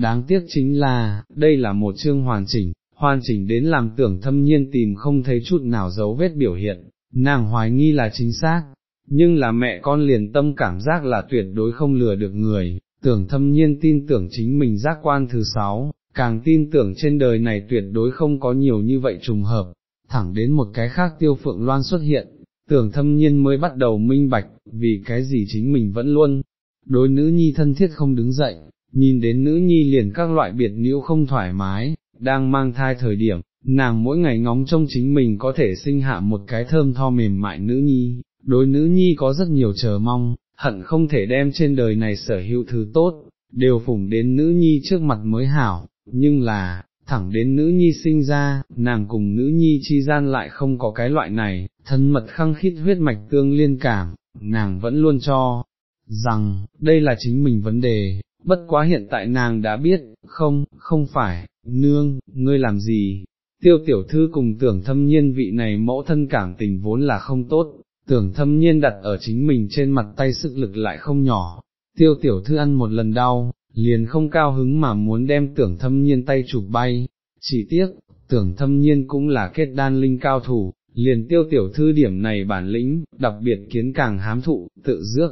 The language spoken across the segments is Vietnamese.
đáng tiếc chính là, đây là một chương hoàn chỉnh, hoàn chỉnh đến làm tưởng thâm nhiên tìm không thấy chút nào dấu vết biểu hiện, nàng hoài nghi là chính xác, nhưng là mẹ con liền tâm cảm giác là tuyệt đối không lừa được người, tưởng thâm nhiên tin tưởng chính mình giác quan thứ sáu, càng tin tưởng trên đời này tuyệt đối không có nhiều như vậy trùng hợp, thẳng đến một cái khác tiêu phượng loan xuất hiện, tưởng thâm nhiên mới bắt đầu minh bạch, vì cái gì chính mình vẫn luôn, đối nữ nhi thân thiết không đứng dậy, nhìn đến nữ nhi liền các loại biệt nhiễu không thoải mái, đang mang thai thời điểm, nàng mỗi ngày ngóng trông chính mình có thể sinh hạ một cái thơm tho mềm mại nữ nhi, đối nữ nhi có rất nhiều chờ mong, hận không thể đem trên đời này sở hữu thứ tốt, đều phủng đến nữ nhi trước mặt mới hảo, nhưng là, thẳng đến nữ nhi sinh ra, nàng cùng nữ nhi chi gian lại không có cái loại này, thân mật khăng khít huyết mạch tương liên cảm, nàng vẫn luôn cho, rằng, đây là chính mình vấn đề, bất quá hiện tại nàng đã biết, không, không phải, nương, ngươi làm gì, tiêu tiểu thư cùng tưởng thâm nhiên vị này mẫu thân cảm tình vốn là không tốt, tưởng thâm nhiên đặt ở chính mình trên mặt tay sức lực lại không nhỏ, tiêu tiểu thư ăn một lần đau, liền không cao hứng mà muốn đem tưởng thâm nhiên tay chụp bay, chỉ tiếc, tưởng thâm nhiên cũng là kết đan linh cao thủ, liền tiêu tiểu thư điểm này bản lĩnh, đặc biệt kiến càng hám thụ, tự dước,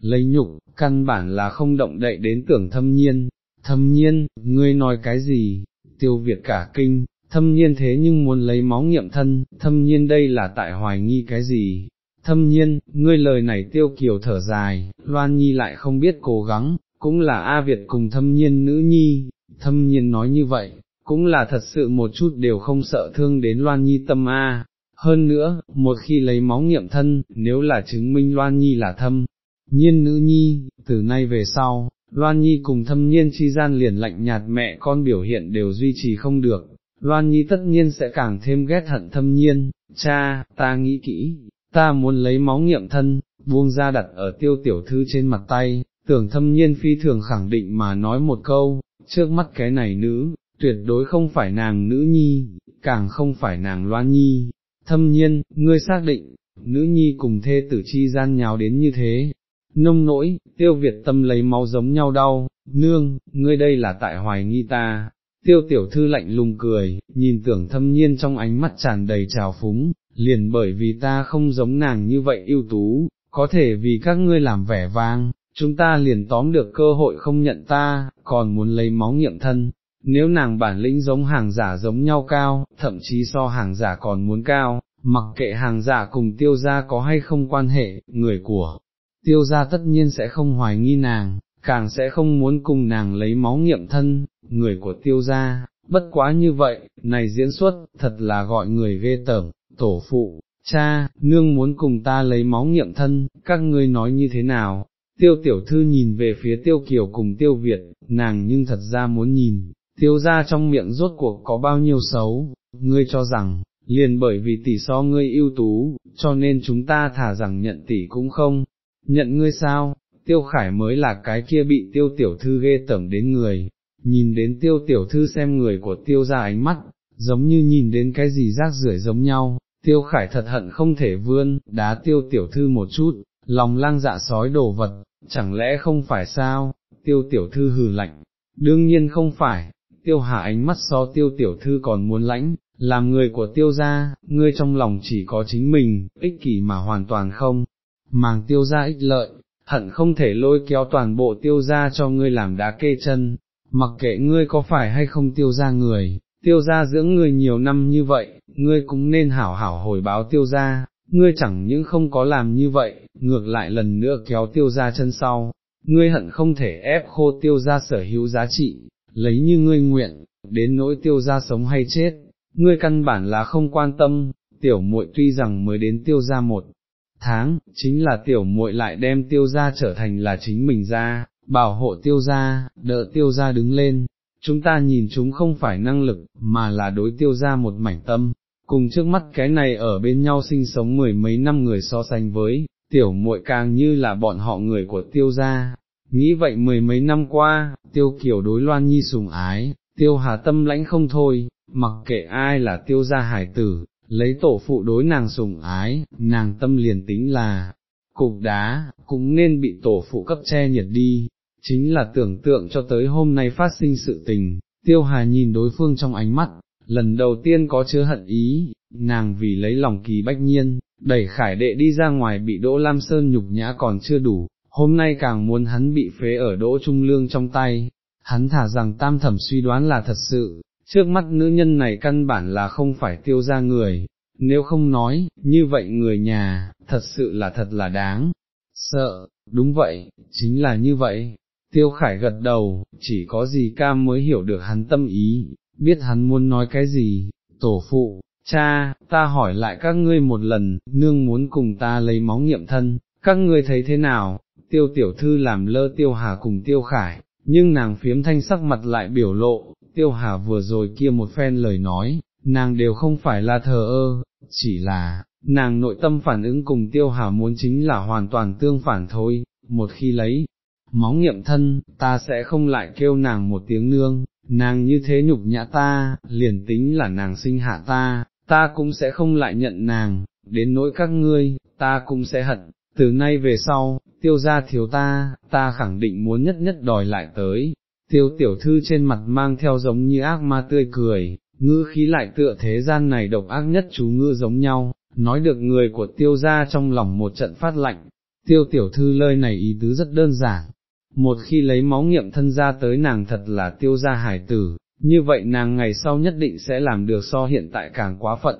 lấy nhục, căn bản là không động đậy đến tưởng thâm nhiên, thâm nhiên, ngươi nói cái gì, tiêu Việt cả kinh, thâm nhiên thế nhưng muốn lấy máu nghiệm thân, thâm nhiên đây là tại hoài nghi cái gì, thâm nhiên, ngươi lời này tiêu kiều thở dài, Loan Nhi lại không biết cố gắng, cũng là A Việt cùng thâm nhiên nữ nhi, thâm nhiên nói như vậy, cũng là thật sự một chút đều không sợ thương đến Loan Nhi tâm A. Hơn nữa, một khi lấy máu nghiệm thân, nếu là chứng minh Loan Nhi là thâm, nhiên nữ nhi, từ nay về sau, Loan Nhi cùng thâm nhiên chi gian liền lạnh nhạt mẹ con biểu hiện đều duy trì không được, Loan Nhi tất nhiên sẽ càng thêm ghét hận thâm nhiên, cha, ta nghĩ kỹ, ta muốn lấy máu nghiệm thân, buông ra đặt ở tiêu tiểu thư trên mặt tay, tưởng thâm nhiên phi thường khẳng định mà nói một câu, trước mắt cái này nữ, tuyệt đối không phải nàng nữ nhi, càng không phải nàng Loan Nhi, thâm nhiên, ngươi xác định, nữ nhi cùng thê tử chi gian nhào đến như thế, nông nỗi, tiêu Việt tâm lấy máu giống nhau đau, nương, ngươi đây là tại hoài nghi ta, tiêu tiểu thư lạnh lùng cười, nhìn tưởng thâm nhiên trong ánh mắt tràn đầy trào phúng, liền bởi vì ta không giống nàng như vậy ưu tú, có thể vì các ngươi làm vẻ vang, chúng ta liền tóm được cơ hội không nhận ta, còn muốn lấy máu nghiệm thân. Nếu nàng bản lĩnh giống hàng giả giống nhau cao, thậm chí so hàng giả còn muốn cao, mặc kệ hàng giả cùng tiêu gia có hay không quan hệ, người của tiêu gia tất nhiên sẽ không hoài nghi nàng, càng sẽ không muốn cùng nàng lấy máu nghiệm thân, người của tiêu gia, bất quá như vậy, này diễn xuất, thật là gọi người ghê tởm, tổ phụ, cha, nương muốn cùng ta lấy máu nghiệm thân, các ngươi nói như thế nào? Tiêu tiểu thư nhìn về phía tiêu kiều cùng tiêu Việt, nàng nhưng thật ra muốn nhìn, tiêu ra trong miệng rốt cuộc có bao nhiêu xấu, ngươi cho rằng, liền bởi vì tỷ so ngươi ưu tú, cho nên chúng ta thả rằng nhận tỷ cũng không, nhận ngươi sao, tiêu khải mới là cái kia bị tiêu tiểu thư ghê tởm đến người, nhìn đến tiêu tiểu thư xem người của tiêu ra ánh mắt, giống như nhìn đến cái gì rác rưởi giống nhau, tiêu khải thật hận không thể vươn, đá tiêu tiểu thư một chút, lòng lang dạ sói đổ vật, chẳng lẽ không phải sao, tiêu tiểu thư hừ lạnh, đương nhiên không phải, tiêu hạ ánh mắt so tiêu tiểu thư còn muốn lãnh, làm người của tiêu gia, ngươi trong lòng chỉ có chính mình, ích kỷ mà hoàn toàn không, màng tiêu gia ích lợi, hận không thể lôi kéo toàn bộ tiêu gia cho ngươi làm đá kê chân, mặc kệ ngươi có phải hay không tiêu gia người, tiêu gia dưỡng ngươi nhiều năm như vậy, ngươi cũng nên hảo hảo hồi báo tiêu gia, ngươi chẳng những không có làm như vậy, ngược lại lần nữa kéo tiêu gia chân sau, ngươi hận không thể ép khô tiêu gia sở hữu giá trị, lấy như ngươi nguyện, đến nỗi tiêu gia sống hay chết, ngươi căn bản là không quan tâm, tiểu muội tuy rằng mới đến tiêu gia một tháng, chính là tiểu muội lại đem tiêu gia trở thành là chính mình ra, bảo hộ tiêu gia, đỡ tiêu gia đứng lên, chúng ta nhìn chúng không phải năng lực, mà là đối tiêu gia một mảnh tâm, cùng trước mắt cái này ở bên nhau sinh sống mười mấy năm người so sánh với, tiểu muội càng như là bọn họ người của tiêu gia. Nghĩ vậy mười mấy năm qua, tiêu kiểu đối loan nhi sùng ái, tiêu hà tâm lãnh không thôi, mặc kệ ai là tiêu gia hải tử, lấy tổ phụ đối nàng sùng ái, nàng tâm liền tính là, cục đá, cũng nên bị tổ phụ cấp che nhiệt đi, chính là tưởng tượng cho tới hôm nay phát sinh sự tình, tiêu hà nhìn đối phương trong ánh mắt, lần đầu tiên có chứa hận ý, nàng vì lấy lòng kỳ bách nhiên, đẩy khải đệ đi ra ngoài bị Đỗ Lam Sơn nhục nhã còn chưa đủ, hôm nay càng muốn hắn bị phế ở Đỗ Trung Lương trong tay, hắn thả rằng tam thẩm suy đoán là thật sự, trước mắt nữ nhân này căn bản là không phải tiêu ra người, nếu không nói, như vậy người nhà, thật sự là thật là đáng, sợ, đúng vậy, chính là như vậy. Tiêu Khải gật đầu, chỉ có gì cam mới hiểu được hắn tâm ý, biết hắn muốn nói cái gì, tổ phụ, cha, ta hỏi lại các ngươi một lần, nương muốn cùng ta lấy máu nghiệm thân, các ngươi thấy thế nào, tiêu tiểu thư làm lơ tiêu hà cùng tiêu khải, nhưng nàng phiếm thanh sắc mặt lại biểu lộ, tiêu hà vừa rồi kia một phen lời nói, nàng đều không phải là thờ ơ, chỉ là, nàng nội tâm phản ứng cùng tiêu hà muốn chính là hoàn toàn tương phản thôi, một khi lấy, máu nghiệm thân, ta sẽ không lại kêu nàng một tiếng nương, nàng như thế nhục nhã ta, liền tính là nàng sinh hạ ta, ta cũng sẽ không lại nhận nàng, đến nỗi các ngươi, ta cũng sẽ hận, từ nay về sau, tiêu gia thiếu ta, ta khẳng định muốn nhất nhất đòi lại tới, tiêu tiểu thư trên mặt mang theo giống như ác ma tươi cười, ngư khí lại tựa thế gian này độc ác nhất chú ngư giống nhau, nói được người của tiêu gia trong lòng một trận phát lạnh, tiêu tiểu thư lời này ý tứ rất đơn giản, một khi lấy máu nghiệm thân ra tới nàng thật là tiêu gia hải tử, như vậy nàng ngày sau nhất định sẽ làm được so hiện tại càng quá phận,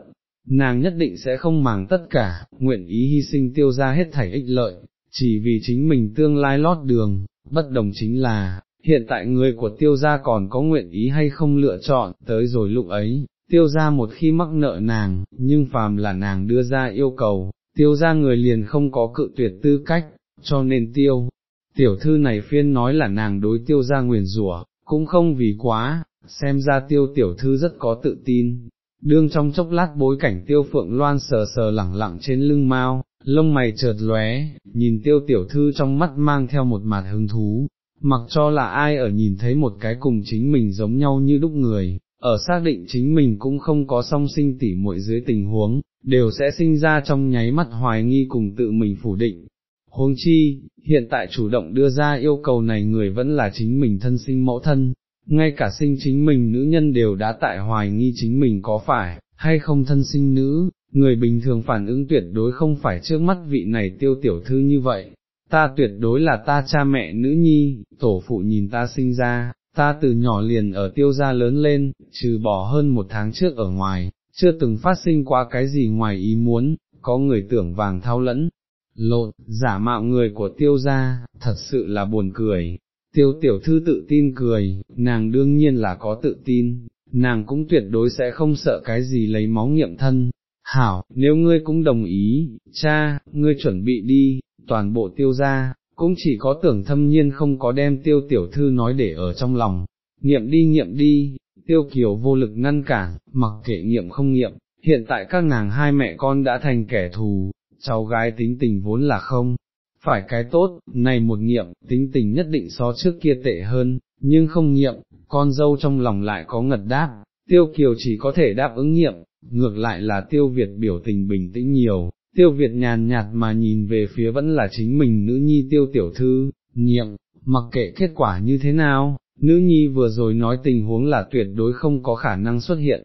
nàng nhất định sẽ không màng tất cả, nguyện ý hy sinh tiêu ra hết thảy ích lợi, chỉ vì chính mình tương lai lót đường, bất đồng chính là, hiện tại người của tiêu gia còn có nguyện ý hay không lựa chọn, tới rồi lúc ấy, tiêu gia một khi mắc nợ nàng, nhưng phàm là nàng đưa ra yêu cầu, tiêu gia người liền không có cự tuyệt tư cách, cho nên tiêu. Tiểu thư này phiên nói là nàng đối tiêu gia nguyền rủa, cũng không vì quá, xem ra tiêu tiểu thư rất có tự tin. Đương trong chốc lát bối cảnh tiêu phượng loan sờ sờ lẳng lặng trên lưng mau, lông mày chợt lóe, nhìn tiêu tiểu thư trong mắt mang theo một mặt hứng thú, mặc cho là ai ở nhìn thấy một cái cùng chính mình giống nhau như đúc người, ở xác định chính mình cũng không có song sinh tỉ muội dưới tình huống, đều sẽ sinh ra trong nháy mắt hoài nghi cùng tự mình phủ định. Huống chi, hiện tại chủ động đưa ra yêu cầu này người vẫn là chính mình thân sinh mẫu thân, ngay cả sinh chính mình nữ nhân đều đã tại hoài nghi chính mình có phải, hay không thân sinh nữ, người bình thường phản ứng tuyệt đối không phải trước mắt vị này tiêu tiểu thư như vậy, ta tuyệt đối là ta cha mẹ nữ nhi, tổ phụ nhìn ta sinh ra, ta từ nhỏ liền ở tiêu gia lớn lên, trừ bỏ hơn một tháng trước ở ngoài, chưa từng phát sinh qua cái gì ngoài ý muốn, có người tưởng vàng thao lẫn, lộn, giả mạo người của tiêu gia, thật sự là buồn cười, tiêu tiểu thư tự tin cười, nàng đương nhiên là có tự tin, nàng cũng tuyệt đối sẽ không sợ cái gì lấy máu nghiệm thân. Hảo, nếu ngươi cũng đồng ý, cha, ngươi chuẩn bị đi, toàn bộ tiêu ra, cũng chỉ có tưởng thâm nhiên không có đem tiêu tiểu thư nói để ở trong lòng, nghiệm đi nghiệm đi, tiêu kiều vô lực ngăn cản, mặc kệ nghiệm không nghiệm, hiện tại các nàng hai mẹ con đã thành kẻ thù, cháu gái tính tình vốn là không, phải cái tốt, này một nghiệm, tính tình nhất định so trước kia tệ hơn, nhưng không nghiệm, con dâu trong lòng lại có ngật đáp, tiêu kiều chỉ có thể đáp ứng nghiệm, ngược lại là tiêu Việt biểu tình bình tĩnh nhiều, tiêu Việt nhàn nhạt mà nhìn về phía vẫn là chính mình nữ nhi tiêu tiểu thư, nhiệm, mặc kệ kết quả như thế nào, nữ nhi vừa rồi nói tình huống là tuyệt đối không có khả năng xuất hiện.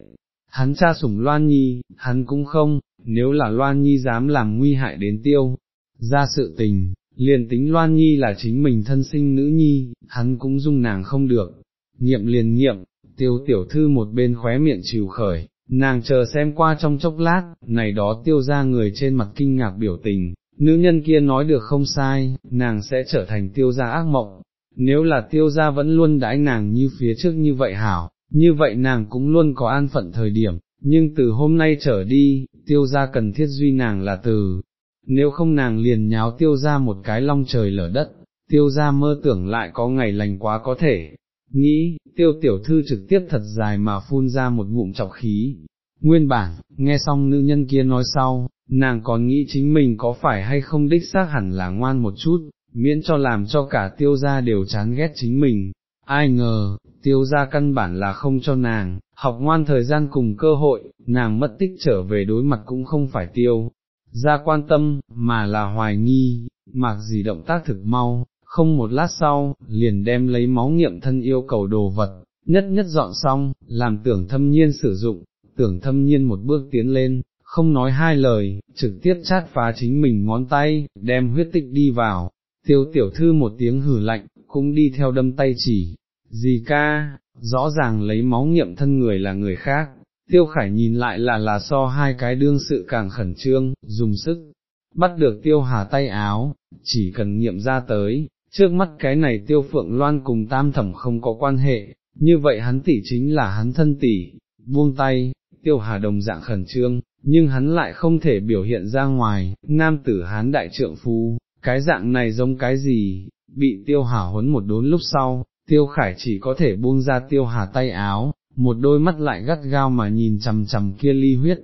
Hắn cha sủng Loan Nhi, hắn cũng không, nếu là Loan Nhi dám làm nguy hại đến tiêu, ra sự tình, liền tính Loan Nhi là chính mình thân sinh nữ nhi, hắn cũng dung nàng không được, nghiệm liền nghiệm, tiêu tiểu thư một bên khóe miệng chịu khởi, nàng chờ xem qua trong chốc lát, này đó tiêu ra người trên mặt kinh ngạc biểu tình, nữ nhân kia nói được không sai, nàng sẽ trở thành tiêu gia ác mộng, nếu là tiêu gia vẫn luôn đãi nàng như phía trước như vậy hảo, như vậy nàng cũng luôn có an phận thời điểm, nhưng từ hôm nay trở đi, tiêu gia cần thiết duy nàng là từ, nếu không nàng liền nháo tiêu ra một cái long trời lở đất, tiêu ra mơ tưởng lại có ngày lành quá có thể, nghĩ, tiêu tiểu thư trực tiếp thật dài mà phun ra một ngụm chọc khí. Nguyên bản, nghe xong nữ nhân kia nói sau, nàng còn nghĩ chính mình có phải hay không đích xác hẳn là ngoan một chút, miễn cho làm cho cả tiêu gia đều chán ghét chính mình. Ai ngờ, tiêu gia căn bản là không cho nàng, học ngoan thời gian cùng cơ hội, nàng mất tích trở về đối mặt cũng không phải tiêu, ra quan tâm, mà là hoài nghi, mặc gì động tác thực mau, không một lát sau, liền đem lấy máu nghiệm thân yêu cầu đồ vật, nhất nhất dọn xong, làm tưởng thâm nhiên sử dụng, tưởng thâm nhiên một bước tiến lên, không nói hai lời, trực tiếp chát phá chính mình ngón tay, đem huyết tịch đi vào, tiêu tiểu thư một tiếng hử lạnh, cũng đi theo đâm tay chỉ, gì ca, rõ ràng lấy máu nghiệm thân người là người khác, tiêu khải nhìn lại là là so hai cái đương sự càng khẩn trương, dùng sức, bắt được tiêu hà tay áo, chỉ cần nghiệm ra tới, trước mắt cái này tiêu phượng loan cùng tam thẩm không có quan hệ, như vậy hắn tỷ chính là hắn thân tỷ, buông tay, tiêu hà đồng dạng khẩn trương, nhưng hắn lại không thể biểu hiện ra ngoài, nam tử hán đại trượng phu, cái dạng này giống cái gì, bị tiêu hà huấn một đốn lúc sau, tiêu khải chỉ có thể buông ra tiêu hà tay áo, một đôi mắt lại gắt gao mà nhìn chằm chằm kia ly huyết,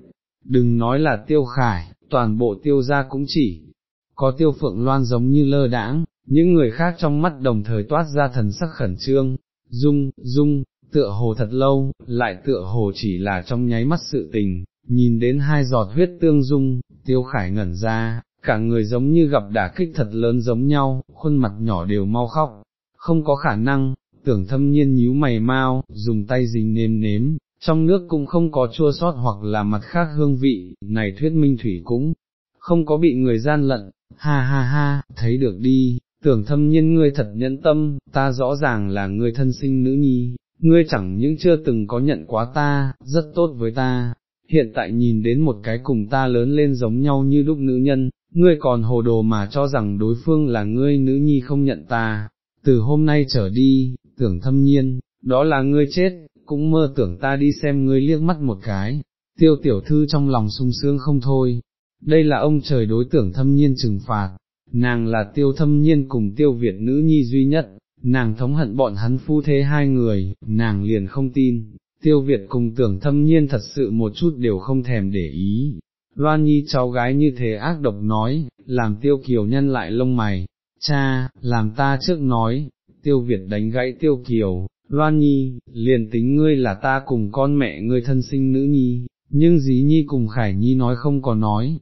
đừng nói là tiêu khải, toàn bộ tiêu gia cũng chỉ, có tiêu phượng loan giống như lơ đãng, những người khác trong mắt đồng thời toát ra thần sắc khẩn trương, dung, dung, tựa hồ thật lâu, lại tựa hồ chỉ là trong nháy mắt sự tình, nhìn đến hai giọt huyết tương dung, tiêu khải ngẩn ra, cả người giống như gặp đả kích thật lớn giống nhau, khuôn mặt nhỏ đều mau khóc, không có khả năng, tưởng thâm nhiên nhíu mày mau, dùng tay dính nêm nếm, trong nước cũng không có chua sót hoặc là mặt khác hương vị, này thuyết minh thủy cũng không có bị người gian lận, ha ha ha, thấy được đi, tưởng thâm nhiên ngươi thật nhẫn tâm, ta rõ ràng là ngươi thân sinh nữ nhi, ngươi chẳng những chưa từng có nhận quá ta, rất tốt với ta, hiện tại nhìn đến một cái cùng ta lớn lên giống nhau như đúc nữ nhân, ngươi còn hồ đồ mà cho rằng đối phương là ngươi nữ nhi không nhận ta, từ hôm nay trở đi, tưởng thâm nhiên, đó là ngươi chết, cũng mơ tưởng ta đi xem ngươi liếc mắt một cái, tiêu tiểu thư trong lòng sung sướng không thôi, đây là ông trời đối tưởng thâm nhiên trừng phạt, nàng là tiêu thâm nhiên cùng tiêu Việt nữ nhi duy nhất, nàng thống hận bọn hắn phu thế hai người, nàng liền không tin, tiêu Việt cùng tưởng thâm nhiên thật sự một chút đều không thèm để ý. Loan Nhi cháu gái như thế ác độc nói, làm tiêu kiều nhân lại lông mày, cha, làm ta trước nói, tiêu Việt đánh gãy tiêu kiều, Loan Nhi, liền tính ngươi là ta cùng con mẹ ngươi thân sinh nữ nhi, nhưng dí nhi cùng Khải Nhi nói không có nói,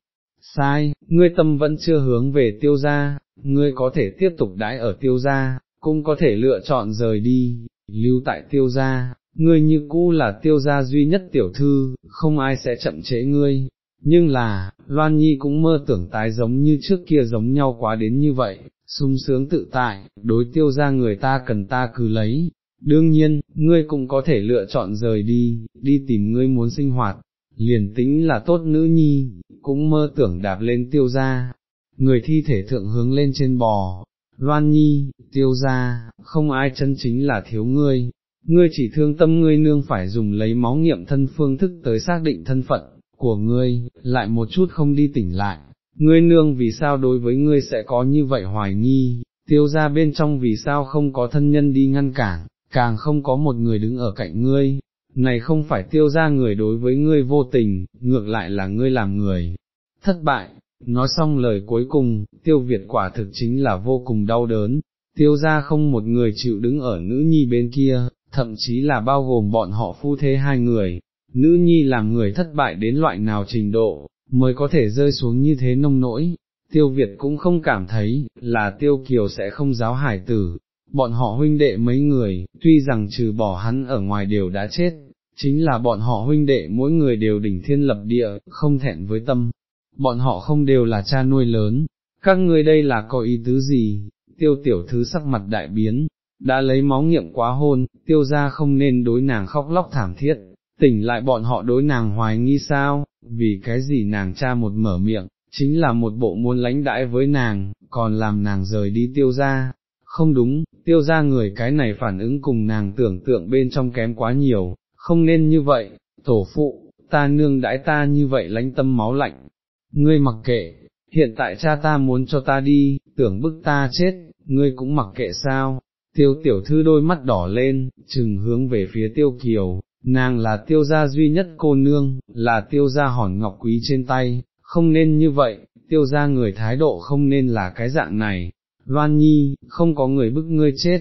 sai, ngươi tâm vẫn chưa hướng về tiêu gia, ngươi có thể tiếp tục đãi ở tiêu gia, cũng có thể lựa chọn rời đi, lưu tại tiêu gia, ngươi như cũ là tiêu gia duy nhất tiểu thư, không ai sẽ chậm trễ ngươi. Nhưng là, Loan Nhi cũng mơ tưởng tái giống như trước kia giống nhau quá đến như vậy, sung sướng tự tại, đối tiêu ra người ta cần ta cứ lấy. Đương nhiên, ngươi cũng có thể lựa chọn rời đi, đi tìm ngươi muốn sinh hoạt, liền tính là tốt nữ nhi, cũng mơ tưởng đạp lên tiêu ra, người thi thể thượng hướng lên trên bò, loan nhi, tiêu ra, không ai chân chính là thiếu ngươi, ngươi chỉ thương tâm ngươi nương phải dùng lấy máu nghiệm thân phương thức tới xác định thân phận của ngươi, lại một chút không đi tỉnh lại, ngươi nương vì sao đối với ngươi sẽ có như vậy hoài nghi, tiêu ra bên trong vì sao không có thân nhân đi ngăn cản, càng không có một người đứng ở cạnh ngươi, này không phải tiêu ra người đối với ngươi vô tình, ngược lại là ngươi làm người, thất bại, nói xong lời cuối cùng, tiêu Việt quả thực chính là vô cùng đau đớn, tiêu ra không một người chịu đứng ở nữ nhi bên kia, thậm chí là bao gồm bọn họ phu thế hai người, nữ nhi làm người thất bại đến loại nào trình độ, mới có thể rơi xuống như thế nông nỗi. Tiêu Việt cũng không cảm thấy, là Tiêu Kiều sẽ không giáo hải tử, bọn họ huynh đệ mấy người, tuy rằng trừ bỏ hắn ở ngoài đều đã chết, chính là bọn họ huynh đệ mỗi người đều đỉnh thiên lập địa, không thẹn với tâm, bọn họ không đều là cha nuôi lớn, các ngươi đây là có ý tứ gì, tiêu tiểu thứ sắc mặt đại biến, đã lấy máu nghiệm quá hôn, tiêu ra không nên đối nàng khóc lóc thảm thiết, tỉnh lại bọn họ đối nàng hoài nghi sao, vì cái gì nàng cha một mở miệng, chính là một bộ muốn lãnh đãi với nàng, còn làm nàng rời đi tiêu ra, không đúng, tiêu ra người cái này phản ứng cùng nàng tưởng tượng bên trong kém quá nhiều, không nên như vậy, tổ phụ, ta nương đãi ta như vậy lánh tâm máu lạnh, ngươi mặc kệ, hiện tại cha ta muốn cho ta đi, tưởng bức ta chết, ngươi cũng mặc kệ sao, tiêu tiểu thư đôi mắt đỏ lên, chừng hướng về phía tiêu kiều, nàng là tiêu gia duy nhất cô nương, là tiêu gia hòn ngọc quý trên tay, không nên như vậy, tiêu gia người thái độ không nên là cái dạng này, Loan Nhi, không có người bức ngươi chết,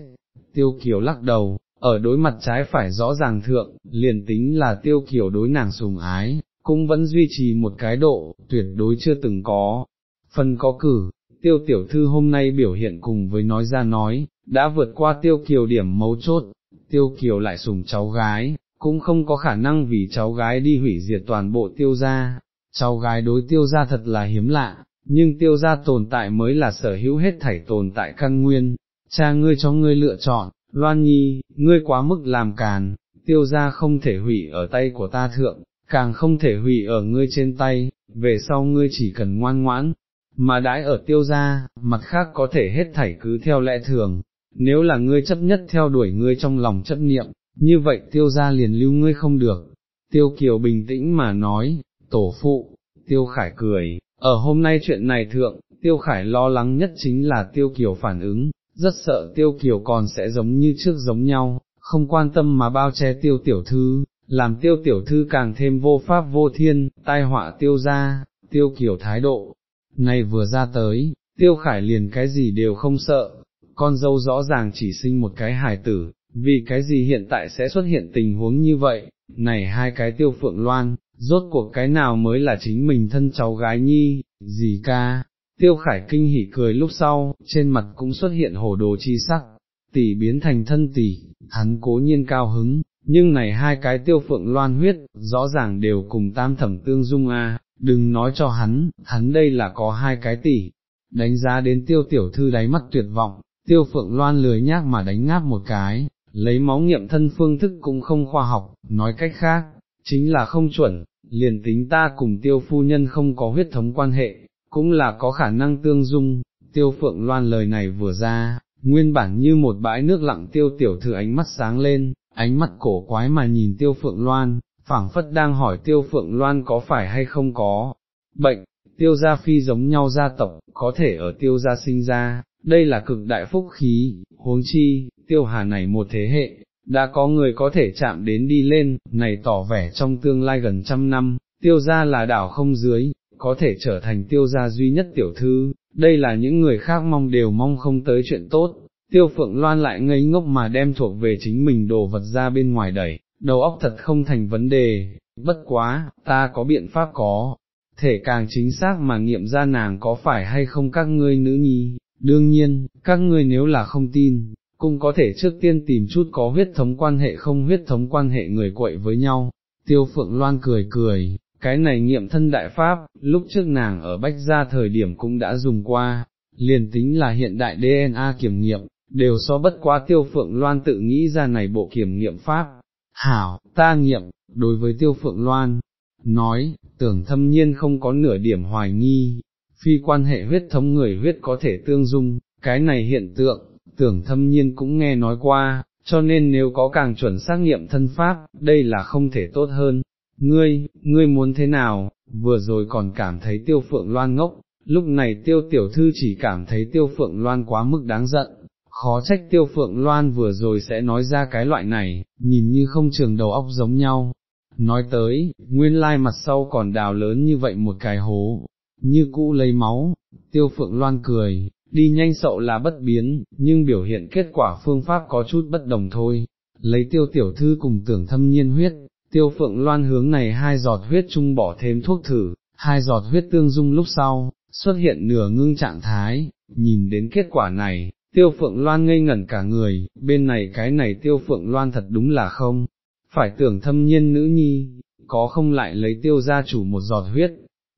tiêu kiều lắc đầu, ở đối mặt trái phải rõ ràng thượng, liền tính là tiêu kiều đối nàng sùng ái, cũng vẫn duy trì một cái độ, tuyệt đối chưa từng có, phần có cử, tiêu tiểu thư hôm nay biểu hiện cùng với nói ra nói, đã vượt qua tiêu kiều điểm mấu chốt, tiêu kiều lại sùng cháu gái, cũng không có khả năng vì cháu gái đi hủy diệt toàn bộ tiêu gia, cháu gái đối tiêu gia thật là hiếm lạ, nhưng tiêu gia tồn tại mới là sở hữu hết thảy tồn tại căn nguyên, cha ngươi cho ngươi lựa chọn, Loan Nhi, ngươi quá mức làm càn, tiêu gia không thể hủy ở tay của ta thượng, càng không thể hủy ở ngươi trên tay, về sau ngươi chỉ cần ngoan ngoãn, mà đãi ở tiêu gia, mặt khác có thể hết thảy cứ theo lẽ thường, nếu là ngươi chấp nhất theo đuổi ngươi trong lòng chấp niệm, như vậy tiêu gia liền lưu ngươi không được. Tiêu Kiều bình tĩnh mà nói, tổ phụ, tiêu khải cười, ở hôm nay chuyện này thượng, tiêu khải lo lắng nhất chính là tiêu Kiều phản ứng, rất sợ tiêu Kiều còn sẽ giống như trước giống nhau, không quan tâm mà bao che tiêu tiểu thư, làm tiêu tiểu thư càng thêm vô pháp vô thiên, tai họa tiêu ra. tiêu Kiều thái độ. Này vừa ra tới, tiêu khải liền cái gì đều không sợ, con dâu rõ ràng chỉ sinh một cái hài tử, vì cái gì hiện tại sẽ xuất hiện tình huống như vậy, này hai cái tiêu phượng loan, rốt cuộc cái nào mới là chính mình thân cháu gái nhi, gì ca, tiêu khải kinh hỉ cười lúc sau, trên mặt cũng xuất hiện hồ đồ chi sắc, tỷ biến thành thân tỷ, hắn cố nhiên cao hứng, nhưng này hai cái tiêu phượng loan huyết, rõ ràng đều cùng tam thẩm tương dung a. đừng nói cho hắn, hắn đây là có hai cái tỷ, đánh giá đến tiêu tiểu thư đáy mắt tuyệt vọng, tiêu phượng loan lười nhác mà đánh ngáp một cái, lấy máu nghiệm thân phương thức cũng không khoa học, nói cách khác, chính là không chuẩn, liền tính ta cùng tiêu phu nhân không có huyết thống quan hệ, cũng là có khả năng tương dung, tiêu phượng loan lời này vừa ra, nguyên bản như một bãi nước lặng tiêu tiểu thư ánh mắt sáng lên, ánh mắt cổ quái mà nhìn tiêu phượng loan, phảng phất đang hỏi tiêu phượng loan có phải hay không có, bệnh, tiêu gia phi giống nhau gia tộc, có thể ở tiêu gia sinh ra, đây là cực đại phúc khí, huống chi, tiêu hà này một thế hệ, đã có người có thể chạm đến đi lên, này tỏ vẻ trong tương lai gần trăm năm, tiêu gia là đảo không dưới, có thể trở thành tiêu gia duy nhất tiểu thư, đây là những người khác mong đều mong không tới chuyện tốt. Tiêu phượng loan lại ngây ngốc mà đem thuộc về chính mình đồ vật ra bên ngoài đẩy, đầu óc thật không thành vấn đề, bất quá, ta có biện pháp có, thể càng chính xác mà nghiệm ra nàng có phải hay không các ngươi nữ nhi, đương nhiên, các ngươi nếu là không tin, cũng có thể trước tiên tìm chút có huyết thống quan hệ không huyết thống quan hệ người quậy với nhau. Tiêu Phượng Loan cười cười, cái này nghiệm thân đại pháp, lúc trước nàng ở Bách Gia thời điểm cũng đã dùng qua, liền tính là hiện đại DNA kiểm nghiệm, đều so bất quá Tiêu Phượng Loan tự nghĩ ra này bộ kiểm nghiệm pháp. Hảo, ta nghiệm, đối với Tiêu Phượng Loan, nói, tưởng thâm nhiên không có nửa điểm hoài nghi, phi quan hệ huyết thống người huyết có thể tương dung, cái này hiện tượng, tưởng thâm nhiên cũng nghe nói qua, cho nên nếu có càng chuẩn xác nghiệm thân pháp, đây là không thể tốt hơn. Ngươi, ngươi muốn thế nào, vừa rồi còn cảm thấy tiêu phượng loan ngốc, lúc này tiêu tiểu thư chỉ cảm thấy tiêu phượng loan quá mức đáng giận, khó trách tiêu phượng loan vừa rồi sẽ nói ra cái loại này, nhìn như không trường đầu óc giống nhau. Nói tới, nguyên lai mặt sau còn đào lớn như vậy một cái hố, như cũ lấy máu, tiêu phượng loan cười, đi nhanh sậu là bất biến, nhưng biểu hiện kết quả phương pháp có chút bất đồng thôi, lấy tiêu tiểu thư cùng tưởng thâm nhiên huyết, tiêu phượng loan hướng này hai giọt huyết chung bỏ thêm thuốc thử, hai giọt huyết tương dung lúc sau, xuất hiện nửa ngưng trạng thái, nhìn đến kết quả này, tiêu phượng loan ngây ngẩn cả người, bên này cái này tiêu phượng loan thật đúng là không, phải tưởng thâm nhiên nữ nhi, có không lại lấy tiêu gia chủ một giọt huyết,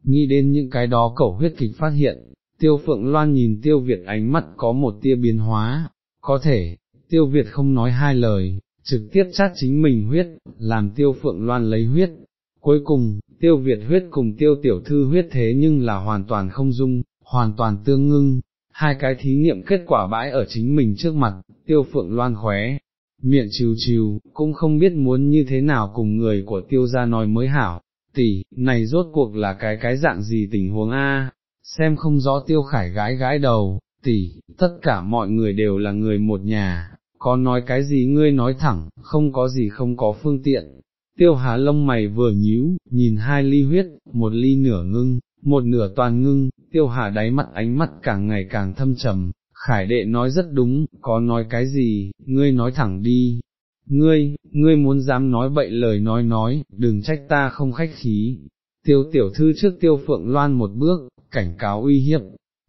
nghĩ đến những cái đó cẩu huyết kịch phát hiện, tiêu phượng loan nhìn tiêu Việt ánh mắt có một tia biến hóa, có thể, tiêu Việt không nói hai lời, trực tiếp chát chính mình huyết, làm tiêu phượng loan lấy huyết. Cuối cùng, tiêu Việt huyết cùng tiêu tiểu thư huyết thế nhưng là hoàn toàn không dung, hoàn toàn tương ngưng, hai cái thí nghiệm kết quả bãi ở chính mình trước mặt, tiêu phượng loan khóe, miệng chiều chiều, cũng không biết muốn như thế nào cùng người của tiêu gia nói mới hảo, tỷ, này rốt cuộc là cái cái dạng gì tình huống a? xem không rõ tiêu khải gái gái đầu, tỷ, tất cả mọi người đều là người một nhà, có nói cái gì ngươi nói thẳng, không có gì không có phương tiện. Tiêu Hà lông mày vừa nhíu, nhìn hai ly huyết, một ly nửa ngưng, một nửa toàn ngưng, tiêu hà đáy mặt ánh mắt càng ngày càng thâm trầm, khải đệ nói rất đúng, có nói cái gì, ngươi nói thẳng đi, ngươi, ngươi muốn dám nói bậy lời nói nói, đừng trách ta không khách khí. Tiêu tiểu thư trước tiêu phượng loan một bước, cảnh cáo uy hiếp,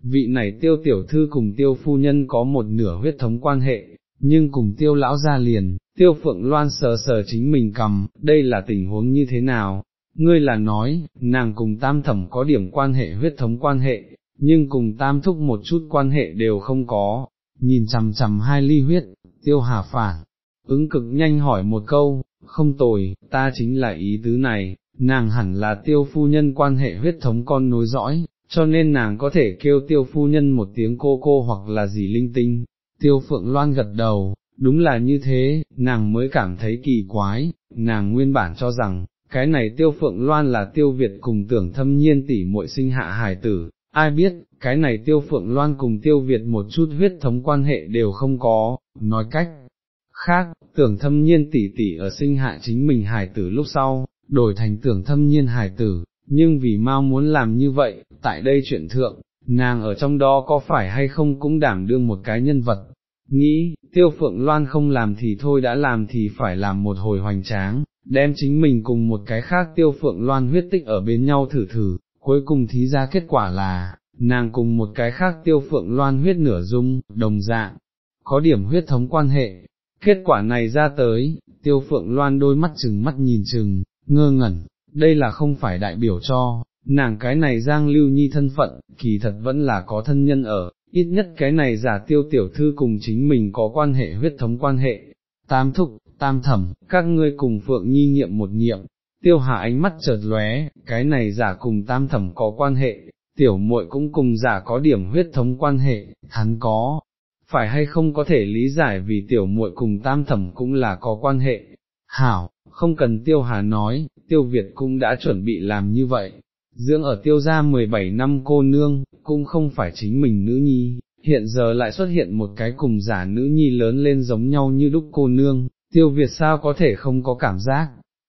vị này tiêu tiểu thư cùng tiêu phu nhân có một nửa huyết thống quan hệ, nhưng cùng tiêu lão ra liền, tiêu phượng loan sờ sờ chính mình cầm, đây là tình huống như thế nào, ngươi là nói, nàng cùng tam thẩm có điểm quan hệ huyết thống quan hệ, nhưng cùng tam thúc một chút quan hệ đều không có, nhìn chằm chằm hai ly huyết, tiêu hà phản, ứng cực nhanh hỏi một câu, không tồi, ta chính là ý tứ này, nàng hẳn là tiêu phu nhân quan hệ huyết thống con nối dõi, cho nên nàng có thể kêu tiêu phu nhân một tiếng cô cô hoặc là gì linh tinh, tiêu phượng loan gật đầu, đúng là như thế, nàng mới cảm thấy kỳ quái, nàng nguyên bản cho rằng, cái này tiêu phượng loan là tiêu Việt cùng tưởng thâm nhiên tỷ muội sinh hạ hài tử, ai biết, cái này tiêu phượng loan cùng tiêu Việt một chút huyết thống quan hệ đều không có, nói cách khác, tưởng thâm nhiên tỷ tỷ ở sinh hạ chính mình hài tử lúc sau, đổi thành tưởng thâm nhiên hài tử, nhưng vì mau muốn làm như vậy, tại đây chuyện thượng, nàng ở trong đó có phải hay không cũng đảm đương một cái nhân vật, nghĩ, tiêu phượng loan không làm thì thôi đã làm thì phải làm một hồi hoành tráng, đem chính mình cùng một cái khác. Tiêu phượng loan huyết tích ở bên nhau thử thử, cuối cùng thí ra kết quả là, nàng cùng một cái khác. Tiêu phượng loan huyết nửa dung, đồng dạng, có điểm huyết thống quan hệ. Kết quả này ra tới, tiêu phượng loan đôi mắt chừng mắt nhìn chừng, ngơ ngẩn, đây là không phải đại biểu cho, nàng cái này giang lưu nhi thân phận, kỳ thật vẫn là có thân nhân ở, ít nhất cái này giả tiêu tiểu thư cùng chính mình có quan hệ huyết thống quan hệ. Tam thục, tam thẩm, các ngươi cùng Phượng Nhi nghiệm một nghiệm, tiêu hạ ánh mắt chợt lóe, cái này giả cùng tam thẩm có quan hệ, tiểu muội cũng cùng giả có điểm huyết thống quan hệ, hắn có, phải hay không có thể lý giải vì tiểu muội cùng tam thẩm cũng là có quan hệ. Hảo, không cần tiêu hà nói, tiêu Việt cũng đã chuẩn bị làm như vậy, dưỡng ở tiêu gia 17 năm cô nương, cũng không phải chính mình nữ nhi, hiện giờ lại xuất hiện một cái cùng giả nữ nhi lớn lên giống nhau như lúc cô nương, tiêu Việt sao có thể không có cảm giác,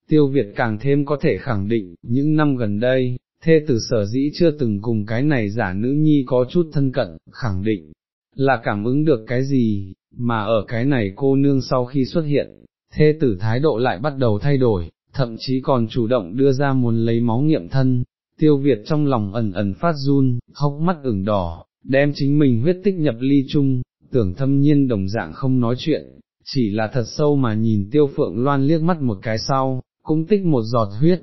tiêu Việt càng thêm có thể khẳng định, những năm gần đây, thê tử sở dĩ chưa từng cùng cái này giả nữ nhi có chút thân cận, khẳng định, là cảm ứng được cái gì, mà ở cái này cô nương sau khi xuất hiện, thê tử thái độ lại bắt đầu thay đổi, thậm chí còn chủ động đưa ra muốn lấy máu nghiệm thân, tiêu Việt trong lòng ẩn ẩn phát run, hốc mắt ửng đỏ, đem chính mình huyết tích nhập ly chung, tưởng thâm nhiên đồng dạng không nói chuyện, chỉ là thật sâu mà nhìn tiêu phượng loan liếc mắt một cái sau, cũng tích một giọt huyết,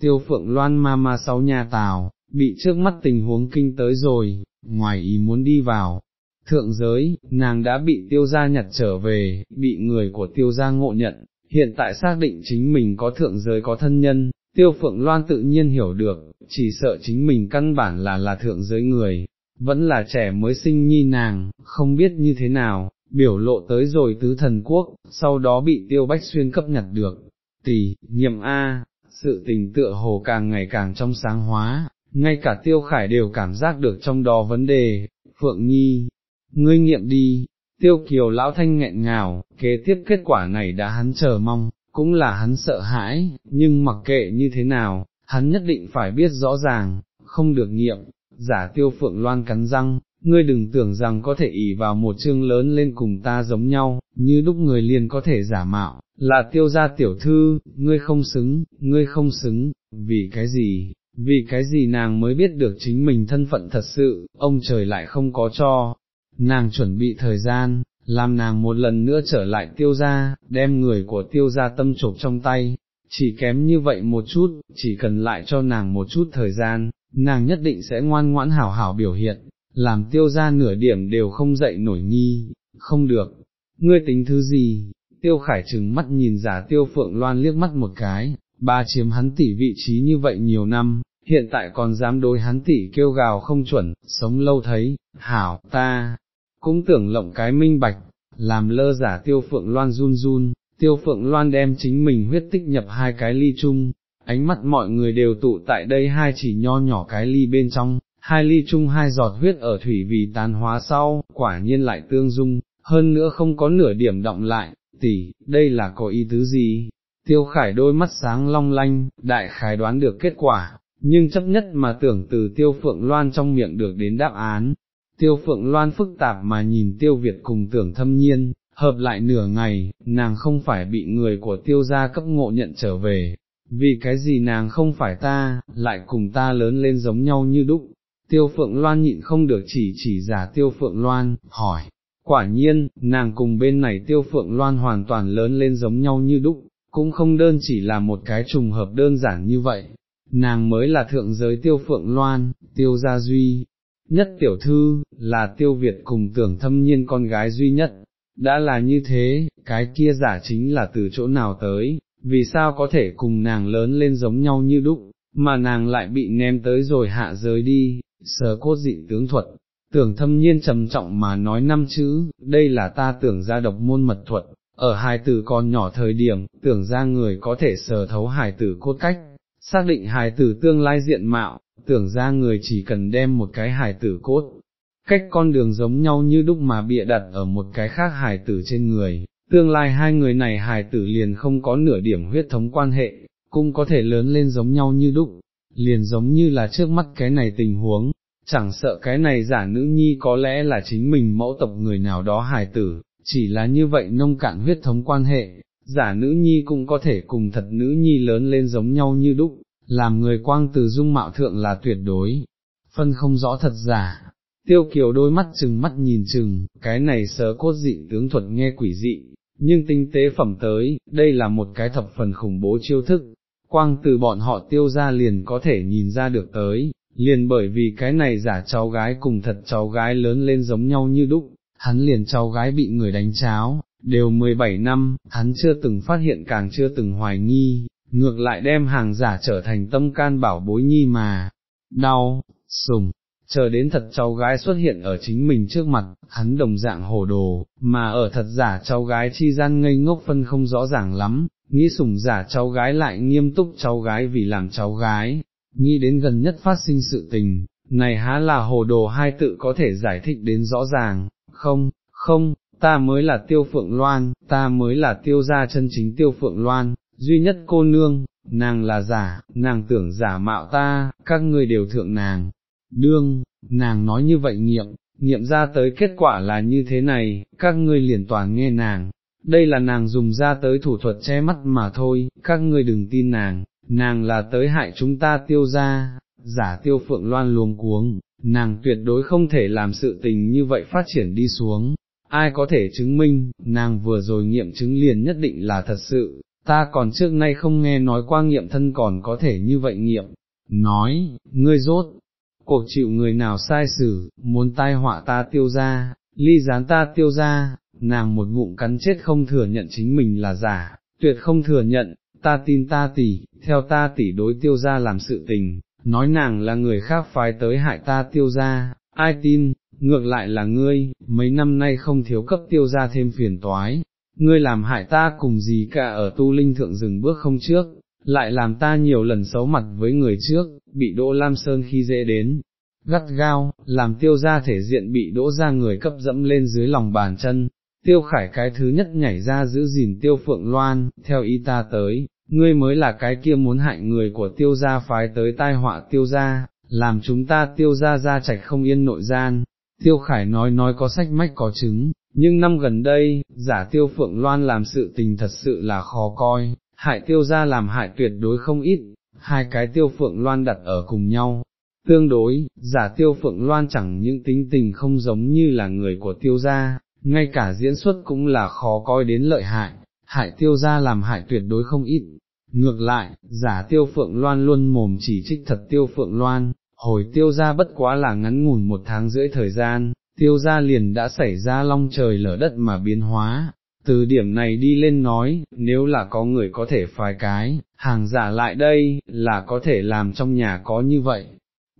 tiêu phượng loan ma ma sáu nhà tào, bị trước mắt tình huống kinh tới rồi, ngoài ý muốn đi vào. Thượng giới, nàng đã bị tiêu gia nhặt trở về, bị người của tiêu gia ngộ nhận, hiện tại xác định chính mình có thượng giới có thân nhân, tiêu phượng loan tự nhiên hiểu được, chỉ sợ chính mình căn bản là là thượng giới người, vẫn là trẻ mới sinh nhi nàng, không biết như thế nào, biểu lộ tới rồi tứ thần quốc, sau đó bị tiêu bách xuyên cấp nhặt được, tỷ, nhiệm A, sự tình tựa hồ càng ngày càng trong sáng hóa, ngay cả tiêu khải đều cảm giác được trong đó vấn đề, Phượng Nhi, ngươi nghiệm đi, tiêu kiều lão thanh nghẹn ngào, kế tiếp kết quả này đã hắn chờ mong, cũng là hắn sợ hãi, nhưng mặc kệ như thế nào, hắn nhất định phải biết rõ ràng, không được nghiệm, giả tiêu phượng loan cắn răng, ngươi đừng tưởng rằng có thể ỷ vào một chương lớn lên cùng ta giống nhau, như lúc người liền có thể giả mạo, là tiêu gia tiểu thư, ngươi không xứng, ngươi không xứng, vì cái gì, vì cái gì nàng mới biết được chính mình thân phận thật sự, ông trời lại không có cho, nàng chuẩn bị thời gian, làm nàng một lần nữa trở lại tiêu gia, đem người của tiêu gia tâm trộm trong tay, chỉ kém như vậy một chút, chỉ cần lại cho nàng một chút thời gian, nàng nhất định sẽ ngoan ngoãn hảo hảo biểu hiện, làm tiêu gia nửa điểm đều không dậy nổi nghi, không được, ngươi tính thứ gì, tiêu khải trừng mắt nhìn giả tiêu phượng loan liếc mắt một cái, ba chiếm hắn tỷ vị trí như vậy nhiều năm, hiện tại còn dám đối hắn tỷ kêu gào không chuẩn, sống lâu thấy, hảo, ta, cũng tưởng lộng cái minh bạch, làm lơ giả tiêu phượng loan run run, tiêu phượng loan đem chính mình huyết tích nhập hai cái ly chung, ánh mắt mọi người đều tụ tại đây hai chỉ nho nhỏ cái ly bên trong, hai ly chung hai giọt huyết ở thủy vì tàn hóa sau, quả nhiên lại tương dung, hơn nữa không có nửa điểm động lại, tỷ, đây là có ý tứ gì? Tiêu khải đôi mắt sáng long lanh, đại khái đoán được kết quả, nhưng chấp nhất mà tưởng từ tiêu phượng loan trong miệng được đến đáp án. Tiêu phượng loan phức tạp mà nhìn tiêu Việt cùng tưởng thâm nhiên, hợp lại nửa ngày, nàng không phải bị người của tiêu gia cấp ngộ nhận trở về, vì cái gì nàng không phải ta, lại cùng ta lớn lên giống nhau như đúc, tiêu phượng loan nhịn không được chỉ chỉ giả tiêu phượng loan, hỏi, quả nhiên, nàng cùng bên này tiêu phượng loan hoàn toàn lớn lên giống nhau như đúc, cũng không đơn chỉ là một cái trùng hợp đơn giản như vậy, nàng mới là thượng giới tiêu phượng loan, tiêu gia duy, nhất tiểu thư, là tiêu Việt cùng tưởng thâm nhiên con gái duy nhất, đã là như thế, cái kia giả chính là từ chỗ nào tới, vì sao có thể cùng nàng lớn lên giống nhau như đúc, mà nàng lại bị ném tới rồi hạ giới đi, sờ cốt dị tướng thuật. Tưởng thâm nhiên trầm trọng mà nói năm chữ, đây là ta tưởng ra độc môn mật thuật, ở hài tử còn nhỏ thời điểm, tưởng ra người có thể sờ thấu hài tử cốt cách, xác định hài tử tương lai diện mạo, tưởng ra người chỉ cần đem một cái hài tử cốt, cách con đường giống nhau như đúc mà bịa đặt ở một cái khác hài tử trên người, tương lai hai người này hài tử liền không có nửa điểm huyết thống quan hệ, cũng có thể lớn lên giống nhau như đúc, liền giống như là trước mắt cái này tình huống, chẳng sợ cái này giả nữ nhi có lẽ là chính mình mẫu tộc người nào đó hài tử, chỉ là như vậy nông cạn huyết thống quan hệ, giả nữ nhi cũng có thể cùng thật nữ nhi lớn lên giống nhau như đúc, làm người quang từ dung mạo thượng là tuyệt đối, phân không rõ thật giả. Tiêu kiều đôi mắt chừng mắt nhìn chừng, cái này sớ cốt dị tướng thuật nghe quỷ dị, nhưng tinh tế phẩm tới, đây là một cái thập phần khủng bố chiêu thức, quang từ bọn họ tiêu ra liền có thể nhìn ra được tới, liền bởi vì cái này giả cháu gái cùng thật cháu gái lớn lên giống nhau như đúc, hắn liền cháu gái bị người đánh cháo, đều 17 năm, hắn chưa từng phát hiện càng chưa từng hoài nghi, ngược lại đem hàng giả trở thành tâm can bảo bối nhi mà, đau, sùng, chờ đến thật cháu gái xuất hiện ở chính mình trước mặt, hắn đồng dạng hồ đồ, mà ở thật giả cháu gái chi gian ngây ngốc phân không rõ ràng lắm, nghĩ sùng giả cháu gái lại nghiêm túc cháu gái vì làm cháu gái, nghĩ đến gần nhất phát sinh sự tình, này há là hồ đồ hai tự có thể giải thích đến rõ ràng, không, không, ta mới là tiêu phượng loan, ta mới là tiêu gia chân chính tiêu phượng loan, duy nhất cô nương, nàng là giả, nàng tưởng giả mạo ta, các ngươi đều thượng nàng, đương, nàng nói như vậy nghiệm, nghiệm ra tới kết quả là như thế này, các ngươi liền toàn nghe nàng, đây là nàng dùng ra tới thủ thuật che mắt mà thôi, các ngươi đừng tin nàng, nàng là tới hại chúng ta tiêu ra, giả tiêu phượng loan luống cuống, nàng tuyệt đối không thể làm sự tình như vậy phát triển đi xuống, ai có thể chứng minh, nàng vừa rồi nghiệm chứng liền nhất định là thật sự, ta còn trước nay không nghe nói qua nghiệm thân còn có thể như vậy nghiệm, nói, ngươi rốt, cuộc chịu người nào sai xử, muốn tai họa ta tiêu ra, ly gián ta tiêu ra, nàng một ngụm cắn chết không thừa nhận chính mình là giả, tuyệt không thừa nhận, ta tin ta tỷ, theo ta tỷ đối tiêu ra làm sự tình, nói nàng là người khác phái tới hại ta tiêu ra, ai tin, ngược lại là ngươi, mấy năm nay không thiếu cấp tiêu ra thêm phiền toái, ngươi làm hại ta cùng gì cả ở tu linh thượng dừng bước không trước, lại làm ta nhiều lần xấu mặt với người trước, bị Đỗ Lam Sơn khi dễ đến, gắt gao, làm tiêu ra thể diện bị đỗ ra người cấp dẫm lên dưới lòng bàn chân, tiêu khải cái thứ nhất nhảy ra giữ gìn tiêu phượng loan, theo ý ta tới, ngươi mới là cái kia muốn hại người của tiêu gia phái tới tai họa tiêu gia, làm chúng ta tiêu gia gia trạch không yên nội gian. Tiêu Khải nói nói có sách mách có chứng, nhưng năm gần đây, giả tiêu phượng loan làm sự tình thật sự là khó coi, hại tiêu gia làm hại tuyệt đối không ít, hai cái tiêu phượng loan đặt ở cùng nhau. Tương đối, giả tiêu phượng loan chẳng những tính tình không giống như là người của tiêu gia, ngay cả diễn xuất cũng là khó coi đến lợi hại, hại tiêu gia làm hại tuyệt đối không ít. Ngược lại, giả tiêu phượng loan luôn mồm chỉ trích thật tiêu phượng loan, hồi tiêu gia bất quá là ngắn ngủn một tháng rưỡi thời gian, tiêu gia liền đã xảy ra long trời lở đất mà biến hóa. Từ điểm này đi lên nói, nếu là có người có thể phái cái, hàng giả lại đây, là có thể làm trong nhà có như vậy.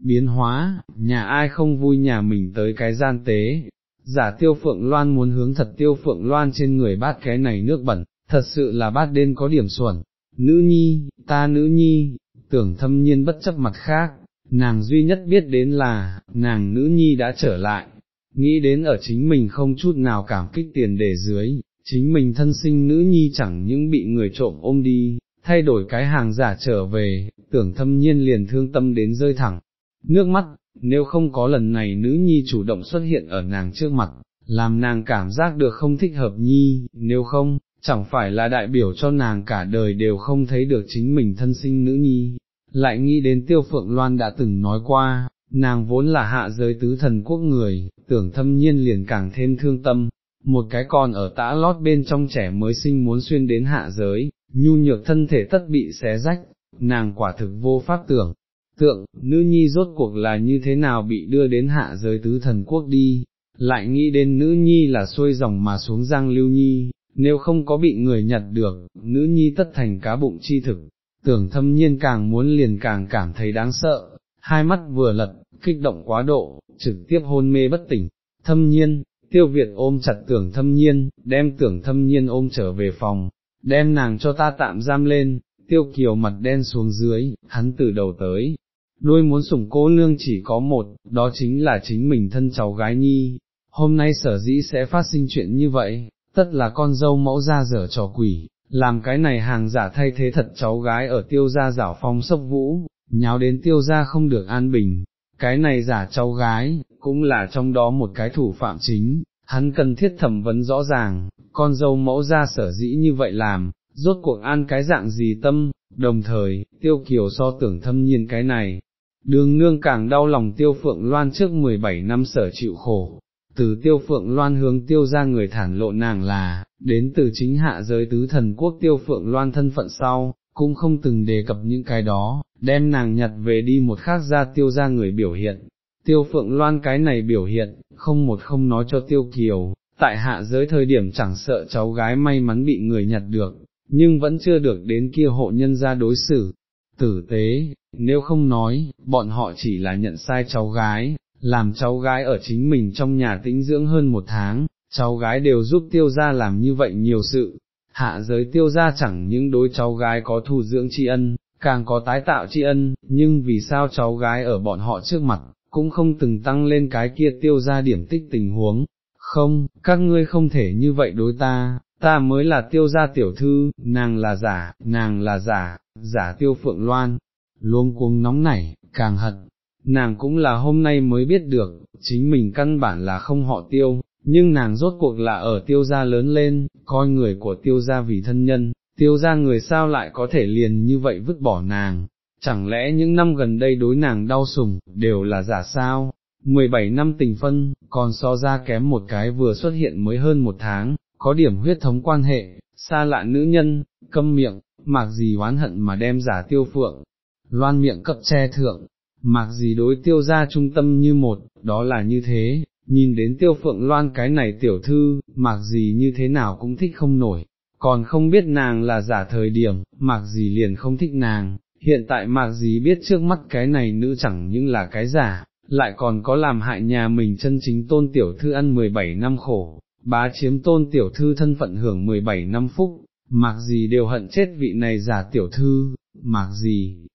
Biến hóa, nhà ai không vui nhà mình tới cái gian tế, giả tiêu phượng loan muốn hướng thật tiêu phượng loan trên người bát cái này nước bẩn, thật sự là bát đen có điểm xuẩn, nữ nhi, ta nữ nhi, tưởng thâm nhiên bất chấp mặt khác, nàng duy nhất biết đến là, nàng nữ nhi đã trở lại, nghĩ đến ở chính mình không chút nào cảm kích tiền để dưới, chính mình thân sinh nữ nhi chẳng những bị người trộm ôm đi, thay đổi cái hàng giả trở về, tưởng thâm nhiên liền thương tâm đến rơi thẳng, nước mắt, nếu không có lần này nữ nhi chủ động xuất hiện ở nàng trước mặt, làm nàng cảm giác được không thích hợp nhi, nếu không, chẳng phải là đại biểu cho nàng cả đời đều không thấy được chính mình thân sinh nữ nhi. Lại nghĩ đến tiêu phượng loan đã từng nói qua, nàng vốn là hạ giới tứ thần quốc người, tưởng thâm nhiên liền càng thêm thương tâm, một cái con ở tã lót bên trong trẻ mới sinh muốn xuyên đến hạ giới, nhu nhược thân thể tất bị xé rách, nàng quả thực vô pháp tưởng, tượng, nữ nhi rốt cuộc là như thế nào bị đưa đến hạ giới tứ thần quốc đi, lại nghĩ đến nữ nhi là xuôi dòng mà xuống giang lưu nhi, nếu không có bị người nhặt được, nữ nhi tất thành cá bụng chi thực, tưởng thâm nhiên càng muốn liền càng cảm thấy đáng sợ, hai mắt vừa lật, kích động quá độ, trực tiếp hôn mê bất tỉnh, thâm nhiên, tiêu Việt ôm chặt tưởng thâm nhiên, đem tưởng thâm nhiên ôm trở về phòng, đem nàng cho ta tạm giam lên, tiêu kiều mặt đen xuống dưới, hắn từ đầu tới, đuôi muốn sủng cô nương chỉ có một, đó chính là chính mình thân cháu gái nhi, hôm nay sở dĩ sẽ phát sinh chuyện như vậy, tất là con dâu mẫu ra dở trò quỷ, làm cái này hàng giả thay thế thật cháu gái ở tiêu gia giảo phong sốc vũ, nháo đến tiêu gia không được an bình, cái này giả cháu gái, cũng là trong đó một cái thủ phạm chính, hắn cần thiết thẩm vấn rõ ràng, con dâu mẫu ra sở dĩ như vậy làm, rốt cuộc an cái dạng gì tâm, đồng thời, tiêu kiều so tưởng thâm nhiên cái này, đường nương càng đau lòng tiêu phượng loan trước 17 năm sở chịu khổ, từ tiêu phượng loan hướng tiêu ra người thản lộ nàng là, đến từ chính hạ giới tứ thần quốc tiêu phượng loan thân phận sau, cũng không từng đề cập những cái đó, đem nàng nhặt về đi một khác ra tiêu ra người biểu hiện. Tiêu phượng loan cái này biểu hiện, không một không nói cho tiêu kiều, tại hạ giới thời điểm chẳng sợ cháu gái may mắn bị người nhặt được, nhưng vẫn chưa được đến kia hộ nhân ra đối xử. Tử tế, nếu không nói, bọn họ chỉ là nhận sai cháu gái, làm cháu gái ở chính mình trong nhà tĩnh dưỡng hơn một tháng, cháu gái đều giúp tiêu gia làm như vậy nhiều sự, hạ giới tiêu gia chẳng những đối cháu gái có thù dưỡng tri ân, càng có tái tạo tri ân, nhưng vì sao cháu gái ở bọn họ trước mặt, cũng không từng tăng lên cái kia tiêu gia điểm tích tình huống, không, các ngươi không thể như vậy đối ta, ta mới là tiêu gia tiểu thư, nàng là giả, nàng là giả, giả tiêu phượng loan, luôn cuống nóng nảy, càng hận, nàng cũng là hôm nay mới biết được, chính mình căn bản là không họ tiêu, nhưng nàng rốt cuộc là ở tiêu gia lớn lên, coi người của tiêu gia vì thân nhân, tiêu gia người sao lại có thể liền như vậy vứt bỏ nàng, chẳng lẽ những năm gần đây đối nàng đau sùng, đều là giả sao, 17 năm tình phân, còn so ra kém một cái vừa xuất hiện mới hơn một tháng, có điểm huyết thống quan hệ, xa lạ nữ nhân, câm miệng, mạc gì oán hận mà đem giả tiêu phượng, loan miệng cập che thượng, mặc gì đối tiêu ra trung tâm như một, đó là như thế, nhìn đến tiêu phượng loan cái này tiểu thư, mặc gì như thế nào cũng thích không nổi, còn không biết nàng là giả thời điểm, mặc gì liền không thích nàng, hiện tại mặc gì biết trước mắt cái này nữ chẳng những là cái giả, lại còn có làm hại nhà mình chân chính tôn tiểu thư ăn 17 năm khổ, bá chiếm tôn tiểu thư thân phận hưởng 17 năm phúc, mạc gì đều hận chết vị này giả tiểu thư, mạc gì,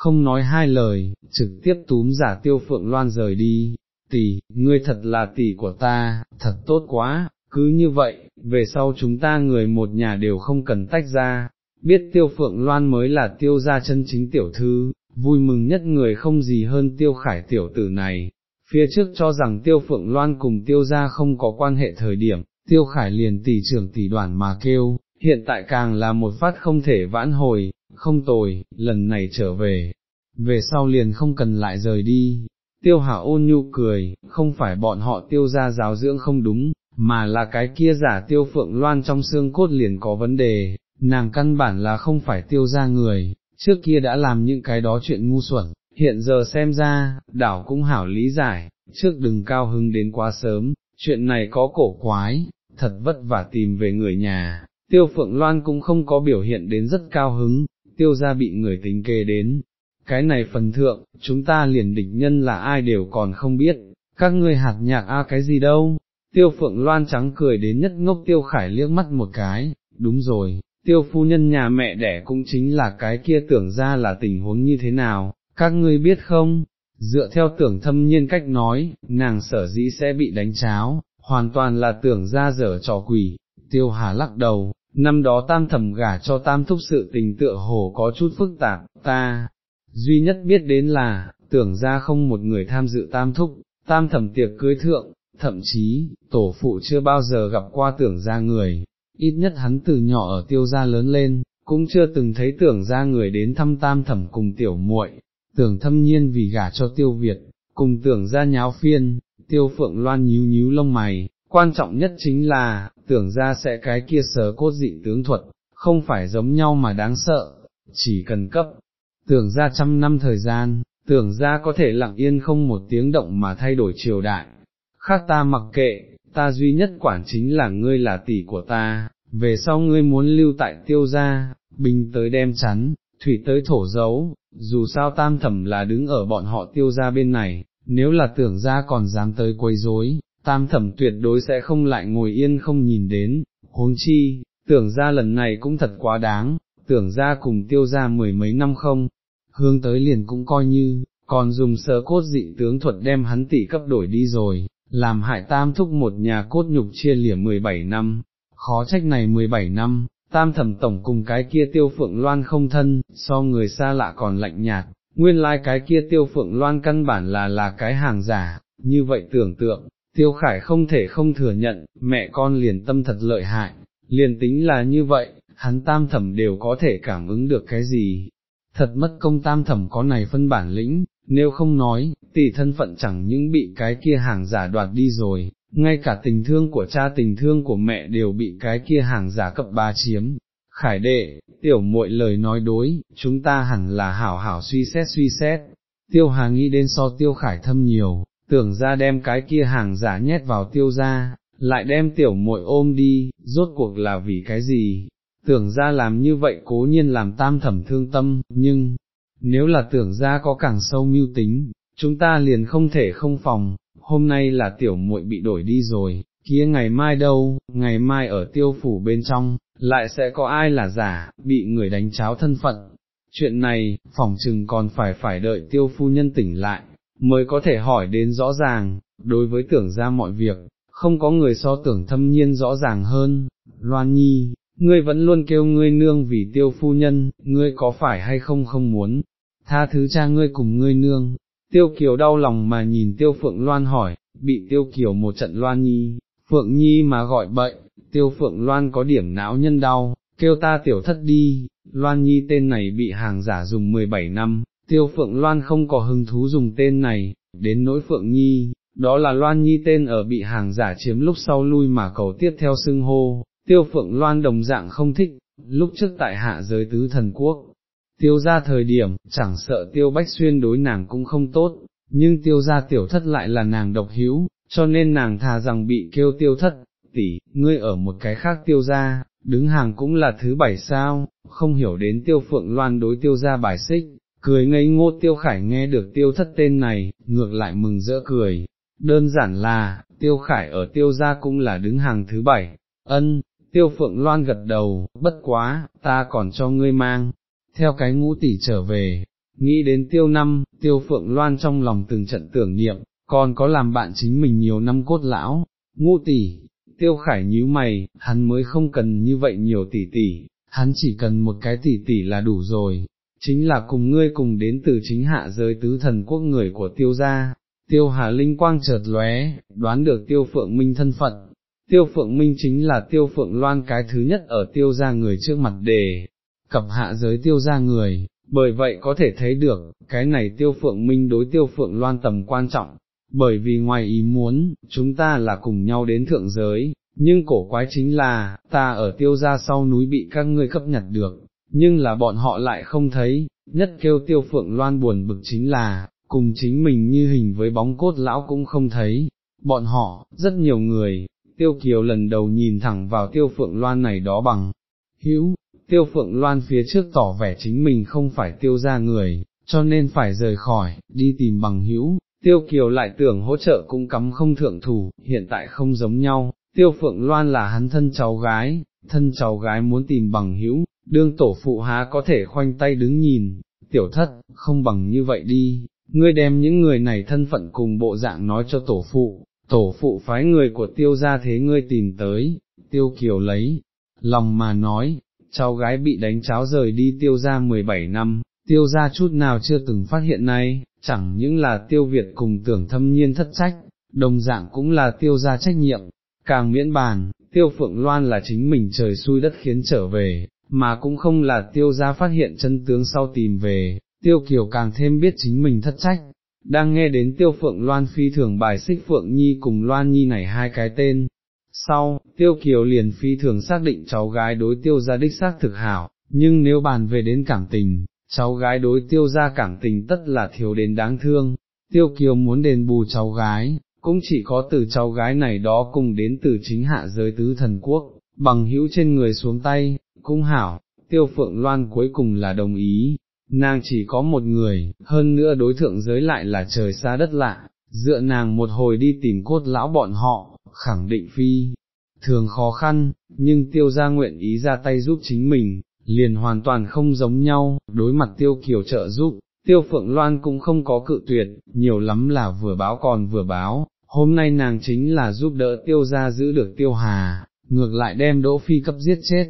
không nói hai lời, trực tiếp túm giả tiêu phượng loan rời đi, tỷ, ngươi thật là tỷ của ta, thật tốt quá, cứ như vậy, về sau chúng ta người một nhà đều không cần tách ra, biết tiêu phượng loan mới là tiêu gia chân chính tiểu thư, vui mừng nhất người không gì hơn tiêu khải tiểu tử này. Phía trước cho rằng tiêu phượng loan cùng tiêu gia không có quan hệ thời điểm, tiêu khải liền tỷ trưởng tỷ đoàn mà kêu, hiện tại càng là một phát không thể vãn hồi, không tồi, lần này trở về, về sau liền không cần lại rời đi. Tiêu hạ ôn nhu cười, không phải bọn họ tiêu ra giáo dưỡng không đúng, mà là cái kia giả tiêu phượng loan trong xương cốt liền có vấn đề, nàng căn bản là không phải tiêu ra người, trước kia đã làm những cái đó chuyện ngu xuẩn, hiện giờ xem ra, đảo cũng hảo lý giải, trước đừng cao hứng đến quá sớm, chuyện này có cổ quái, thật vất vả tìm về người nhà, tiêu phượng loan cũng không có biểu hiện đến rất cao hứng, tiêu ra bị người tính kế đến, cái này phần thượng, chúng ta liền địch nhân là ai đều còn không biết, các ngươi hạt nhạc a cái gì đâu, tiêu phượng loan trắng cười đến nhất ngốc tiêu khải liếc mắt một cái, đúng rồi, tiêu phu nhân nhà mẹ đẻ cũng chính là cái kia tưởng ra là tình huống như thế nào, các ngươi biết không, dựa theo tưởng thâm nhiên cách nói, nàng sở dĩ sẽ bị đánh cháo, hoàn toàn là tưởng ra dở trò quỷ, tiêu hà lắc đầu, năm đó tam thẩm gả cho tam thúc sự tình tựa hồ có chút phức tạp, ta, duy nhất biết đến là, tưởng ra không một người tham dự tam thúc, tam thẩm tiệc cưới thượng, thậm chí, tổ phụ chưa bao giờ gặp qua tưởng ra người, ít nhất hắn từ nhỏ ở tiêu gia lớn lên, cũng chưa từng thấy tưởng ra người đến thăm tam thẩm cùng tiểu muội. tưởng thâm nhiên vì gả cho tiêu Việt, cùng tưởng ra nháo phiên, tiêu phượng loan nhíu nhíu lông mày, quan trọng nhất chính là, tưởng ra sẽ cái kia sờ cốt dị tướng thuật, không phải giống nhau mà đáng sợ, chỉ cần cấp, tưởng ra trăm năm thời gian, tưởng ra có thể lặng yên không một tiếng động mà thay đổi triều đại, khác ta mặc kệ, ta duy nhất quản chính là ngươi là tỷ của ta, về sau ngươi muốn lưu tại tiêu gia, binh tới đem chắn, thủy tới thổ dấu, dù sao tam thẩm là đứng ở bọn họ tiêu gia bên này, nếu là tưởng ra còn dám tới quấy rối, tam thẩm tuyệt đối sẽ không lại ngồi yên không nhìn đến, huống chi, tưởng ra lần này cũng thật quá đáng, tưởng ra cùng tiêu ra mười mấy năm không, hướng tới liền cũng coi như, còn dùng sơ cốt dị tướng thuật đem hắn tỷ cấp đổi đi rồi, làm hại tam thúc một nhà cốt nhục chia lìa 17 năm, khó trách này 17 năm, tam thẩm tổng cùng cái kia tiêu phượng loan không thân, so người xa lạ còn lạnh nhạt, nguyên lai like cái kia tiêu phượng loan căn bản là là cái hàng giả, như vậy tưởng tượng, tiêu khải không thể không thừa nhận, mẹ con liền tâm thật lợi hại, liền tính là như vậy, hắn tam thẩm đều có thể cảm ứng được cái gì. Thật mất công tam thẩm có này phân bản lĩnh, nếu không nói, tỷ thân phận chẳng những bị cái kia hàng giả đoạt đi rồi, ngay cả tình thương của cha tình thương của mẹ đều bị cái kia hàng giả cập ba chiếm. Khải đệ, tiểu muội lời nói đối, chúng ta hẳn là hảo hảo suy xét suy xét, tiêu hà nghĩ đến so tiêu khải thâm nhiều, tưởng ra đem cái kia hàng giả nhét vào tiêu ra, lại đem tiểu muội ôm đi, rốt cuộc là vì cái gì, tưởng ra làm như vậy cố nhiên làm tam thẩm thương tâm, nhưng, nếu là tưởng ra có càng sâu mưu tính, chúng ta liền không thể không phòng, hôm nay là tiểu muội bị đổi đi rồi, kia ngày mai đâu, ngày mai ở tiêu phủ bên trong, lại sẽ có ai là giả, bị người đánh cháo thân phận. Chuyện này, phòng chừng còn phải phải đợi tiêu phu nhân tỉnh lại, mới có thể hỏi đến rõ ràng, đối với tưởng ra mọi việc, không có người so tưởng thâm nhiên rõ ràng hơn, Loan Nhi, ngươi vẫn luôn kêu ngươi nương vì tiêu phu nhân, ngươi có phải hay không không muốn, tha thứ cha ngươi cùng ngươi nương, tiêu kiều đau lòng mà nhìn tiêu phượng loan hỏi, bị tiêu kiều một trận loan nhi, phượng nhi mà gọi bậy, tiêu phượng loan có điểm não nhân đau, kêu ta tiểu thất đi, loan nhi tên này bị hàng giả dùng 17 năm, tiêu phượng loan không có hứng thú dùng tên này, đến nỗi phượng nhi, đó là loan nhi tên ở bị hàng giả chiếm lúc sau lui mà cầu tiếp theo xưng hô, tiêu phượng loan đồng dạng không thích, lúc trước tại hạ giới tứ thần quốc. Tiêu ra thời điểm, chẳng sợ tiêu bách xuyên đối nàng cũng không tốt, nhưng tiêu ra tiểu thất lại là nàng độc hữu, cho nên nàng thà rằng bị kêu tiêu thất, tỷ, ngươi ở một cái khác tiêu ra, đứng hàng cũng là thứ bảy sao, không hiểu đến tiêu phượng loan đối tiêu ra bài xích, cười ngây ngô tiêu khải nghe được tiêu thất tên này, ngược lại mừng rỡ cười, đơn giản là, tiêu khải ở tiêu gia cũng là đứng hàng thứ bảy, ân, tiêu phượng loan gật đầu, bất quá, ta còn cho ngươi mang, theo cái ngũ tỷ trở về, nghĩ đến tiêu năm, tiêu phượng loan trong lòng từng trận tưởng niệm, còn có làm bạn chính mình nhiều năm cốt lão, ngũ tỷ, tiêu khải nhíu mày, hắn mới không cần như vậy nhiều tỷ tỷ, hắn chỉ cần một cái tỷ tỷ là đủ rồi, chính là cùng ngươi cùng đến từ chính hạ giới tứ thần quốc người của tiêu gia. Tiêu Hà Linh quang chợt lóe, đoán được Tiêu Phượng Minh thân phận, Tiêu Phượng Minh chính là Tiêu Phượng Loan cái thứ nhất ở Tiêu gia người trước mặt đề, cập hạ giới Tiêu gia người, bởi vậy có thể thấy được, cái này Tiêu Phượng Minh đối Tiêu Phượng Loan tầm quan trọng, bởi vì ngoài ý muốn, chúng ta là cùng nhau đến thượng giới, nhưng cổ quái chính là, ta ở Tiêu gia sau núi bị các ngươi cấp nhặt được, nhưng là bọn họ lại không thấy, nhất kêu tiêu phượng loan buồn bực chính là, cùng chính mình như hình với bóng cốt lão cũng không thấy, bọn họ, rất nhiều người, tiêu kiều lần đầu nhìn thẳng vào tiêu phượng loan này đó bằng, hữu, tiêu phượng loan phía trước tỏ vẻ chính mình không phải tiêu ra người, cho nên phải rời khỏi, đi tìm bằng hữu. Tiêu Kiều lại tưởng hỗ trợ cũng cắm không thượng thủ, hiện tại không giống nhau, Tiêu Phượng Loan là hắn thân cháu gái, thân cháu gái muốn tìm bằng hữu, đương tổ phụ há có thể khoanh tay đứng nhìn, tiểu thất, không bằng như vậy đi, ngươi đem những người này thân phận cùng bộ dạng nói cho tổ phụ, tổ phụ phái người của tiêu gia thế ngươi tìm tới, tiêu kiều lấy, lòng mà nói, cháu gái bị đánh cháo rời đi tiêu gia 17 năm, tiêu gia chút nào chưa từng phát hiện này, chẳng những là tiêu Việt cùng tưởng thâm nhiên thất trách, đồng dạng cũng là tiêu gia trách nhiệm, càng miễn bàn, tiêu phượng loan là chính mình trời xui đất khiến trở về, mà cũng không là tiêu gia phát hiện chân tướng sau tìm về, tiêu kiều càng thêm biết chính mình thất trách, đang nghe đến tiêu phượng loan phi thường bài xích phượng nhi cùng loan nhi này hai cái tên. Sau, tiêu kiều liền phi thường xác định cháu gái đối tiêu gia đích xác thực hảo, nhưng nếu bàn về đến cảm tình, cháu gái đối tiêu gia cảm tình tất là thiếu đến đáng thương, tiêu kiều muốn đền bù cháu gái, cũng chỉ có từ cháu gái này đó cùng đến từ chính hạ giới tứ thần quốc, bằng hữu trên người xuống tay, cũng hảo, tiêu phượng loan cuối cùng là đồng ý, nàng chỉ có một người, hơn nữa đối thượng giới lại là trời xa đất lạ, dựa nàng một hồi đi tìm cốt lão bọn họ, khẳng định phi, thường khó khăn, nhưng tiêu gia nguyện ý ra tay giúp chính mình, liền hoàn toàn không giống nhau, đối mặt tiêu kiều trợ giúp, tiêu phượng loan cũng không có cự tuyệt, nhiều lắm là vừa báo còn vừa báo, hôm nay nàng chính là giúp đỡ tiêu gia giữ được tiêu hà, ngược lại đem đỗ phi cấp giết chết.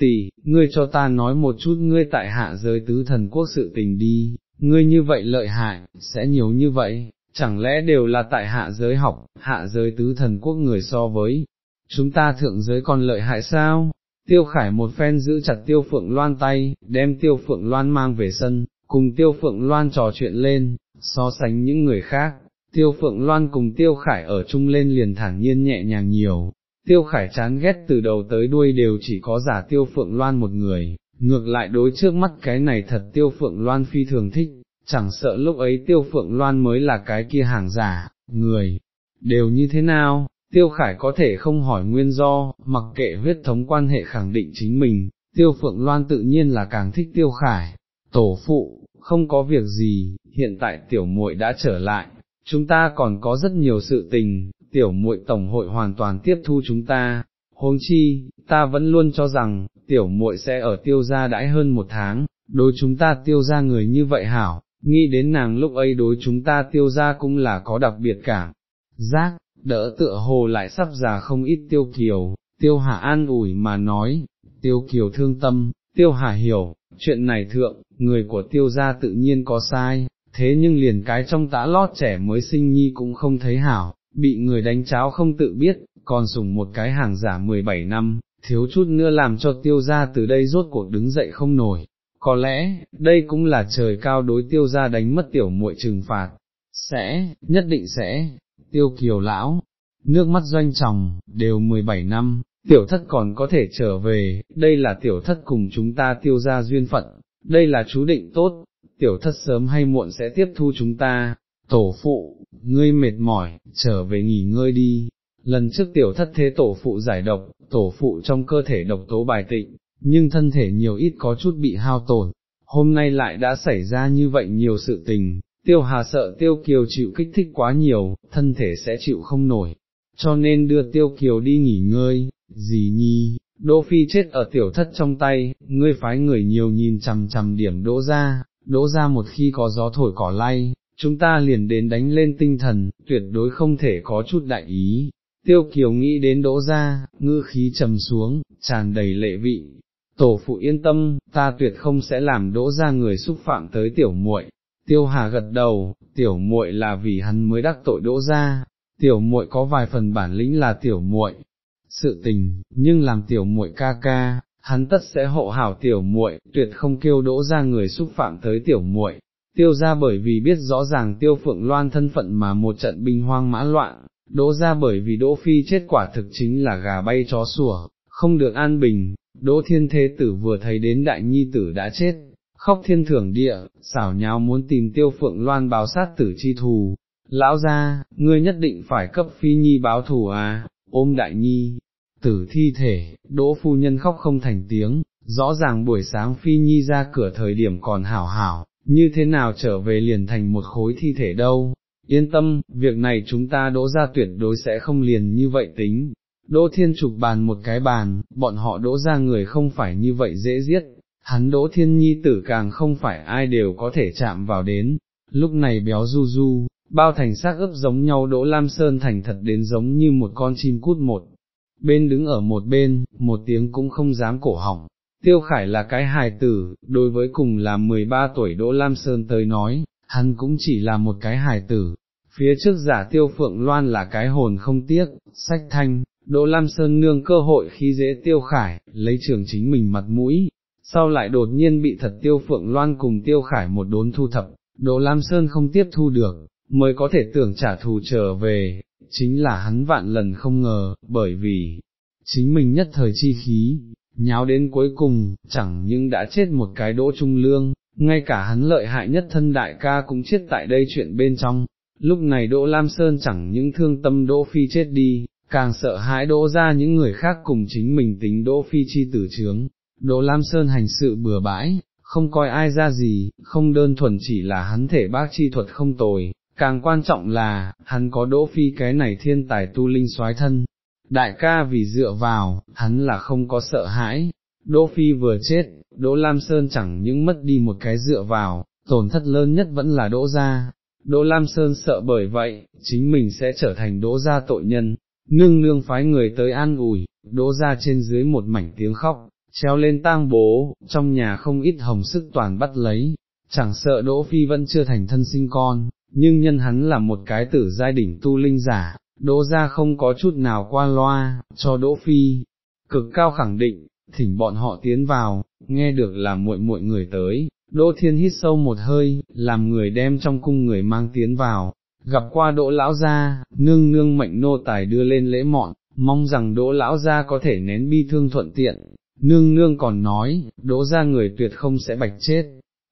Tỷ, ngươi cho ta nói một chút ngươi tại hạ giới tứ thần quốc sự tình đi, ngươi như vậy lợi hại, sẽ nhiều như vậy, chẳng lẽ đều là tại hạ giới học, hạ giới tứ thần quốc người so với, chúng ta thượng giới còn lợi hại sao? Tiêu Khải một phen giữ chặt Tiêu Phượng Loan tay, đem Tiêu Phượng Loan mang về sân, cùng Tiêu Phượng Loan trò chuyện lên, so sánh những người khác, Tiêu Phượng Loan cùng Tiêu Khải ở chung lên liền thản nhiên nhẹ nhàng nhiều, Tiêu Khải chán ghét từ đầu tới đuôi đều chỉ có giả Tiêu Phượng Loan một người, ngược lại đối trước mắt cái này thật Tiêu Phượng Loan phi thường thích, chẳng sợ lúc ấy Tiêu Phượng Loan mới là cái kia hàng giả, người, đều như thế nào, Tiêu Khải có thể không hỏi nguyên do, mặc kệ huyết thống quan hệ khẳng định chính mình, Tiêu Phượng Loan tự nhiên là càng thích Tiêu Khải, tổ phụ, không có việc gì, hiện tại tiểu muội đã trở lại, chúng ta còn có rất nhiều sự tình, tiểu muội tổng hội hoàn toàn tiếp thu chúng ta, huống chi, ta vẫn luôn cho rằng, tiểu muội sẽ ở tiêu gia đãi hơn một tháng, đối chúng ta tiêu gia người như vậy hảo, nghĩ đến nàng lúc ấy đối chúng ta tiêu gia cũng là có đặc biệt cả. giác, đỡ tựa hồ lại sắp già không ít tiêu kiều, tiêu hạ an ủi mà nói, tiêu kiều thương tâm, tiêu hạ hiểu, chuyện này thượng, người của tiêu gia tự nhiên có sai, thế nhưng liền cái trong tã lót trẻ mới sinh nhi cũng không thấy hảo, bị người đánh cháo không tự biết, còn sủng một cái hàng giả 17 năm, thiếu chút nữa làm cho tiêu gia từ đây rốt cuộc đứng dậy không nổi. Có lẽ, đây cũng là trời cao đối tiêu gia đánh mất tiểu muội trừng phạt, sẽ, nhất định sẽ, tiêu kiều lão, nước mắt doanh chồng, đều 17 năm, tiểu thất còn có thể trở về, đây là tiểu thất cùng chúng ta tiêu gia duyên phận, đây là chú định tốt, tiểu thất sớm hay muộn sẽ tiếp thu chúng ta, tổ phụ, ngươi mệt mỏi, trở về nghỉ ngơi đi. Lần trước tiểu thất thế tổ phụ giải độc, tổ phụ trong cơ thể độc tố bài tịnh, nhưng thân thể nhiều ít có chút bị hao tổn, hôm nay lại đã xảy ra như vậy nhiều sự tình, tiêu hà sợ tiêu kiều chịu kích thích quá nhiều, thân thể sẽ chịu không nổi, cho nên đưa tiêu kiều đi nghỉ ngơi, gì nhi, đỗ phi chết ở tiểu thất trong tay, ngươi phái người nhiều nhìn chằm chằm điểm đỗ ra, đỗ ra một khi có gió thổi cỏ lay, chúng ta liền đến đánh lên tinh thần, tuyệt đối không thể có chút đại ý. Tiêu Kiều nghĩ đến đỗ ra, ngư khí trầm xuống, tràn đầy lệ vị. Tổ phụ yên tâm, ta tuyệt không sẽ làm đỗ ra người xúc phạm tới tiểu muội. Tiêu Hà gật đầu, tiểu muội là vì hắn mới đắc tội đỗ ra, tiểu muội có vài phần bản lĩnh là tiểu muội. Sự tình, nhưng làm tiểu muội ca ca, hắn tất sẽ hộ hảo tiểu muội, tuyệt không kêu đỗ ra người xúc phạm tới tiểu muội. Tiêu ra bởi vì biết rõ ràng tiêu phượng loan thân phận mà một trận binh hoang mã loạn, đỗ ra bởi vì đỗ phi chết quả thực chính là gà bay chó sủa, không được an bình, đỗ thiên thế tử vừa thấy đến đại nhi tử đã chết, khóc thiên thưởng địa, xảo nháo muốn tìm tiêu phượng loan báo sát tử chi thù, lão ra, ngươi nhất định phải cấp phi nhi báo thù à, ôm đại nhi, tử thi thể, đỗ phu nhân khóc không thành tiếng, rõ ràng buổi sáng phi nhi ra cửa thời điểm còn hảo hảo, như thế nào trở về liền thành một khối thi thể đâu, yên tâm, việc này chúng ta đỗ ra tuyệt đối sẽ không liền như vậy tính. Đỗ thiên trục bàn một cái bàn, bọn họ đỗ ra người không phải như vậy dễ giết, hắn đỗ thiên nhi tử càng không phải ai đều có thể chạm vào đến, lúc này béo du du, bao thành xác ướp giống nhau đỗ lam sơn thành thật đến giống như một con chim cút một, bên đứng ở một bên, một tiếng cũng không dám cổ hỏng. Tiêu Khải là cái hài tử, đối với cùng là 13 tuổi Đỗ Lam Sơn tới nói, hắn cũng chỉ là một cái hài tử. Phía trước giả tiêu phượng loan là cái hồn không tiếc, sách thanh, Đỗ Lam Sơn nương cơ hội khi dễ tiêu khải, lấy trường chính mình mặt mũi, sau lại đột nhiên bị thật tiêu phượng loan cùng tiêu khải một đốn thu thập, Đỗ Lam Sơn không tiếp thu được, mới có thể tưởng trả thù trở về, chính là hắn vạn lần không ngờ, bởi vì, chính mình nhất thời chi khí, nháo đến cuối cùng, chẳng những đã chết một cái đỗ trung lương, ngay cả hắn lợi hại nhất thân đại ca cũng chết tại đây chuyện bên trong. Lúc này Đỗ Lam Sơn chẳng những thương tâm Đỗ Phi chết đi, càng sợ hãi Đỗ ra những người khác cùng chính mình tính Đỗ Phi chi tử trướng. Đỗ Lam Sơn hành sự bừa bãi, không coi ai ra gì, không đơn thuần chỉ là hắn thể bác chi thuật không tồi, càng quan trọng là, hắn có Đỗ Phi cái này thiên tài tu linh soái thân. Đại ca vì dựa vào, hắn là không có sợ hãi, Đỗ Phi vừa chết, Đỗ Lam Sơn chẳng những mất đi một cái dựa vào, tổn thất lớn nhất vẫn là Đỗ Gia. Đỗ Lam Sơn sợ bởi vậy, chính mình sẽ trở thành Đỗ Gia tội nhân, nương nương phái người tới an ủi, Đỗ Gia trên dưới một mảnh tiếng khóc, treo lên tang bố, trong nhà không ít hồng sức toàn bắt lấy, chẳng sợ Đỗ Phi vẫn chưa thành thân sinh con, nhưng nhân hắn là một cái tử giai đỉnh tu linh giả, Đỗ Gia không có chút nào qua loa, cho Đỗ Phi, cực cao khẳng định, thỉnh bọn họ tiến vào, nghe được là muội muội người tới, Đỗ Thiên hít sâu một hơi, làm người đem trong cung người mang tiến vào, gặp qua Đỗ lão gia, nương nương mệnh nô tài đưa lên lễ mọn, mong rằng Đỗ lão gia có thể nén bi thương thuận tiện. Nương nương còn nói, đỗ ra người tuyệt không sẽ bạch chết,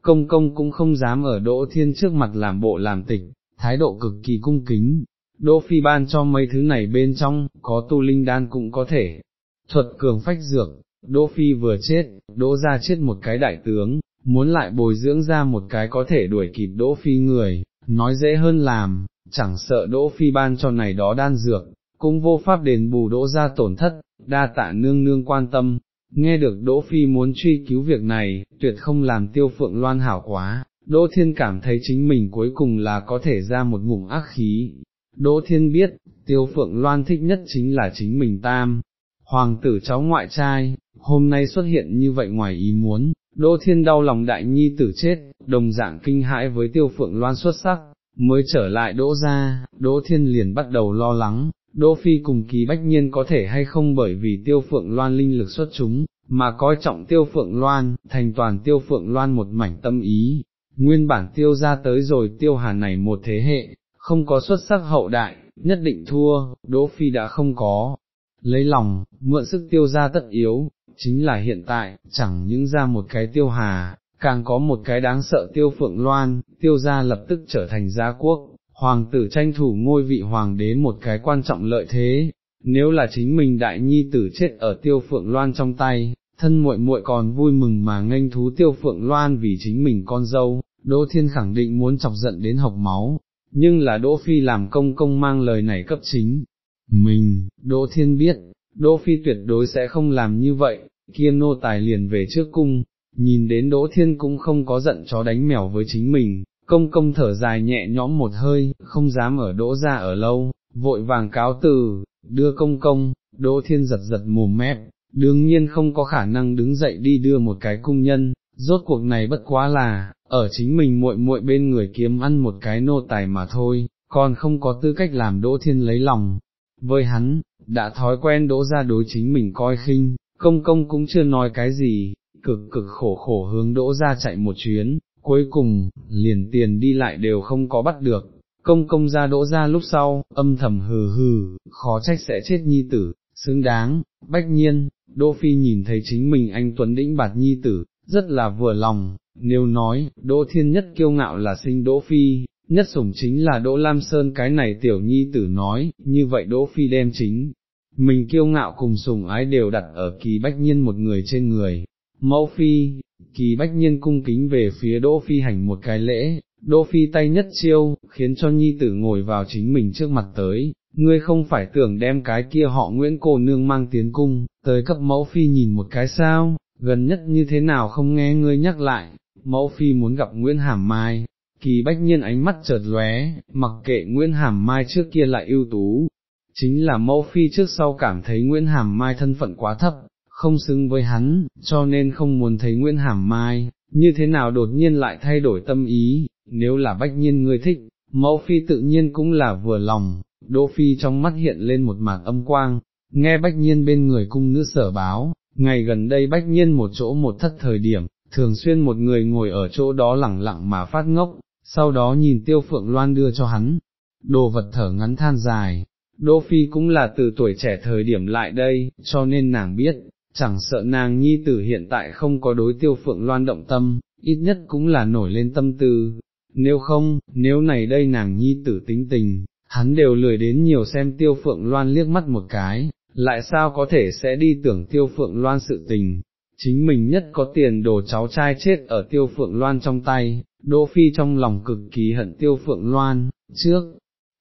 công công cũng không dám ở đỗ thiên trước mặt làm bộ làm tịch, thái độ cực kỳ cung kính, đỗ phi ban cho mấy thứ này bên trong, có tu linh đan cũng có thể, thuật cường phách dược, Đỗ Phi vừa chết, Đỗ ra chết một cái đại tướng, muốn lại bồi dưỡng ra một cái có thể đuổi kịp Đỗ Phi người, nói dễ hơn làm, chẳng sợ Đỗ Phi ban cho này đó đan dược, cũng vô pháp đền bù Đỗ ra tổn thất, đa tạ nương nương quan tâm. Nghe được Đỗ Phi muốn truy cứu việc này, tuyệt không làm tiêu phượng loan hảo quá, Đỗ Thiên cảm thấy chính mình cuối cùng là có thể ra một ngụm ác khí. Đỗ Thiên biết, tiêu phượng loan thích nhất chính là chính mình tam, hoàng tử cháu ngoại trai, hôm nay xuất hiện như vậy ngoài ý muốn, Đỗ Thiên đau lòng đại nhi tử chết, đồng dạng kinh hãi với tiêu phượng loan xuất sắc, mới trở lại Đỗ ra, Đỗ Thiên liền bắt đầu lo lắng, Đỗ Phi cùng kỳ bách nhiên có thể hay không bởi vì tiêu phượng loan linh lực xuất chúng, mà coi trọng tiêu phượng loan, thành toàn tiêu phượng loan một mảnh tâm ý, nguyên bản tiêu ra tới rồi tiêu hà này một thế hệ, không có xuất sắc hậu đại, nhất định thua, Đỗ Phi đã không có, lấy lòng, mượn sức tiêu ra tất yếu, chính là hiện tại, chẳng những ra một cái tiêu hà, càng có một cái đáng sợ tiêu phượng loan, tiêu gia lập tức trở thành gia quốc, hoàng tử tranh thủ ngôi vị hoàng đế một cái quan trọng lợi thế, nếu là chính mình đại nhi tử chết ở tiêu phượng loan trong tay, thân muội muội còn vui mừng mà nghênh thú tiêu phượng loan vì chính mình con dâu, Đỗ Thiên khẳng định muốn chọc giận đến học máu, nhưng là Đỗ Phi làm công công mang lời này cấp chính. Mình, Đỗ Thiên biết, Đỗ Phi tuyệt đối sẽ không làm như vậy, kia nô tài liền về trước cung, nhìn đến Đỗ Thiên cũng không có giận chó đánh mèo với chính mình, công công thở dài nhẹ nhõm một hơi, không dám ở Đỗ ra ở lâu, vội vàng cáo từ, đưa công công, Đỗ Thiên giật giật mồm mép, đương nhiên không có khả năng đứng dậy đi đưa một cái cung nhân, rốt cuộc này bất quá là, ở chính mình muội muội bên người kiếm ăn một cái nô tài mà thôi, còn không có tư cách làm Đỗ Thiên lấy lòng. Với hắn, đã thói quen đỗ ra đối chính mình coi khinh, công công cũng chưa nói cái gì, cực cực khổ khổ hướng đỗ ra chạy một chuyến, cuối cùng, liền tiền đi lại đều không có bắt được, công công ra đỗ ra lúc sau, âm thầm hừ hừ, khó trách sẽ chết nhi tử, xứng đáng, bách nhiên, Đỗ Phi nhìn thấy chính mình anh Tuấn Đĩnh bạt nhi tử, rất là vừa lòng, nếu nói, Đỗ Thiên nhất kiêu ngạo là sinh Đỗ Phi, nhất sủng chính là Đỗ Lam Sơn cái này tiểu nhi tử nói, như vậy Đỗ Phi đem chính, mình kiêu ngạo cùng sùng ái đều đặt ở kỳ bách nhiên một người trên người. Mẫu phi, kỳ bách nhiên cung kính về phía đỗ phi hành một cái lễ, đỗ phi tay nhất chiêu, khiến cho nhi tử ngồi vào chính mình trước mặt tới, ngươi không phải tưởng đem cái kia họ Nguyễn cô nương mang tiến cung, tới cấp mẫu phi nhìn một cái sao, gần nhất như thế nào không nghe ngươi nhắc lại, mẫu phi muốn gặp Nguyễn Hàm Mai. Kỳ bách nhiên ánh mắt chợt lóe, mặc kệ Nguyễn Hàm Mai trước kia lại ưu tú, chính là mẫu phi trước sau cảm thấy Nguyễn Hàm Mai thân phận quá thấp, không xứng với hắn, cho nên không muốn thấy Nguyễn Hàm Mai, như thế nào đột nhiên lại thay đổi tâm ý, nếu là bách nhiên người thích, mẫu phi tự nhiên cũng là vừa lòng, Đỗ Phi trong mắt hiện lên một mạc âm quang, nghe bách nhiên bên người cung nữ sở báo, ngày gần đây bách nhiên một chỗ một thất thời điểm, thường xuyên một người ngồi ở chỗ đó lẳng lặng mà phát ngốc, sau đó nhìn tiêu phượng loan đưa cho hắn, đồ vật thở ngắn than dài, Đỗ Phi cũng là từ tuổi trẻ thời điểm lại đây, cho nên nàng biết, chẳng sợ nàng nhi tử hiện tại không có đối tiêu phượng loan động tâm, ít nhất cũng là nổi lên tâm tư, nếu không, nếu này đây nàng nhi tử tính tình, hắn đều lười đến nhiều xem tiêu phượng loan liếc mắt một cái, lại sao có thể sẽ đi tưởng tiêu phượng loan sự tình, chính mình nhất có tiền đồ cháu trai chết ở tiêu phượng loan trong tay, Đỗ Phi trong lòng cực kỳ hận tiêu phượng loan, trước,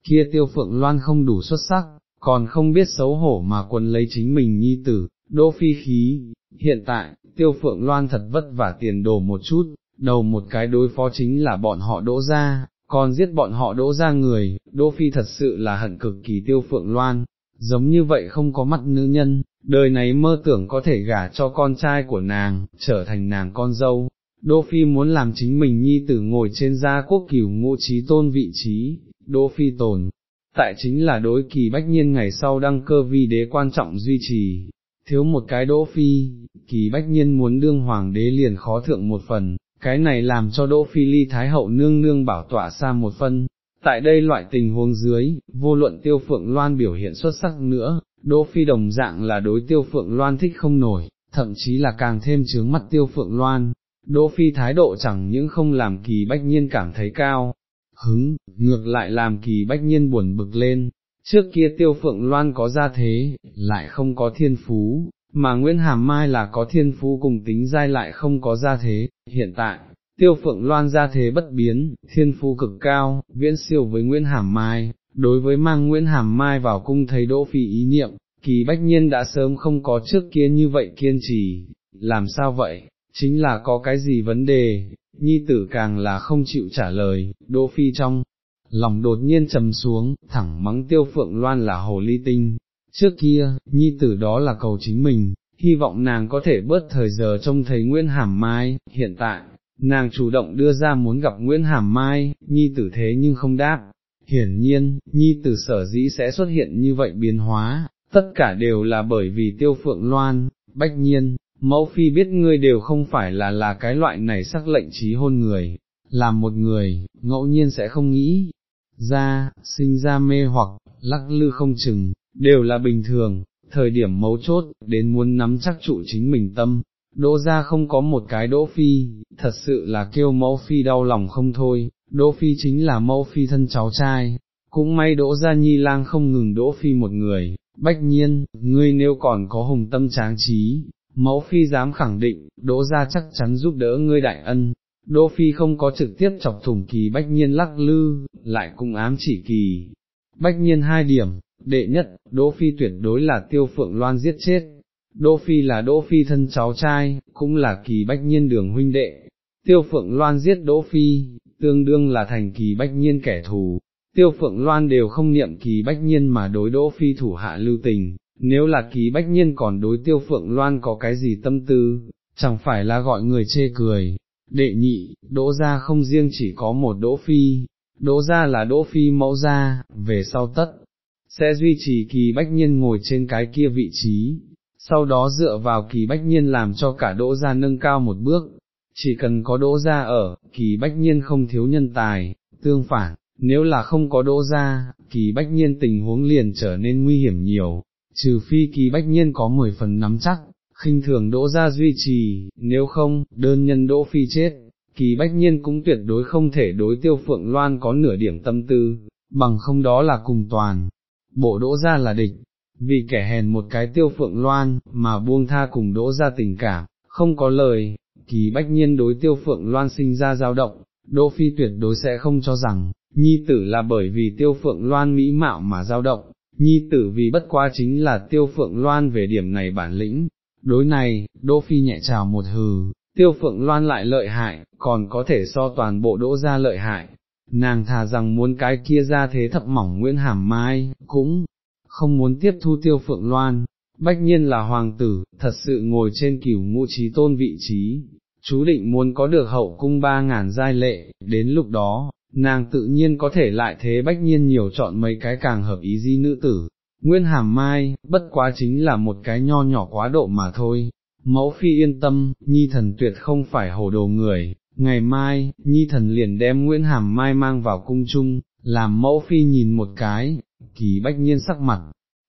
kia tiêu phượng loan không đủ xuất sắc, còn không biết xấu hổ mà quân lấy chính mình nhi tử, Đỗ Phi khí, hiện tại, tiêu phượng loan thật vất vả tiền đồ một chút, đầu một cái đối phó chính là bọn họ đỗ ra, còn giết bọn họ đỗ ra người, Đỗ Phi thật sự là hận cực kỳ tiêu phượng loan, giống như vậy không có mắt nữ nhân, đời này mơ tưởng có thể gả cho con trai của nàng, trở thành nàng con dâu. Đỗ Phi muốn làm chính mình nhi tử ngồi trên gia quốc cửu ngũ trí tôn vị trí, Đỗ Phi tồn, tại chính là đối kỳ bách nhiên ngày sau đăng cơ vi đế quan trọng duy trì, thiếu một cái Đỗ Phi, kỳ bách nhiên muốn đương hoàng đế liền khó thượng một phần, cái này làm cho Đỗ Phi ly Thái Hậu nương nương bảo tỏa xa một phân. Tại đây loại tình huống dưới, vô luận tiêu phượng loan biểu hiện xuất sắc nữa, Đỗ Phi đồng dạng là đối tiêu phượng loan thích không nổi, thậm chí là càng thêm chướng mắt tiêu phượng loan. Đỗ Phi thái độ chẳng những không làm kỳ bách nhiên cảm thấy cao, hứng, ngược lại làm kỳ bách nhiên buồn bực lên, trước kia tiêu phượng loan có gia thế, lại không có thiên phú, mà Nguyễn Hàm Mai là có thiên phú cùng tính dai lại không có gia thế, hiện tại, tiêu phượng loan gia thế bất biến, thiên phú cực cao, viễn siêu với Nguyễn Hàm Mai, đối với mang Nguyễn Hàm Mai vào cung thấy đỗ phi ý niệm, kỳ bách nhiên đã sớm không có trước kia như vậy kiên trì, làm sao vậy, chính là có cái gì vấn đề, nhi tử càng là không chịu trả lời, đỗ phi trong, lòng đột nhiên trầm xuống, thẳng mắng tiêu phượng loan là hồ ly tinh, trước kia, nhi tử đó là cầu chính mình, hy vọng nàng có thể bớt thời giờ trông thấy Nguyễn Hàm Mai, hiện tại, nàng chủ động đưa ra muốn gặp Nguyễn Hàm Mai, nhi tử thế nhưng không đáp, hiển nhiên, nhi tử sở dĩ sẽ xuất hiện như vậy biến hóa, tất cả đều là bởi vì tiêu phượng loan, bách nhiên, mẫu phi biết ngươi đều không phải là là cái loại này sắc lệnh trí hôn người, làm một người, ngẫu nhiên sẽ không nghĩ, ra, sinh ra mê hoặc, lắc lư không chừng, đều là bình thường, thời điểm mấu chốt, đến muốn nắm chắc trụ chính mình tâm, đỗ ra không có một cái đỗ phi, thật sự là kêu mẫu phi đau lòng không thôi, đỗ phi chính là mẫu phi thân cháu trai, cũng may đỗ ra nhi lang không ngừng đỗ phi một người, bách nhiên, ngươi nếu còn có hùng tâm tráng trí, mẫu phi dám khẳng định, đỗ ra chắc chắn giúp đỡ ngươi đại ân. Đỗ Phi không có trực tiếp chọc thủng kỳ bách nhiên lắc lư, lại cũng ám chỉ kỳ. Bách nhiên hai điểm, đệ nhất, Đỗ Phi tuyệt đối là tiêu phượng loan giết chết, Đỗ Phi là Đỗ Phi thân cháu trai, cũng là kỳ bách nhiên đường huynh đệ, tiêu phượng loan giết Đỗ Phi, tương đương là thành kỳ bách nhiên kẻ thù, tiêu phượng loan đều không niệm kỳ bách nhiên mà đối Đỗ Phi thủ hạ lưu tình, nếu là kỳ bách nhiên còn đối tiêu phượng loan có cái gì tâm tư, chẳng phải là gọi người chê cười. Đệ nhị, đỗ gia không riêng chỉ có một đỗ phi, đỗ gia là đỗ phi mẫu gia, về sau tất, sẽ duy trì kỳ bách nhiên ngồi trên cái kia vị trí, sau đó dựa vào kỳ bách nhiên làm cho cả đỗ gia nâng cao một bước, chỉ cần có đỗ gia ở, kỳ bách nhiên không thiếu nhân tài, tương phản, nếu là không có đỗ gia, kỳ bách nhiên tình huống liền trở nên nguy hiểm nhiều, trừ phi kỳ bách nhiên có 10 phần nắm chắc, khinh thường đỗ gia duy trì, nếu không, đơn nhân đỗ phi chết. Kỳ bách nhiên cũng tuyệt đối không thể đối tiêu phượng loan có nửa điểm tâm tư, bằng không đó là cùng toàn, bộ đỗ gia là địch, vì kẻ hèn một cái tiêu phượng loan, mà buông tha cùng đỗ ra tình cảm, không có lời, kỳ bách nhiên đối tiêu phượng loan sinh ra dao động, đỗ phi tuyệt đối sẽ không cho rằng, nhi tử là bởi vì tiêu phượng loan mỹ mạo mà dao động, nhi tử vì bất quá chính là tiêu phượng loan về điểm này bản lĩnh, đối này, đỗ phi nhẹ chào một hừ. Tiêu phượng loan lại lợi hại, còn có thể so toàn bộ đỗ ra lợi hại, nàng thà rằng muốn cái kia ra thế thập mỏng Nguyễn Hàm Mai, cũng không muốn tiếp thu tiêu phượng loan, bách nhiên là hoàng tử, thật sự ngồi trên cửu ngũ trí tôn vị trí, chú định muốn có được hậu cung ba ngàn giai lệ, đến lúc đó, nàng tự nhiên có thể lại thế bách nhiên nhiều chọn mấy cái càng hợp ý di nữ tử. Nguyên hàm mai, bất quá chính là một cái nho nhỏ quá độ mà thôi, mẫu phi yên tâm, nhi thần tuyệt không phải hồ đồ người, ngày mai, nhi thần liền đem Nguyễn Hàm Mai mang vào cung chung, làm mẫu phi nhìn một cái, kỳ bách nhiên sắc mặt,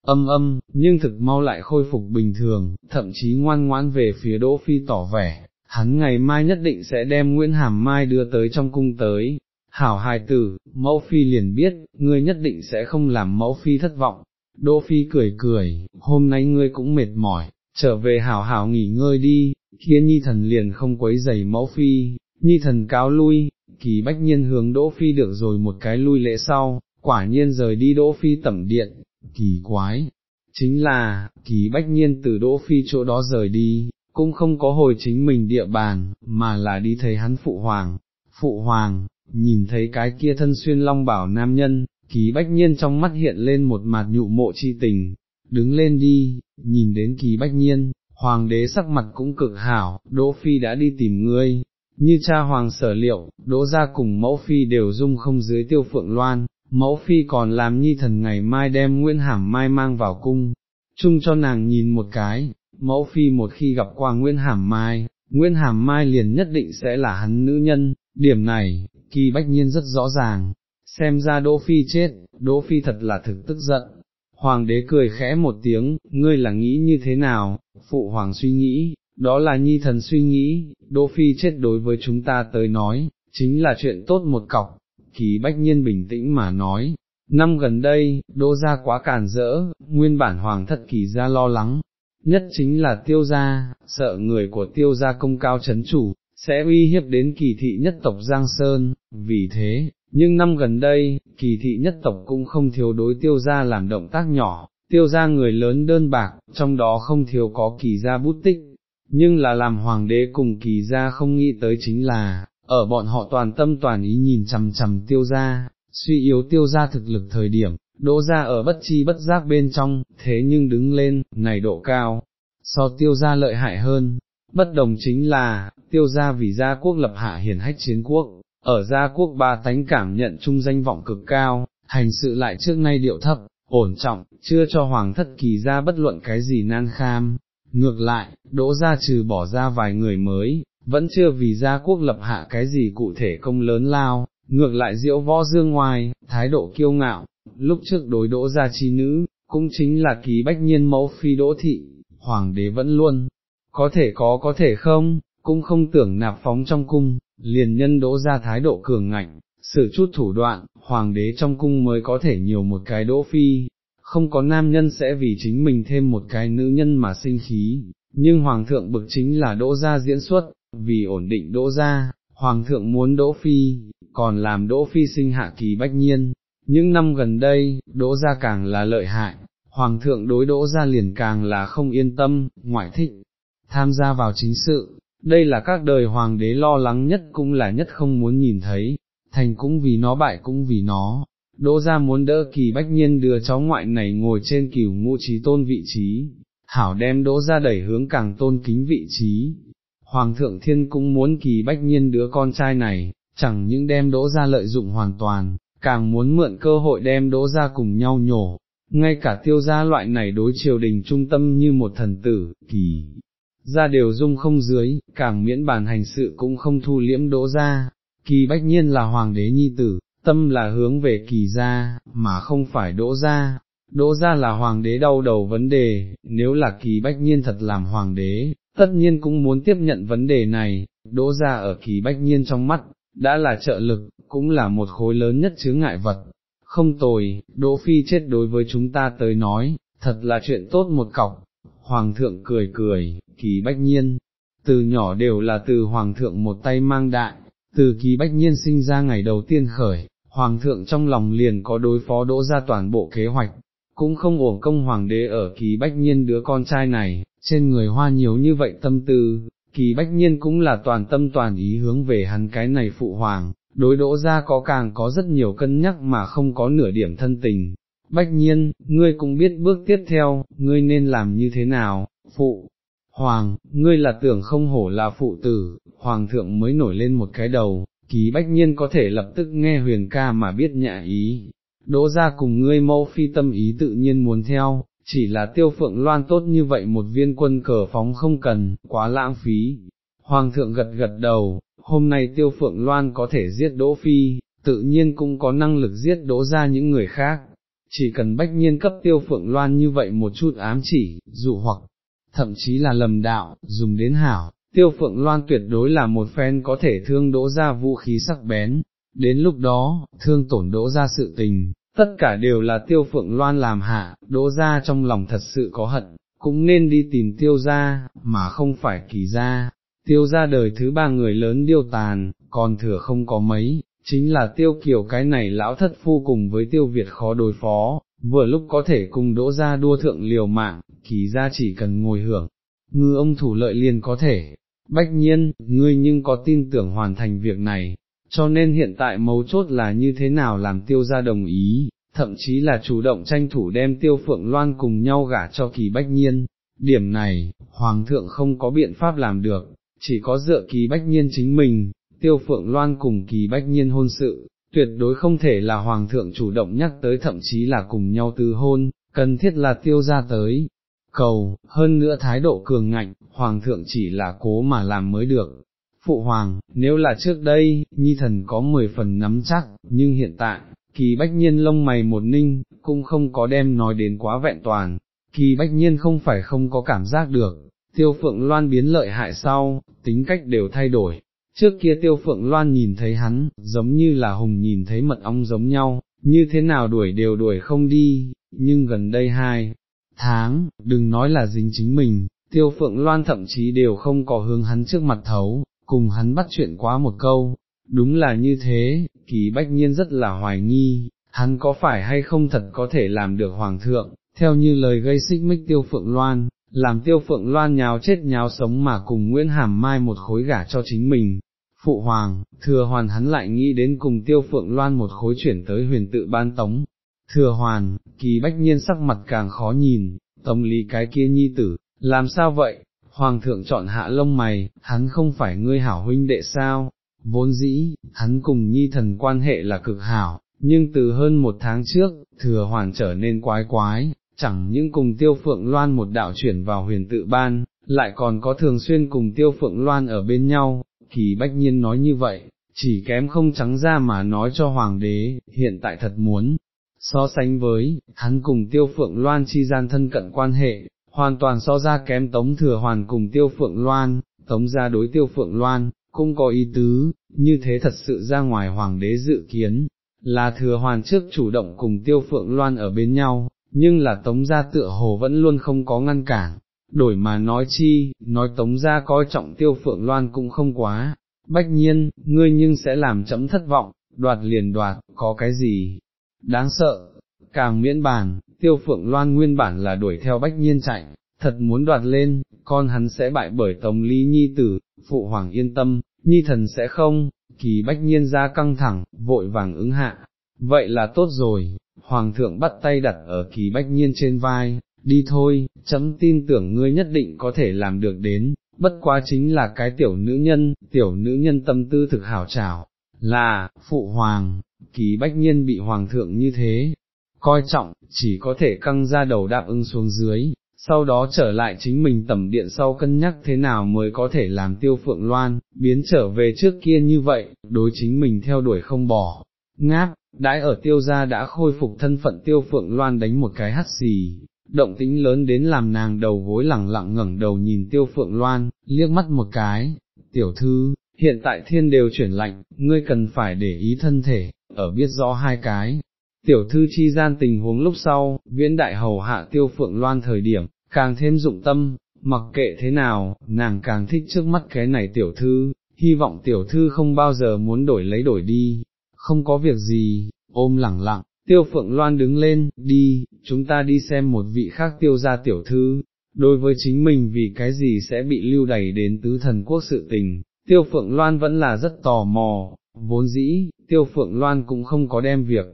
âm âm, nhưng thực mau lại khôi phục bình thường, thậm chí ngoan ngoãn về phía Đỗ Phi tỏ vẻ, hắn ngày mai nhất định sẽ đem Nguyễn Hàm Mai đưa tới trong cung tới. Hảo hài tử, mẫu phi liền biết, ngươi nhất định sẽ không làm mẫu phi thất vọng. Đỗ phi cười cười, hôm nay ngươi cũng mệt mỏi, trở về hảo hảo nghỉ ngơi đi, kia nhi thần liền không quấy giày mẫu phi, nhi thần cáo lui, kỳ bách nhiên hướng Đỗ phi được rồi một cái lui lễ sau, quả nhiên rời đi Đỗ phi tẩm điện, kỳ quái, chính là, kỳ bách nhiên từ Đỗ phi chỗ đó rời đi, cũng không có hồi chính mình địa bàn, mà là đi thấy hắn phụ hoàng, phụ hoàng, nhìn thấy cái kia thân xuyên long bảo nam nhân, kỳ bách nhiên trong mắt hiện lên một mặt nhụ mộ chi tình, đứng lên đi, nhìn đến kỳ bách nhiên, hoàng đế sắc mặt cũng cực hảo, Đỗ Phi đã đi tìm ngươi, như cha hoàng sở liệu, Đỗ ra cùng mẫu Phi đều dung không dưới tiêu phượng loan, mẫu Phi còn làm nhi thần ngày mai đem Nguyễn Hàm Mai mang vào cung, chung cho nàng nhìn một cái, mẫu phi một khi gặp qua Nguyên Hàm Mai, Nguyên Hàm Mai liền nhất định sẽ là hắn nữ nhân, điểm này, kỳ bách nhiên rất rõ ràng, xem ra Đỗ Phi chết, Đỗ Phi thật là thực tức giận. Hoàng đế cười khẽ một tiếng, ngươi là nghĩ như thế nào, phụ hoàng suy nghĩ, đó là nhi thần suy nghĩ, Đỗ Phi chết đối với chúng ta tới nói, chính là chuyện tốt một cọc, kỳ bách nhiên bình tĩnh mà nói. Năm gần đây, đỗ gia quá càn rỡ, nguyên bản hoàng thất kỳ gia lo lắng, nhất chính là tiêu gia, sợ người của tiêu gia công cao chấn chủ, sẽ uy hiếp đến kỳ thị nhất tộc Giang Sơn, vì thế, nhưng năm gần đây, kỳ thị nhất tộc cũng không thiếu đối tiêu gia làm động tác nhỏ, tiêu gia người lớn đơn bạc, trong đó không thiếu có kỳ gia bút tích, nhưng là làm hoàng đế cùng kỳ gia không nghĩ tới chính là, ở bọn họ toàn tâm toàn ý nhìn chằm chằm tiêu gia, suy yếu tiêu gia thực lực thời điểm, đỗ ra ở bất chi bất giác bên trong, thế nhưng đứng lên, này độ cao, so tiêu gia lợi hại hơn, bất đồng chính là, tiêu gia vì gia quốc lập hạ hiển hách chiến quốc, ở gia quốc ba tánh cảm nhận chung danh vọng cực cao, hành sự lại trước nay điệu thấp, ổn trọng, chưa cho hoàng thất kỳ gia bất luận cái gì nan kham. Ngược lại, đỗ gia trừ bỏ ra vài người mới, vẫn chưa vì gia quốc lập hạ cái gì cụ thể công lớn lao, ngược lại diễu võ dương ngoài, thái độ kiêu ngạo, lúc trước đối đỗ gia chi nữ, cũng chính là ký bách nhiên mẫu phi đỗ thị, hoàng đế vẫn luôn, có thể có có thể không, cũng không tưởng nạp phóng trong cung, liền nhân đỗ ra thái độ cường ngạnh, sử chút thủ đoạn, hoàng đế trong cung mới có thể nhiều một cái đỗ phi, không có nam nhân sẽ vì chính mình thêm một cái nữ nhân mà sinh khí, nhưng hoàng thượng bực chính là đỗ gia diễn xuất, vì ổn định đỗ gia, hoàng thượng muốn đỗ phi, còn làm đỗ phi sinh hạ kỳ bách nhiên, những năm gần đây, đỗ gia càng là lợi hại, hoàng thượng đối đỗ gia liền càng là không yên tâm, ngoại thích, tham gia vào chính sự, đây là các đời hoàng đế lo lắng nhất cũng là nhất không muốn nhìn thấy, thành cũng vì nó bại cũng vì nó. Đỗ gia muốn đỡ kỳ bách nhiên đưa cháu ngoại này ngồi trên cửu ngũ trí tôn vị trí, hảo đem đỗ gia đẩy hướng càng tôn kính vị trí. Hoàng thượng thiên cũng muốn kỳ bách nhiên đứa con trai này, chẳng những đem đỗ gia lợi dụng hoàn toàn, càng muốn mượn cơ hội đem đỗ ra cùng nhau nhổ, ngay cả tiêu gia loại này đối triều đình trung tâm như một thần tử, kỳ, ra đều dung không dưới, càng miễn bàn hành sự cũng không thu liễm đỗ ra, kỳ bách nhiên là hoàng đế nhi tử, tâm là hướng về kỳ gia, mà không phải đỗ gia. Đỗ gia là hoàng đế đau đầu vấn đề, nếu là kỳ bách nhiên thật làm hoàng đế, tất nhiên cũng muốn tiếp nhận vấn đề này, đỗ gia ở kỳ bách nhiên trong mắt, đã là trợ lực, cũng là một khối lớn nhất chướng ngại vật. Không tồi, Đỗ Phi chết đối với chúng ta tới nói, thật là chuyện tốt một cọc. Hoàng thượng cười cười, kỳ bách nhiên, từ nhỏ đều là từ Hoàng thượng một tay mang đại, từ kỳ bách nhiên sinh ra ngày đầu tiên khởi, Hoàng thượng trong lòng liền có đối phó đỗ ra toàn bộ kế hoạch, cũng không uổng công Hoàng đế ở kỳ bách nhiên đứa con trai này, trên người hoa nhiều như vậy tâm tư, kỳ bách nhiên cũng là toàn tâm toàn ý hướng về hắn cái này phụ hoàng, đối đỗ ra có càng có rất nhiều cân nhắc mà không có nửa điểm thân tình. Bách nhiên, ngươi cũng biết bước tiếp theo, ngươi nên làm như thế nào, phụ, hoàng, ngươi là tưởng không hổ là phụ tử, hoàng thượng mới nổi lên một cái đầu, ký bách nhiên có thể lập tức nghe huyền ca mà biết nhạ ý, đỗ ra cùng ngươi mâu phi tâm ý tự nhiên muốn theo, chỉ là tiêu phượng loan tốt như vậy một viên quân cờ phóng không cần, quá lãng phí. Hoàng thượng gật gật đầu, hôm nay tiêu phượng loan có thể giết đỗ phi, tự nhiên cũng có năng lực giết đỗ ra những người khác, chỉ cần bách nhiên cấp tiêu phượng loan như vậy một chút ám chỉ, dụ hoặc, thậm chí là lầm đạo, dùng đến hảo, tiêu phượng loan tuyệt đối là một phen có thể thương đỗ ra vũ khí sắc bén, đến lúc đó, thương tổn đỗ ra sự tình, tất cả đều là tiêu phượng loan làm hạ, đỗ ra trong lòng thật sự có hận, cũng nên đi tìm tiêu ra, mà không phải kỳ ra, tiêu ra đời thứ ba người lớn điêu tàn, còn thừa không có mấy, chính là tiêu kiều cái này lão thất phu cùng với tiêu Việt khó đối phó, vừa lúc có thể cùng đỗ ra đua thượng liều mạng, kỳ ra chỉ cần ngồi hưởng, ngư ông thủ lợi liền có thể, bách nhiên, ngươi nhưng có tin tưởng hoàn thành việc này, cho nên hiện tại mấu chốt là như thế nào làm tiêu ra đồng ý, thậm chí là chủ động tranh thủ đem tiêu phượng loan cùng nhau gả cho kỳ bách nhiên, điểm này, hoàng thượng không có biện pháp làm được, chỉ có dựa kỳ bách nhiên chính mình, tiêu phượng loan cùng kỳ bách nhiên hôn sự, tuyệt đối không thể là hoàng thượng chủ động nhắc tới thậm chí là cùng nhau từ hôn, cần thiết là tiêu ra tới. Cầu, hơn nữa thái độ cường ngạnh, hoàng thượng chỉ là cố mà làm mới được. Phụ hoàng, nếu là trước đây, nhi thần có 10 phần nắm chắc, nhưng hiện tại, kỳ bách nhiên lông mày một ninh, cũng không có đem nói đến quá vẹn toàn, kỳ bách nhiên không phải không có cảm giác được, tiêu phượng loan biến lợi hại sau, tính cách đều thay đổi, trước kia tiêu phượng loan nhìn thấy hắn, giống như là hùng nhìn thấy mật ong giống nhau, như thế nào đuổi đều đuổi không đi, nhưng gần đây hai tháng, đừng nói là dính chính mình, tiêu phượng loan thậm chí đều không có hướng hắn trước mặt thấu, cùng hắn bắt chuyện quá một câu, đúng là như thế, kỳ bách nhiên rất là hoài nghi, hắn có phải hay không thật có thể làm được hoàng thượng, theo như lời gây xích mích tiêu phượng loan, làm tiêu phượng loan nhào chết nhào sống mà cùng Nguyễn Hàm Mai một khối gả cho chính mình. Phụ hoàng, thừa hoàn hắn lại nghĩ đến cùng tiêu phượng loan một khối chuyển tới huyền tự ban tống. Thừa hoàn, kỳ bách nhiên sắc mặt càng khó nhìn, tống lý cái kia nhi tử, làm sao vậy, hoàng thượng chọn hạ lông mày, hắn không phải ngươi hảo huynh đệ sao, vốn dĩ, hắn cùng nhi thần quan hệ là cực hảo, nhưng từ hơn một tháng trước, thừa hoàn trở nên quái quái, chẳng những cùng tiêu phượng loan một đạo chuyển vào huyền tự ban, lại còn có thường xuyên cùng tiêu phượng loan ở bên nhau, kỳ bách nhiên nói như vậy, chỉ kém không trắng ra mà nói cho hoàng đế, hiện tại thật muốn. So sánh với, hắn cùng tiêu phượng loan chi gian thân cận quan hệ, hoàn toàn so ra kém tống thừa hoàn cùng tiêu phượng loan, tống ra đối tiêu phượng loan, cũng có ý tứ, như thế thật sự ra ngoài hoàng đế dự kiến, là thừa hoàn trước chủ động cùng tiêu phượng loan ở bên nhau, nhưng là tống gia tựa hồ vẫn luôn không có ngăn cản, đổi mà nói chi, nói tống gia coi trọng tiêu phượng loan cũng không quá, bách nhiên, ngươi nhưng sẽ làm chấm thất vọng, đoạt liền đoạt, có cái gì, đáng sợ, càng miễn bàn, tiêu phượng loan nguyên bản là đuổi theo bách nhiên chạy, thật muốn đoạt lên, con hắn sẽ bại bởi tống lý nhi tử, phụ hoàng yên tâm, nhi thần sẽ không, kỳ bách nhiên ra căng thẳng, vội vàng ứng hạ, vậy là tốt rồi, hoàng thượng bắt tay đặt ở kỳ bách nhiên trên vai, đi thôi, chấm tin tưởng ngươi nhất định có thể làm được đến, bất quá chính là cái tiểu nữ nhân, tiểu nữ nhân tâm tư thực hảo trào, là, phụ hoàng, kỳ bách nhiên bị hoàng thượng như thế, coi trọng, chỉ có thể căng ra đầu đáp ưng xuống dưới, sau đó trở lại chính mình tẩm điện sau cân nhắc thế nào mới có thể làm tiêu phượng loan, biến trở về trước kia như vậy, đối chính mình theo đuổi không bỏ, ngáp, đãi ở tiêu gia đã khôi phục thân phận tiêu phượng loan đánh một cái hắt xì, động tĩnh lớn đến làm nàng đầu gối lẳng lặng ngẩng đầu nhìn tiêu phượng loan, liếc mắt một cái, tiểu thư, hiện tại thiên đều chuyển lạnh, ngươi cần phải để ý thân thể, ở biết rõ hai cái. Tiểu thư chi gian tình huống lúc sau, viễn đại hầu hạ tiêu phượng loan thời điểm, càng thêm dụng tâm, mặc kệ thế nào, nàng càng thích trước mắt cái này tiểu thư, hy vọng tiểu thư không bao giờ muốn đổi lấy đổi đi, không có việc gì, ôm lẳng lặng, tiêu phượng loan đứng lên, đi, chúng ta đi xem một vị khác tiêu gia tiểu thư, đối với chính mình vì cái gì sẽ bị lưu đẩy đến tứ thần quốc sự tình, tiêu phượng loan vẫn là rất tò mò, vốn dĩ, tiêu phượng loan cũng không có đem việc,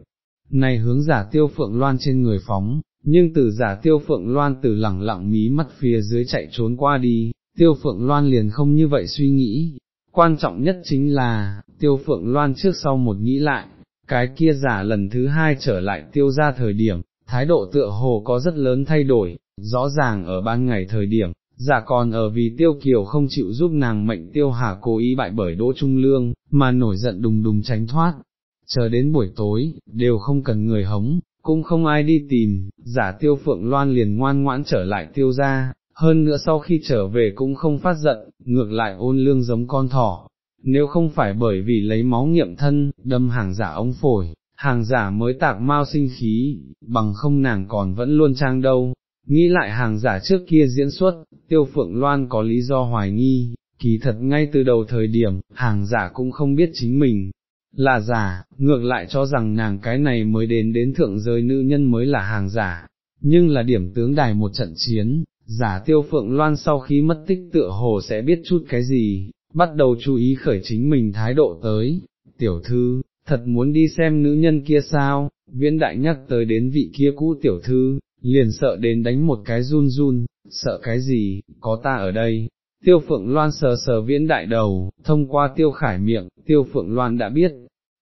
này hướng giả tiêu phượng loan trên người phóng, nhưng từ giả tiêu phượng loan từ lẳng lặng mí mắt phía dưới chạy trốn qua đi, tiêu phượng loan liền không như vậy suy nghĩ, quan trọng nhất chính là, tiêu phượng loan trước sau một nghĩ lại, cái kia giả lần thứ hai trở lại tiêu ra thời điểm, thái độ tựa hồ có rất lớn thay đổi, rõ ràng ở ban ngày thời điểm, giả còn ở vì tiêu kiều không chịu giúp nàng mệnh tiêu hà cố ý bại bởi đỗ trung lương, mà nổi giận đùng đùng tránh thoát, chờ đến buổi tối, đều không cần người hống, cũng không ai đi tìm, giả tiêu phượng loan liền ngoan ngoãn trở lại tiêu ra, hơn nữa sau khi trở về cũng không phát giận, ngược lại ôn lương giống con thỏ, nếu không phải bởi vì lấy máu nghiệm thân, đâm hàng giả ống phổi, hàng giả mới tạc mau sinh khí, bằng không nàng còn vẫn luôn trang đâu. Nghĩ lại hàng giả trước kia diễn xuất, tiêu phượng loan có lý do hoài nghi, kỳ thật ngay từ đầu thời điểm, hàng giả cũng không biết chính mình, là giả, ngược lại cho rằng nàng cái này mới đến đến thượng giới nữ nhân mới là hàng giả, nhưng là điểm tướng đài một trận chiến, giả tiêu phượng loan sau khi mất tích tựa hồ sẽ biết chút cái gì, bắt đầu chú ý khởi chính mình thái độ tới, tiểu thư, thật muốn đi xem nữ nhân kia sao, viễn đại nhắc tới đến vị kia cũ tiểu thư, liền sợ đến đánh một cái run run, sợ cái gì, có ta ở đây. Tiêu Phượng Loan sờ sờ viễn đại đầu, thông qua tiêu khải miệng, tiêu Phượng Loan đã biết,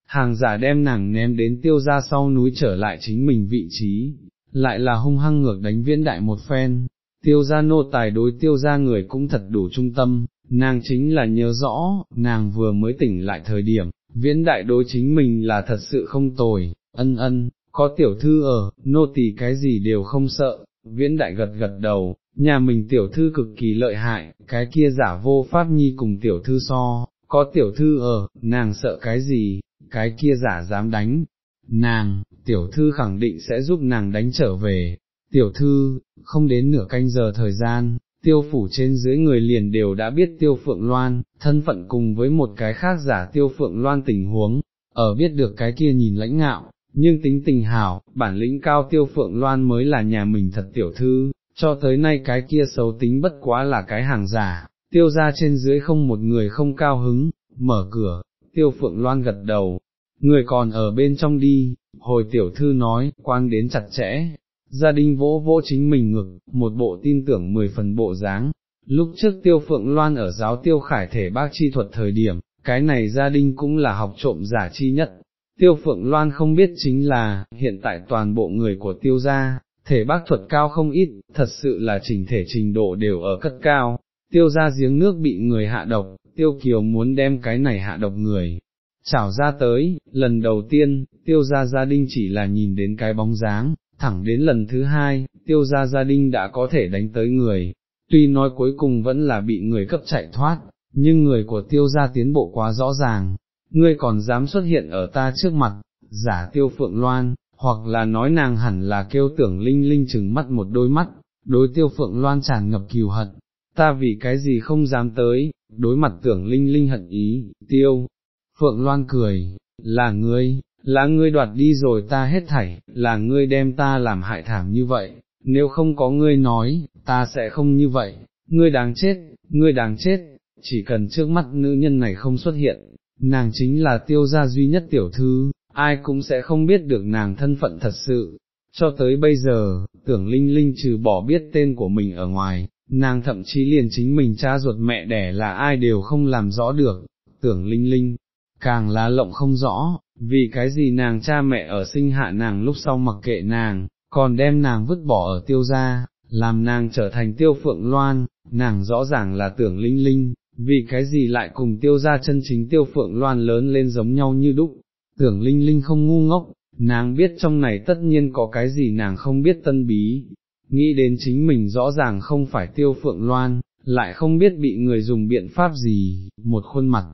hàng giả đem nàng ném đến tiêu ra sau núi trở lại chính mình vị trí, lại là hung hăng ngược đánh viễn đại một phen, tiêu ra nô tài đối tiêu ra người cũng thật đủ trung tâm, nàng chính là nhớ rõ, nàng vừa mới tỉnh lại thời điểm, viễn đại đối chính mình là thật sự không tồi, ân ân, có tiểu thư ở, nô tỳ cái gì đều không sợ, viễn đại gật gật đầu, nhà mình tiểu thư cực kỳ lợi hại, cái kia giả vô pháp nhi cùng tiểu thư so, có tiểu thư ở, nàng sợ cái gì, cái kia giả dám đánh, nàng, tiểu thư khẳng định sẽ giúp nàng đánh trở về, tiểu thư, không đến nửa canh giờ thời gian, tiêu phủ trên dưới người liền đều đã biết tiêu phượng loan, thân phận cùng với một cái khác giả tiêu phượng loan tình huống, ở biết được cái kia nhìn lãnh ngạo, nhưng tính tình hảo, bản lĩnh cao tiêu phượng loan mới là nhà mình thật tiểu thư, cho tới nay cái kia xấu tính bất quá là cái hàng giả, tiêu ra trên dưới không một người không cao hứng, mở cửa, tiêu phượng loan gật đầu, người còn ở bên trong đi, hồi tiểu thư nói, quan đến chặt chẽ, gia đình vỗ vỗ chính mình ngực, một bộ tin tưởng mười phần bộ dáng. Lúc trước tiêu phượng loan ở giáo tiêu khải thể bác chi thuật thời điểm, cái này gia đình cũng là học trộm giả chi nhất. Tiêu phượng loan không biết chính là, hiện tại toàn bộ người của tiêu gia, thể bác thuật cao không ít, thật sự là trình thể trình độ đều ở cất cao. Tiêu ra giếng nước bị người hạ độc, tiêu kiều muốn đem cái này hạ độc người, chảo ra tới, lần đầu tiên, tiêu ra gia đình chỉ là nhìn đến cái bóng dáng, thẳng đến lần thứ hai, tiêu ra gia đình đã có thể đánh tới người, tuy nói cuối cùng vẫn là bị người cấp chạy thoát, nhưng người của tiêu ra tiến bộ quá rõ ràng, ngươi còn dám xuất hiện ở ta trước mặt, giả tiêu phượng loan, hoặc là nói nàng hẳn là kêu tưởng linh linh chừng mắt một đôi mắt, đối tiêu phượng loan tràn ngập kiều hận, ta vì cái gì không dám tới, đối mặt tưởng linh linh hận ý, tiêu, phượng loan cười, là ngươi, là ngươi đoạt đi rồi ta hết thảy, là ngươi đem ta làm hại thảm như vậy, nếu không có ngươi nói, ta sẽ không như vậy, ngươi đáng chết, ngươi đáng chết, chỉ cần trước mắt nữ nhân này không xuất hiện, nàng chính là tiêu gia duy nhất tiểu thư, ai cũng sẽ không biết được nàng thân phận thật sự. Cho tới bây giờ, tưởng Linh Linh trừ bỏ biết tên của mình ở ngoài, nàng thậm chí liền chính mình cha ruột mẹ đẻ là ai đều không làm rõ được, tưởng Linh Linh, càng là lộng không rõ, vì cái gì nàng cha mẹ ở sinh hạ nàng lúc sau mặc kệ nàng, còn đem nàng vứt bỏ ở tiêu gia, làm nàng trở thành tiêu phượng loan, nàng rõ ràng là tưởng linh linh, vì cái gì lại cùng tiêu gia chân chính tiêu phượng loan lớn lên giống nhau như đúc, tưởng linh linh không ngu ngốc, nàng biết trong này tất nhiên có cái gì nàng không biết tân bí, nghĩ đến chính mình rõ ràng không phải tiêu phượng loan, lại không biết bị người dùng biện pháp gì, một khuôn mặt,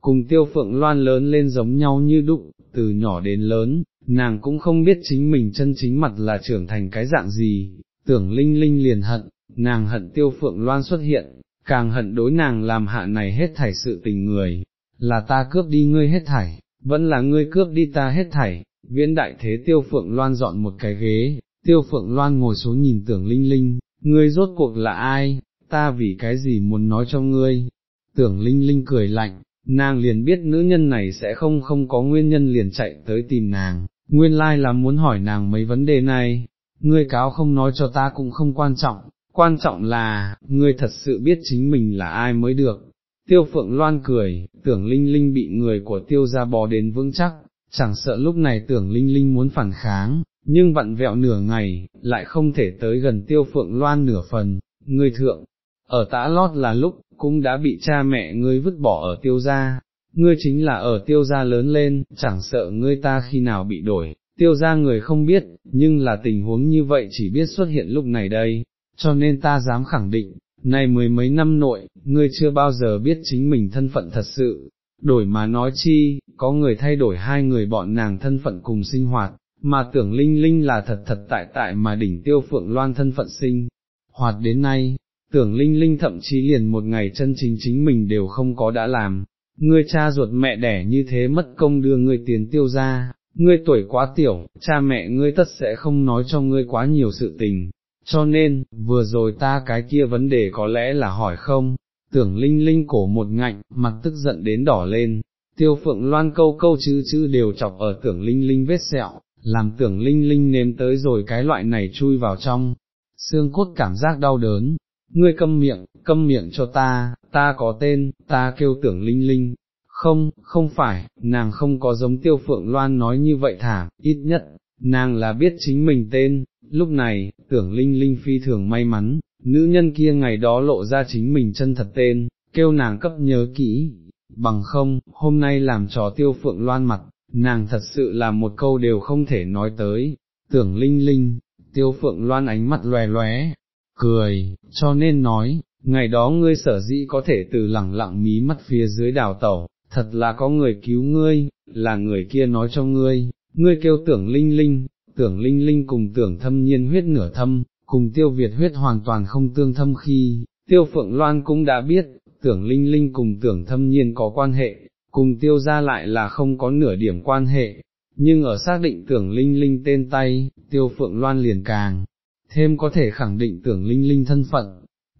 cùng tiêu phượng loan lớn lên giống nhau như đụng, từ nhỏ đến lớn, nàng cũng không biết chính mình chân chính mặt là trưởng thành cái dạng gì, tưởng linh linh liền hận, nàng hận tiêu phượng loan xuất hiện, càng hận đối nàng làm hạ này hết thảy sự tình người, là ta cướp đi ngươi hết thảy, vẫn là ngươi cướp đi ta hết thảy, viễn đại thế tiêu phượng loan dọn một cái ghế, tiêu phượng loan ngồi xuống nhìn tưởng linh linh, ngươi rốt cuộc là ai, ta vì cái gì muốn nói cho ngươi, tưởng linh linh cười lạnh, nàng liền biết nữ nhân này sẽ không không có nguyên nhân liền chạy tới tìm nàng, nguyên lai là muốn hỏi nàng mấy vấn đề này, ngươi cáo không nói cho ta cũng không quan trọng, quan trọng là, ngươi thật sự biết chính mình là ai mới được. Tiêu phượng loan cười, tưởng linh linh bị người của tiêu gia bò đến vững chắc, chẳng sợ lúc này tưởng linh linh muốn phản kháng, nhưng vặn vẹo nửa ngày, lại không thể tới gần tiêu phượng loan nửa phần, ngươi thượng, ở tã lót là lúc, cũng đã bị cha mẹ ngươi vứt bỏ ở tiêu gia, ngươi chính là ở tiêu gia lớn lên, chẳng sợ ngươi ta khi nào bị đổi, tiêu gia người không biết, nhưng là tình huống như vậy chỉ biết xuất hiện lúc này đây, cho nên ta dám khẳng định, này mười mấy năm nội, ngươi chưa bao giờ biết chính mình thân phận thật sự, đổi mà nói chi, có người thay đổi hai người bọn nàng thân phận cùng sinh hoạt, mà tưởng Linh Linh là thật thật tại tại mà đỉnh tiêu phượng loan thân phận sinh, hoạt đến nay, tưởng Linh Linh thậm chí liền một ngày chân chính chính mình đều không có đã làm, ngươi cha ruột mẹ đẻ như thế mất công đưa ngươi tiền tiêu ra, ngươi tuổi quá tiểu, cha mẹ ngươi tất sẽ không nói cho ngươi quá nhiều sự tình, cho nên, vừa rồi ta cái kia vấn đề có lẽ là hỏi không, tưởng Linh Linh cổ một ngạnh, mặt tức giận đến đỏ lên, tiêu phượng loan câu câu chữ chữ đều chọc ở tưởng Linh Linh vết sẹo, làm tưởng Linh Linh nếm tới rồi cái loại này chui vào trong, xương cốt cảm giác đau đớn, ngươi câm miệng, câm miệng cho ta, ta có tên, ta kêu tưởng linh linh, không, không phải, nàng không có giống tiêu phượng loan nói như vậy thả, ít nhất, nàng là biết chính mình tên, lúc này, tưởng linh linh phi thường may mắn, nữ nhân kia ngày đó lộ ra chính mình chân thật tên, kêu nàng cấp nhớ kỹ, bằng không, hôm nay làm trò tiêu phượng loan mặt, nàng thật sự là một câu đều không thể nói tới, tưởng linh linh, tiêu phượng loan ánh mắt lòe lóe, cười, cho nên nói, ngày đó ngươi sở dĩ có thể từ lẳng lặng mí mắt phía dưới đào tẩu, thật là có người cứu ngươi, là người kia nói cho ngươi, ngươi kêu tưởng linh linh, tưởng linh linh cùng tưởng thâm nhiên huyết nửa thâm, cùng tiêu Việt huyết hoàn toàn không tương thâm khi, tiêu phượng loan cũng đã biết, tưởng linh linh cùng tưởng thâm nhiên có quan hệ, cùng tiêu ra lại là không có nửa điểm quan hệ, nhưng ở xác định tưởng linh linh tên tay, tiêu phượng loan liền càng thêm có thể khẳng định tưởng linh linh thân phận,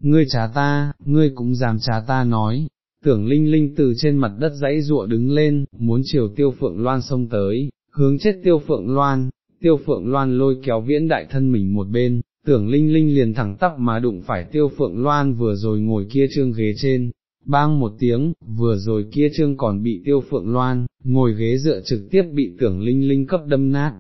ngươi trá ta, ngươi cũng dám trá ta nói, tưởng linh linh từ trên mặt đất dãy ruộ đứng lên, muốn chiều tiêu phượng loan xông tới, hướng chết tiêu phượng loan, tiêu phượng loan lôi kéo viễn đại thân mình một bên, tưởng linh linh liền thẳng tắp mà đụng phải tiêu phượng loan vừa rồi ngồi kia trương ghế trên. Bang một tiếng, vừa rồi kia trương còn bị tiêu phượng loan, ngồi ghế dựa trực tiếp bị tưởng linh linh cấp đâm nát,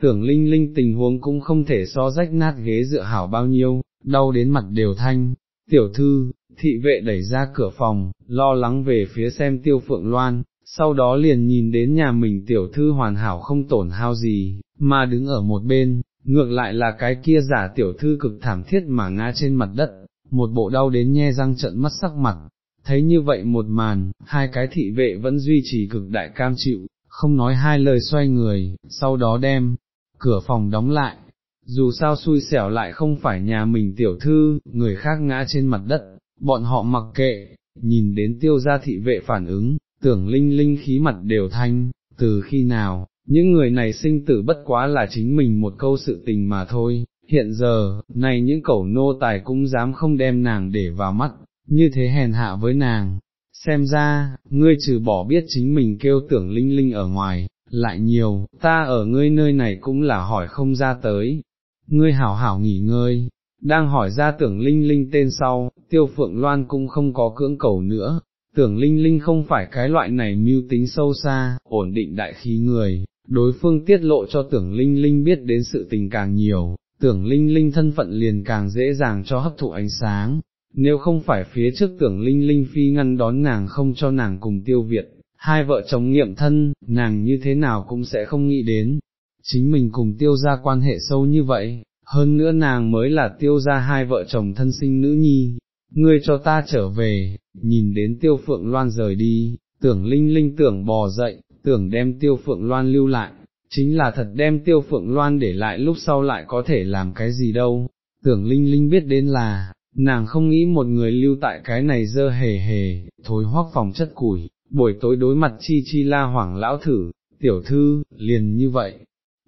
tưởng linh linh tình huống cũng không thể so rách nát ghế dựa hảo bao nhiêu, đau đến mặt đều thanh, tiểu thư, thị vệ đẩy ra cửa phòng, lo lắng về phía xem tiêu phượng loan, sau đó liền nhìn đến nhà mình tiểu thư hoàn hảo không tổn hao gì, mà đứng ở một bên, ngược lại là cái kia giả tiểu thư cực thảm thiết mà ngã trên mặt đất, một bộ đau đến nhe răng trận mắt sắc mặt. Thấy như vậy một màn, hai cái thị vệ vẫn duy trì cực đại cam chịu, không nói hai lời xoay người, sau đó đem, cửa phòng đóng lại, dù sao xui xẻo lại không phải nhà mình tiểu thư, người khác ngã trên mặt đất, bọn họ mặc kệ, nhìn đến tiêu gia thị vệ phản ứng, tưởng linh linh khí mặt đều thanh, từ khi nào, những người này sinh tử bất quá là chính mình một câu sự tình mà thôi, hiện giờ, này những cẩu nô tài cũng dám không đem nàng để vào mắt, như thế hèn hạ với nàng. Xem ra, ngươi trừ bỏ biết chính mình kêu tưởng linh linh ở ngoài, lại nhiều, ta ở ngươi nơi này cũng là hỏi không ra tới, ngươi hảo hảo nghỉ ngơi, đang hỏi ra tưởng linh linh tên sau, tiêu phượng loan cũng không có cưỡng cầu nữa, tưởng linh linh không phải cái loại này mưu tính sâu xa, ổn định đại khí người, đối phương tiết lộ cho tưởng linh linh biết đến sự tình càng nhiều, tưởng linh linh thân phận liền càng dễ dàng cho hấp thụ ánh sáng. Nếu không phải phía trước tưởng linh linh phi ngăn đón nàng không cho nàng cùng tiêu Việt, hai vợ chồng nghiệm thân, nàng như thế nào cũng sẽ không nghĩ đến, chính mình cùng tiêu ra quan hệ sâu như vậy, hơn nữa nàng mới là tiêu ra hai vợ chồng thân sinh nữ nhi, ngươi cho ta trở về, nhìn đến tiêu phượng loan rời đi, tưởng linh linh tưởng bò dậy, tưởng đem tiêu phượng loan lưu lại, chính là thật đem tiêu phượng loan để lại lúc sau lại có thể làm cái gì đâu, tưởng linh linh biết đến là, nàng không nghĩ một người lưu tại cái này dơ hề hề, thối hoác phòng chất củi, buổi tối đối mặt chi chi la hoảng lão thử, tiểu thư, liền như vậy,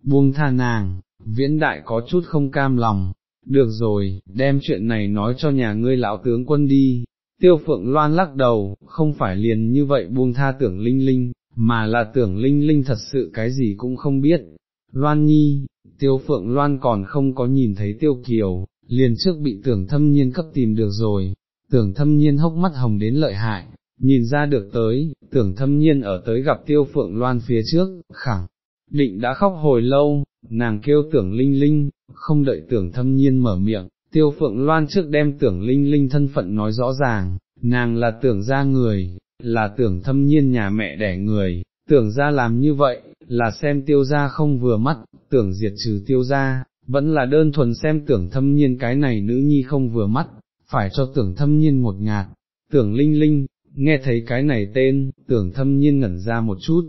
buông tha nàng, viễn đại có chút không cam lòng, được rồi, đem chuyện này nói cho nhà ngươi lão tướng quân đi, tiêu phượng loan lắc đầu, không phải liền như vậy buông tha tưởng linh linh, mà là tưởng linh linh thật sự cái gì cũng không biết. Loan nhi, tiêu phượng loan còn không có nhìn thấy tiêu kiều, liền trước bị tưởng thâm nhiên cấp tìm được rồi, tưởng thâm nhiên hốc mắt hồng đến lợi hại, nhìn ra được tới, tưởng thâm nhiên ở tới gặp tiêu phượng loan phía trước, khẳng, định đã khóc hồi lâu, nàng kêu tưởng linh linh, không đợi tưởng thâm nhiên mở miệng, tiêu phượng loan trước đem tưởng linh linh thân phận nói rõ ràng, nàng là tưởng ra người, là tưởng thâm nhiên nhà mẹ đẻ người, tưởng ra làm như vậy, là xem tiêu ra không vừa mắt, tưởng diệt trừ tiêu ra, vẫn là đơn thuần xem tưởng thâm nhiên cái này nữ nhi không vừa mắt, phải cho tưởng thâm nhiên một ngạt, tưởng linh linh, nghe thấy cái này tên, tưởng thâm nhiên ngẩn ra một chút,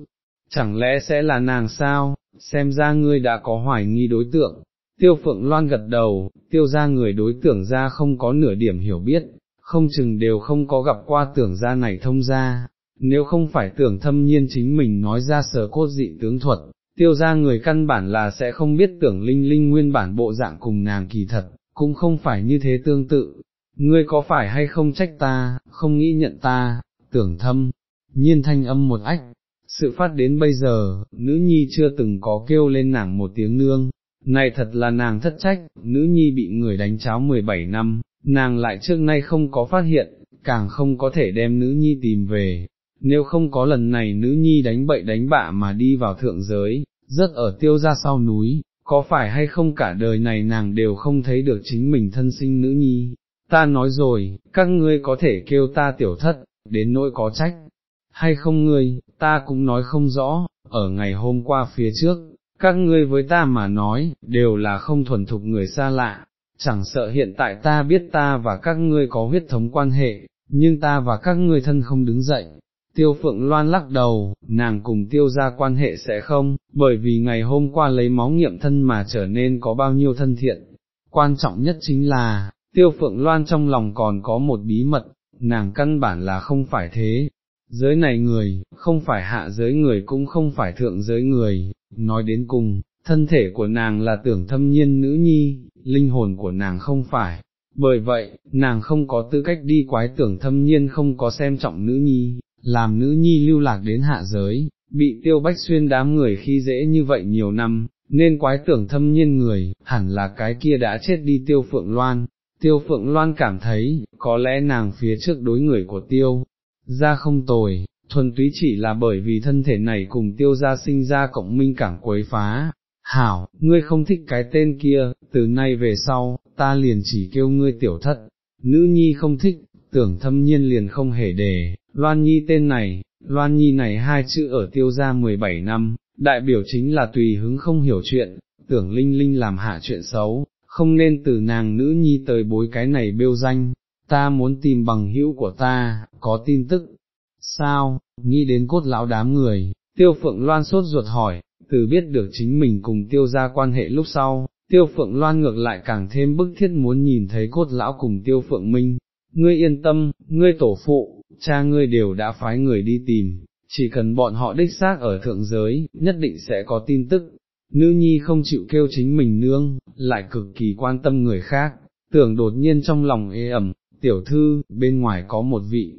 chẳng lẽ sẽ là nàng sao, xem ra ngươi đã có hoài nghi đối tượng. Tiêu phượng loan gật đầu, tiêu ra người đối tưởng ra không có nửa điểm hiểu biết, không chừng đều không có gặp qua tưởng ra này thông ra, nếu không phải tưởng thâm nhiên chính mình nói ra sở cốt dị tướng thuật, tiêu ra người căn bản là sẽ không biết tưởng linh linh nguyên bản bộ dạng cùng nàng kỳ thật, cũng không phải như thế tương tự, ngươi có phải hay không trách ta, không nghĩ nhận ta, tưởng thâm, nhiên thanh âm một ách, sự phát đến bây giờ, nữ nhi chưa từng có kêu lên nàng một tiếng nương, này thật là nàng thất trách, nữ nhi bị người đánh cháo 17 năm, nàng lại trước nay không có phát hiện, càng không có thể đem nữ nhi tìm về, nếu không có lần này nữ nhi đánh bậy đánh bạ mà đi vào thượng giới, rất ở tiêu ra sau núi, có phải hay không cả đời này nàng đều không thấy được chính mình thân sinh nữ nhi, ta nói rồi, các ngươi có thể kêu ta tiểu thất, đến nỗi có trách, hay không ngươi, ta cũng nói không rõ, ở ngày hôm qua phía trước, các ngươi với ta mà nói, đều là không thuần thục người xa lạ, chẳng sợ hiện tại ta biết ta và các ngươi có huyết thống quan hệ, nhưng ta và các ngươi thân không đứng dậy. Tiêu Phượng Loan lắc đầu, nàng cùng tiêu ra quan hệ sẽ không, bởi vì ngày hôm qua lấy máu nghiệm thân mà trở nên có bao nhiêu thân thiện. Quan trọng nhất chính là, tiêu Phượng Loan trong lòng còn có một bí mật, nàng căn bản là không phải thế. Giới này người, không phải hạ giới người cũng không phải thượng giới người, nói đến cùng, thân thể của nàng là tưởng thâm nhiên nữ nhi, linh hồn của nàng không phải, bởi vậy, nàng không có tư cách đi quái tưởng thâm nhiên không có xem trọng nữ nhi, làm nữ nhi lưu lạc đến hạ giới, bị tiêu bách xuyên đám người khi dễ như vậy nhiều năm, nên quái tưởng thâm nhiên người, hẳn là cái kia đã chết đi tiêu phượng loan. Tiêu Phượng Loan cảm thấy, có lẽ nàng phía trước đối người của tiêu, ra không tồi, thuần túy chỉ là bởi vì thân thể này cùng tiêu gia sinh ra cộng minh cảm quấy phá, hảo, ngươi không thích cái tên kia, từ nay về sau, ta liền chỉ kêu ngươi tiểu thất, nữ nhi không thích, tưởng thâm nhiên liền không hề đề, Loan Nhi tên này, Loan Nhi này hai chữ ở tiêu gia 17 năm, đại biểu chính là tùy hứng không hiểu chuyện, tưởng Linh Linh làm hạ chuyện xấu, không nên từ nàng nữ nhi tới bối cái này bêu danh, ta muốn tìm bằng hữu của ta, có tin tức, sao, nghĩ đến cốt lão đám người, tiêu phượng loan sốt ruột hỏi, từ biết được chính mình cùng tiêu ra quan hệ lúc sau, tiêu phượng loan ngược lại càng thêm bức thiết muốn nhìn thấy cốt lão cùng tiêu phượng minh, ngươi yên tâm, ngươi tổ phụ, cha ngươi đều đã phái người đi tìm, chỉ cần bọn họ đích xác ở thượng giới, nhất định sẽ có tin tức. Nữ nhi không chịu kêu chính mình nương, lại cực kỳ quan tâm người khác, tưởng đột nhiên trong lòng ê ẩm, tiểu thư, bên ngoài có một vị,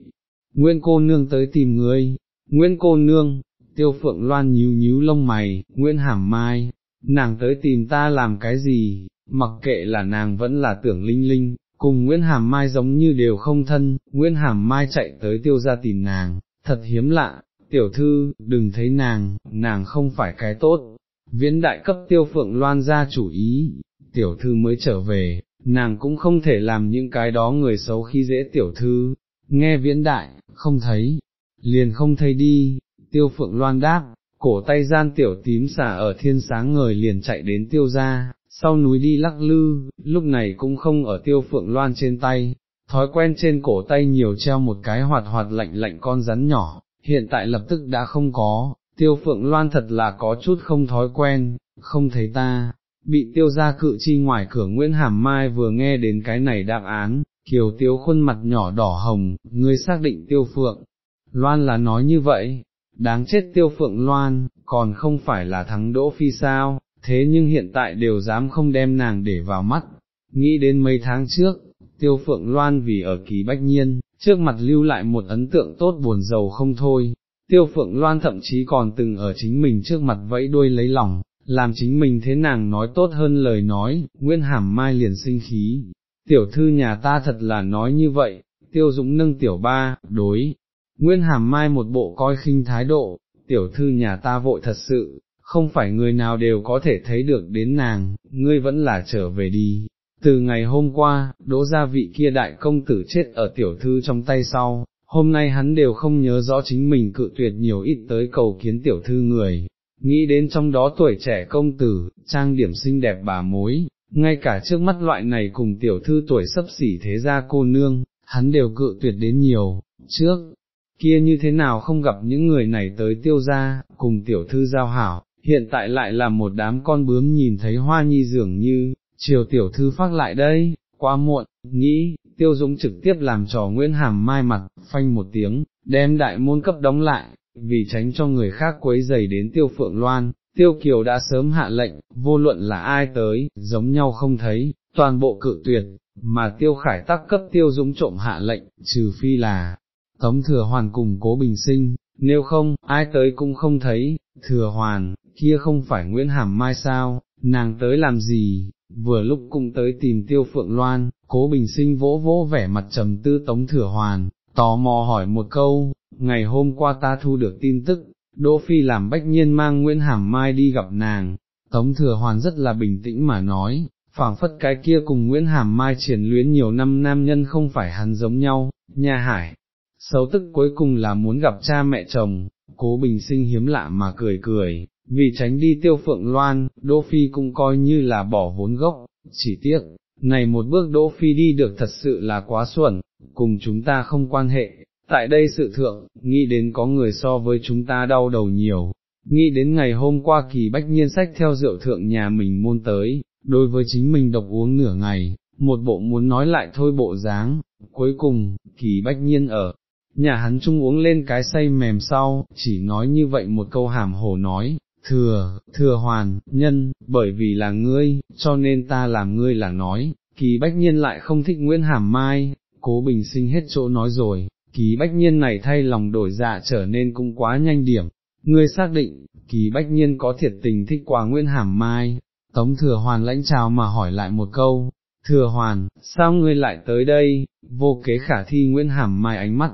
Nguyễn cô nương tới tìm ngươi, Nguyễn cô nương, tiêu phượng loan nhíu nhíu lông mày, Nguyễn Hàm Mai, nàng tới tìm ta làm cái gì, mặc kệ là nàng vẫn là tưởng linh linh, cùng Nguyễn Hàm Mai giống như đều không thân, Nguyễn Hàm Mai chạy tới tiêu ra tìm nàng, thật hiếm lạ, tiểu thư, đừng thấy nàng, nàng không phải cái tốt, viễn đại cấp tiêu phượng loan ra chủ ý, tiểu thư mới trở về, nàng cũng không thể làm những cái đó người xấu khi dễ tiểu thư, nghe viễn đại, không thấy, liền không thấy đi, tiêu phượng loan đáp, cổ tay gian tiểu tím xả ở thiên sáng ngời liền chạy đến tiêu ra, sau núi đi lắc lư, lúc này cũng không ở tiêu phượng loan trên tay, thói quen trên cổ tay nhiều treo một cái hoạt hoạt lạnh lạnh con rắn nhỏ, hiện tại lập tức đã không có, tiêu phượng loan thật là có chút không thói quen, không thấy ta, bị tiêu ra cự chi ngoài cửa Nguyễn Hàm Mai vừa nghe đến cái này đáp án, kiều tiêu khuôn mặt nhỏ đỏ hồng, ngươi xác định tiêu phượng, loan là nói như vậy, đáng chết tiêu phượng loan, còn không phải là thắng đỗ phi sao, thế nhưng hiện tại đều dám không đem nàng để vào mắt, nghĩ đến mấy tháng trước, tiêu phượng loan vì ở kỳ bách nhiên, trước mặt lưu lại một ấn tượng tốt buồn giàu không thôi, tiêu phượng loan thậm chí còn từng ở chính mình trước mặt vẫy đuôi lấy lòng, làm chính mình thế nàng nói tốt hơn lời nói, Nguyên Hàm Mai liền sinh khí, tiểu thư nhà ta thật là nói như vậy, tiêu dũng nâng tiểu ba, đối, Nguyên Hàm Mai một bộ coi khinh thái độ, tiểu thư nhà ta vội thật sự, không phải người nào đều có thể thấy được đến nàng, ngươi vẫn là trở về đi, từ ngày hôm qua, đỗ gia vị kia đại công tử chết ở tiểu thư trong tay sau, hôm nay hắn đều không nhớ rõ chính mình cự tuyệt nhiều ít tới cầu kiến tiểu thư người, nghĩ đến trong đó tuổi trẻ công tử, trang điểm xinh đẹp bà mối, ngay cả trước mắt loại này cùng tiểu thư tuổi sấp xỉ thế gia cô nương, hắn đều cự tuyệt đến nhiều, trước, kia như thế nào không gặp những người này tới tiêu gia, cùng tiểu thư giao hảo, hiện tại lại là một đám con bướm nhìn thấy hoa nhi dường như, chiều tiểu thư phát lại đây, quá muộn, nghĩ, tiêu dũng trực tiếp làm trò Nguyễn Hàm mai mặt, phanh một tiếng, đem đại môn cấp đóng lại, vì tránh cho người khác quấy dày đến tiêu phượng loan, tiêu kiều đã sớm hạ lệnh, vô luận là ai tới, giống nhau không thấy, toàn bộ cự tuyệt, mà tiêu khải tắc cấp tiêu dũng trộm hạ lệnh, trừ phi là, tống thừa hoàn cùng cố bình sinh, nếu không, ai tới cũng không thấy, thừa hoàn, kia không phải Nguyễn Hàm Mai sao, nàng tới làm gì, vừa lúc cũng tới tìm tiêu phượng loan, cố bình sinh vỗ vỗ vẻ mặt trầm tư tống thừa hoàn, tò mò hỏi một câu, ngày hôm qua ta thu được tin tức, Đỗ Phi làm bách nhiên mang Nguyễn Hàm Mai đi gặp nàng, tống thừa hoàn rất là bình tĩnh mà nói, phảng phất cái kia cùng Nguyễn Hàm Mai triển luyến nhiều năm nam nhân không phải hắn giống nhau, nhà hải. Xấu tức cuối cùng là muốn gặp cha mẹ chồng, cố bình sinh hiếm lạ mà cười cười, vì tránh đi tiêu phượng loan, Đỗ Phi cũng coi như là bỏ vốn gốc, chỉ tiếc, này một bước Đỗ Phi đi được thật sự là quá xuẩn, cùng chúng ta không quan hệ, tại đây sự thượng, nghĩ đến có người so với chúng ta đau đầu nhiều, nghĩ đến ngày hôm qua kỳ bách nhiên sách theo rượu thượng nhà mình môn tới, đối với chính mình độc uống nửa ngày, một bộ muốn nói lại thôi bộ dáng, cuối cùng, kỳ bách nhiên ở. Nhà hắn chung uống lên cái say mềm sau, chỉ nói như vậy một câu hàm hồ nói, thừa, thừa hoàn, nhân, bởi vì là ngươi, cho nên ta làm ngươi là nói, kỳ bách nhiên lại không thích Nguyễn Hàm Mai, cố bình sinh hết chỗ nói rồi, kỳ bách nhiên này thay lòng đổi dạ trở nên cũng quá nhanh điểm, ngươi xác định, kỳ bách nhiên có thiệt tình thích quá Nguyễn Hàm Mai, tống thừa hoàn lãnh chào mà hỏi lại một câu, thừa hoàn, sao ngươi lại tới đây, vô kế khả thi Nguyễn Hàm Mai ánh mắt,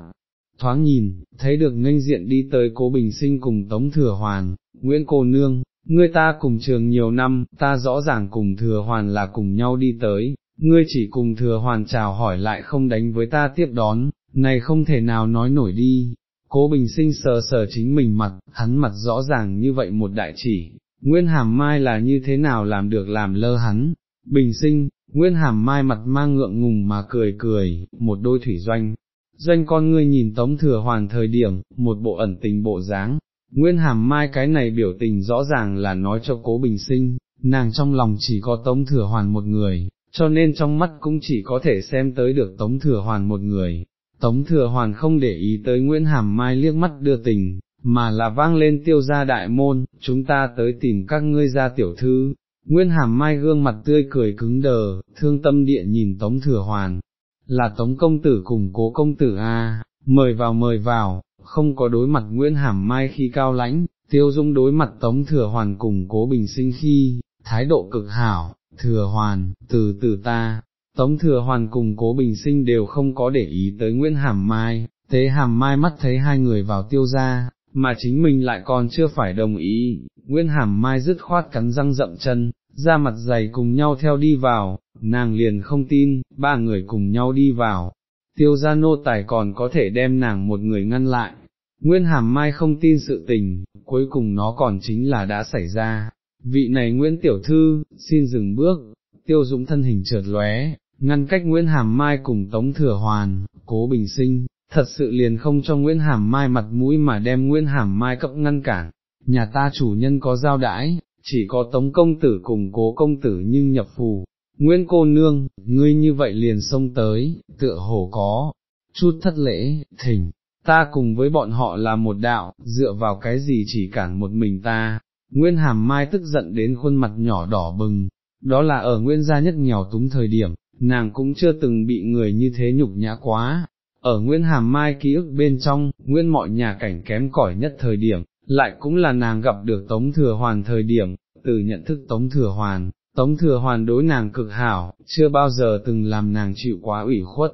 thoáng nhìn, thấy được nghênh diện đi tới cố bình sinh cùng tống thừa hoàn, Nguyễn cô nương, ngươi ta cùng trường nhiều năm, ta rõ ràng cùng thừa hoàn là cùng nhau đi tới, ngươi chỉ cùng thừa hoàn chào hỏi lại không đánh với ta tiếp đón, này không thể nào nói nổi đi. Cố bình sinh sờ sờ chính mình mặt, hắn mặt rõ ràng như vậy một đại chỉ, Nguyễn Hàm Mai là như thế nào làm được làm lơ hắn, bình sinh, Nguyễn Hàm Mai mặt mang ngượng ngùng mà cười cười, một đôi thủy doanh, doanh con ngươi nhìn tống thừa hoàn thời điểm, một bộ ẩn tình bộ dáng, Nguyễn Hàm Mai cái này biểu tình rõ ràng là nói cho cố bình sinh, nàng trong lòng chỉ có tống thừa hoàn một người, cho nên trong mắt cũng chỉ có thể xem tới được tống thừa hoàn một người. Tống thừa hoàn không để ý tới Nguyễn Hàm Mai liếc mắt đưa tình, mà là vang lên tiêu gia đại môn, chúng ta tới tìm các ngươi gia tiểu thư. Nguyễn Hàm Mai gương mặt tươi cười cứng đờ, thương tâm địa nhìn Tống Thừa Hoàn, là Tống Công Tử cùng Cố Công Tử a. Mời vào mời vào, không có đối mặt Nguyễn Hàm Mai khi cao lãnh, tiêu dung đối mặt Tống Thừa Hoàn cùng Cố Bình Sinh khi, thái độ cực hảo, Thừa Hoàn, từ từ ta, Tống Thừa Hoàn cùng Cố Bình Sinh đều không có để ý tới Nguyễn Hàm Mai, tế Hàm Mai mắt thấy hai người vào tiêu ra, mà chính mình lại còn chưa phải đồng ý, Nguyễn Hàm Mai dứt khoát cắn răng rậm chân, ra mặt dày cùng nhau theo đi vào, nàng liền không tin, ba người cùng nhau đi vào, tiêu gia nô tài còn có thể đem nàng một người ngăn lại. Nguyên Hàm Mai không tin sự tình, cuối cùng nó còn chính là đã xảy ra. Vị này Nguyễn Tiểu Thư, xin dừng bước, tiêu dũng thân hình trượt lóe, ngăn cách Nguyễn Hàm Mai cùng Tống Thừa Hoàn, cố bình sinh, thật sự liền không cho Nguyễn Hàm Mai mặt mũi mà đem Nguyễn Hàm Mai cấp ngăn cản, nhà ta chủ nhân có giao đãi, chỉ có Tống Công Tử cùng cố công tử nhưng nhập phù, Nguyễn cô nương, ngươi như vậy liền xông tới, tựa hồ có, chút thất lễ, thỉnh, ta cùng với bọn họ là một đạo, dựa vào cái gì chỉ cản một mình ta, nguyên Hàm Mai tức giận đến khuôn mặt nhỏ đỏ bừng, đó là ở Nguyễn gia nhất nghèo túng thời điểm, nàng cũng chưa từng bị người như thế nhục nhã quá. Ở Nguyễn Hàm Mai ký ức bên trong, Nguyễn mọi nhà cảnh kém cỏi nhất thời điểm, lại cũng là nàng gặp được Tống Thừa Hoàn thời điểm, từ nhận thức Tống Thừa Hoàn, Tống thừa hoàn đối nàng cực hảo, chưa bao giờ từng làm nàng chịu quá ủy khuất.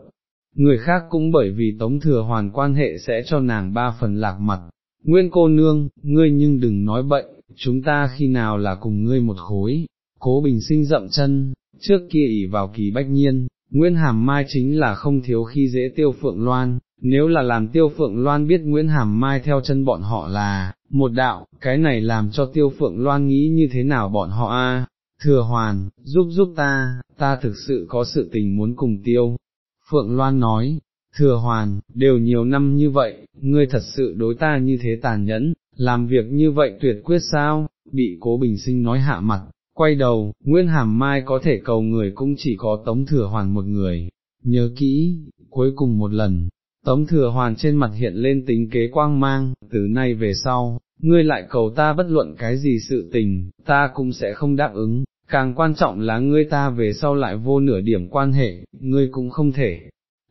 Người khác cũng bởi vì tống thừa hoàn quan hệ sẽ cho nàng ba phần lạc mặt. Nguyên cô nương, ngươi nhưng đừng nói bậy, chúng ta khi nào là cùng ngươi một khối. Cố bình sinh dậm chân, trước kia ỉ vào kỳ bách nhiên, nguyên Hàm Mai chính là không thiếu khi dễ tiêu phượng loan, nếu là làm tiêu phượng loan biết Nguyễn Hàm Mai theo chân bọn họ là, một đạo, cái này làm cho tiêu phượng loan nghĩ như thế nào bọn họ a? Thừa hoàn, giúp giúp ta, ta thực sự có sự tình muốn cùng tiêu. Phượng Loan nói, thừa hoàn, đều nhiều năm như vậy, ngươi thật sự đối ta như thế tàn nhẫn, làm việc như vậy tuyệt quyết sao, bị cố bình sinh nói hạ mặt, quay đầu, Nguyễn Hàm Mai có thể cầu người cũng chỉ có tống thừa hoàn một người, nhớ kỹ, cuối cùng một lần, tống thừa hoàn trên mặt hiện lên tính kế quang mang, từ nay về sau, ngươi lại cầu ta bất luận cái gì sự tình, ta cũng sẽ không đáp ứng, càng quan trọng là ngươi ta về sau lại vô nửa điểm quan hệ, ngươi cũng không thể,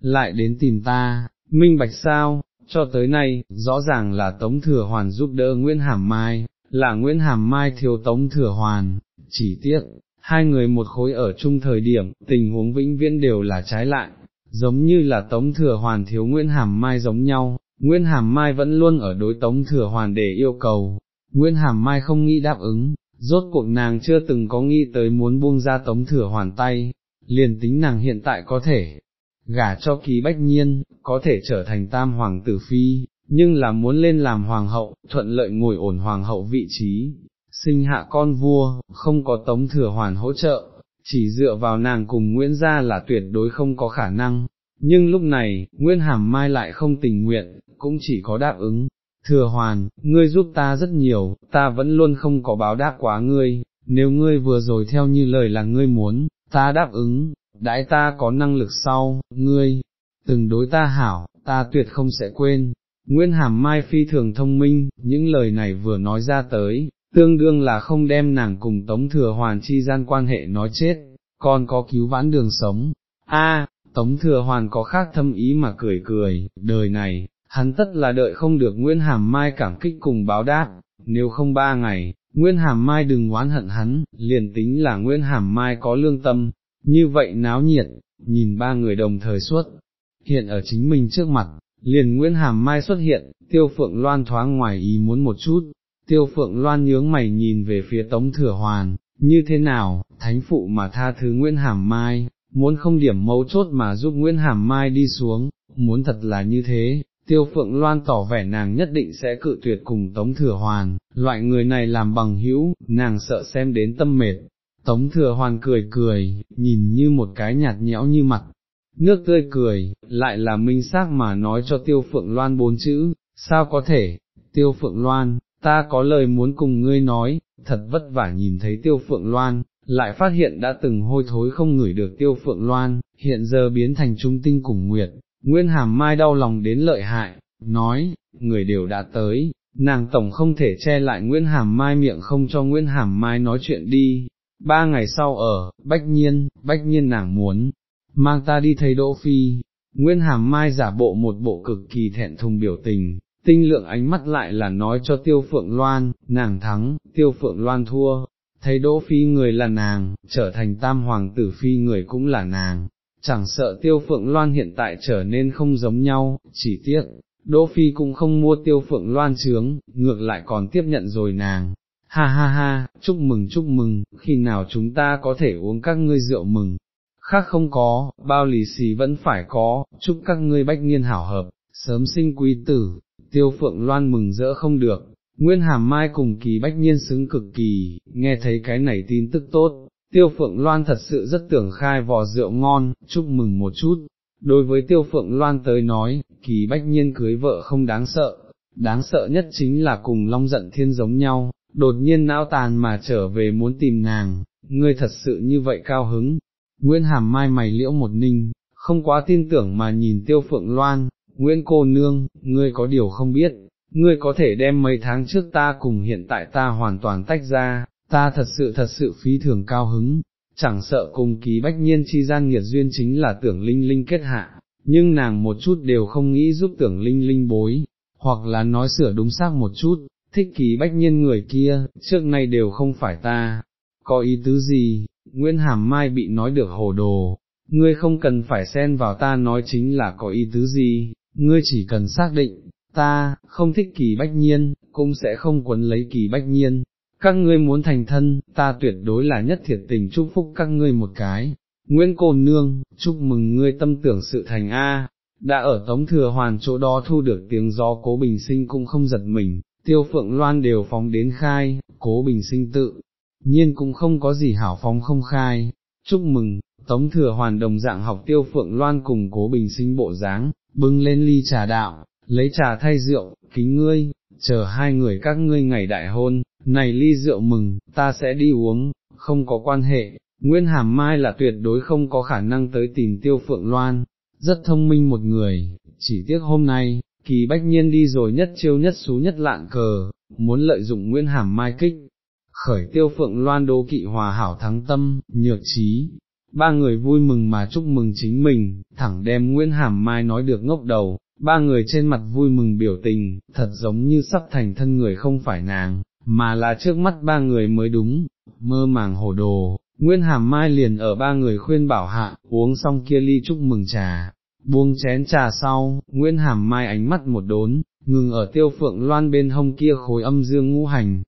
lại đến tìm ta, minh bạch sao, cho tới nay, rõ ràng là Tống Thừa Hoàn giúp đỡ Nguyễn Hàm Mai, là Nguyễn Hàm Mai thiếu Tống Thừa Hoàn, chỉ tiếc, hai người một khối ở chung thời điểm, tình huống vĩnh viễn đều là trái lại, giống như là Tống Thừa Hoàn thiếu Nguyễn Hàm Mai giống nhau, Nguyễn Hàm Mai vẫn luôn ở đối Tống Thừa Hoàn để yêu cầu, Nguyễn Hàm Mai không nghĩ đáp ứng, rốt cuộc nàng chưa từng có nghĩ tới muốn buông ra Tống Thừa Hoàn tay, liền tính nàng hiện tại có thể, gả cho ký bách nhiên, có thể trở thành tam hoàng tử phi, nhưng là muốn lên làm hoàng hậu, thuận lợi ngồi ổn hoàng hậu vị trí, sinh hạ con vua, không có tống thừa hoàn hỗ trợ, chỉ dựa vào nàng cùng Nguyễn gia là tuyệt đối không có khả năng. Nhưng lúc này, Nguyễn Hàm Mai lại không tình nguyện, cũng chỉ có đáp ứng, thừa hoàn, ngươi giúp ta rất nhiều, ta vẫn luôn không có báo đáp quá ngươi, nếu ngươi vừa rồi theo như lời là ngươi muốn, ta đáp ứng, đãi ta có năng lực sau, ngươi, từng đối ta hảo, ta tuyệt không sẽ quên. Nguyễn Hàm Mai phi thường thông minh, những lời này vừa nói ra tới, tương đương là không đem nàng cùng Tống Thừa Hoàn chi gian quan hệ nói chết, còn có cứu vãn đường sống. A, Tống Thừa Hoàn có khác thâm ý mà cười cười, đời này, hắn tất là đợi không được Nguyễn Hàm Mai cảm kích cùng báo đáp, nếu không ba ngày, Nguyễn Hàm Mai đừng oán hận hắn, liền tính là Nguyễn Hàm Mai có lương tâm, như vậy náo nhiệt, nhìn ba người đồng thời suốt, hiện ở chính mình trước mặt, liền Nguyễn Hàm Mai xuất hiện, tiêu phượng loan thoáng ngoài ý muốn một chút, tiêu phượng loan nhướng mày nhìn về phía tống thừa hoàn, như thế nào, thánh phụ mà tha thứ Nguyễn Hàm Mai, muốn không điểm mấu chốt mà giúp Nguyễn Hàm Mai đi xuống, muốn thật là như thế, tiêu phượng loan tỏ vẻ nàng nhất định sẽ cự tuyệt cùng tống thừa hoàn, loại người này làm bằng hữu, nàng sợ xem đến tâm mệt, Tống thừa hoàn cười cười, nhìn như một cái nhạt nhẽo như mặt, nước tươi cười, lại là minh xác mà nói cho tiêu phượng loan bốn chữ, sao có thể, tiêu phượng loan, ta có lời muốn cùng ngươi nói, thật vất vả nhìn thấy tiêu phượng loan, lại phát hiện đã từng hôi thối không ngửi được tiêu phượng loan, hiện giờ biến thành trung tinh cùng nguyệt, nguyên hàm mai đau lòng đến lợi hại, nói, người đều đã tới, nàng tổng không thể che lại Nguyễn Hàm Mai miệng không cho Nguyễn Hàm Mai nói chuyện đi, ba ngày sau ở, bách nhiên, bách nhiên nàng muốn, mang ta đi thấy Đỗ Phi, Nguyên Hàm Mai giả bộ một bộ cực kỳ thẹn thùng biểu tình, tinh lượng ánh mắt lại là nói cho Tiêu Phượng Loan, nàng thắng, Tiêu Phượng Loan thua, thấy Đỗ Phi người là nàng, trở thành tam hoàng tử phi người cũng là nàng, chẳng sợ Tiêu Phượng Loan hiện tại trở nên không giống nhau, chỉ tiếc. Đỗ Phi cũng không mua tiêu phượng loan trướng, ngược lại còn tiếp nhận rồi nàng, ha ha ha, chúc mừng chúc mừng, khi nào chúng ta có thể uống các ngươi rượu mừng, khác không có, bao lì xì vẫn phải có, chúc các ngươi bách niên hảo hợp, sớm sinh quý tử, tiêu phượng loan mừng rỡ không được, nguyên hàm mai cùng kỳ bách Nhiên xứng cực kỳ, nghe thấy cái này tin tức tốt, tiêu phượng loan thật sự rất tưởng khai vò rượu ngon, chúc mừng một chút. Đối với tiêu phượng loan tới nói, kỳ bách nhiên cưới vợ không đáng sợ, đáng sợ nhất chính là cùng long giận thiên giống nhau, đột nhiên não tàn mà trở về muốn tìm nàng, ngươi thật sự như vậy cao hứng. Nguyễn Hàm Mai mày liễu một ninh, không quá tin tưởng mà nhìn tiêu phượng loan, Nguyễn cô nương, ngươi có điều không biết, ngươi có thể đem mấy tháng trước ta cùng hiện tại ta hoàn toàn tách ra, ta thật sự thật sự phí thường cao hứng, chẳng sợ cùng ký bách nhiên chi gian nghiệt duyên chính là tưởng linh linh kết hạ, nhưng nàng một chút đều không nghĩ giúp tưởng linh linh bối, hoặc là nói sửa đúng xác một chút, thích ký bách nhiên người kia, trước nay đều không phải ta, có ý tứ gì, Nguyễn Hàm Mai bị nói được hồ đồ, ngươi không cần phải xen vào ta nói chính là có ý tứ gì, ngươi chỉ cần xác định, ta, không thích kỳ bách nhiên, cũng sẽ không quấn lấy kỳ bách nhiên, các ngươi muốn thành thân, ta tuyệt đối là nhất thiệt tình chúc phúc các ngươi một cái. Nguyễn Cô Nương, chúc mừng ngươi tâm tưởng sự thành A, đã ở Tống Thừa Hoàn chỗ đó thu được tiếng gió cố bình sinh cũng không giật mình, tiêu phượng loan đều phóng đến khai, cố bình sinh tự, nhiên cũng không có gì hảo phóng không khai, chúc mừng, Tống Thừa Hoàn đồng dạng học tiêu phượng loan cùng cố bình sinh bộ dáng, bưng lên ly trà đạo, lấy trà thay rượu, kính ngươi, chờ hai người các ngươi ngày đại hôn, này ly rượu mừng, ta sẽ đi uống, không có quan hệ, Nguyên Hàm Mai là tuyệt đối không có khả năng tới tìm tiêu phượng loan, rất thông minh một người, chỉ tiếc hôm nay, kỳ bách nhiên đi rồi nhất chiêu nhất xú nhất lạng cờ, muốn lợi dụng Nguyên Hàm Mai kích, khởi tiêu phượng loan đố kỵ hòa hảo thắng tâm, nhược trí. Ba người vui mừng mà chúc mừng chính mình, thẳng đem Nguyễn Hàm Mai nói được ngốc đầu, ba người trên mặt vui mừng biểu tình, thật giống như sắp thành thân người không phải nàng, mà là trước mắt ba người mới đúng, mơ màng hồ đồ, Nguyên Hàm Mai liền ở ba người khuyên bảo hạ, uống xong kia ly chúc mừng trà, buông chén trà sau, Nguyên Hàm Mai ánh mắt một đốn, ngừng ở tiêu phượng loan bên hông kia khối âm dương ngũ hành,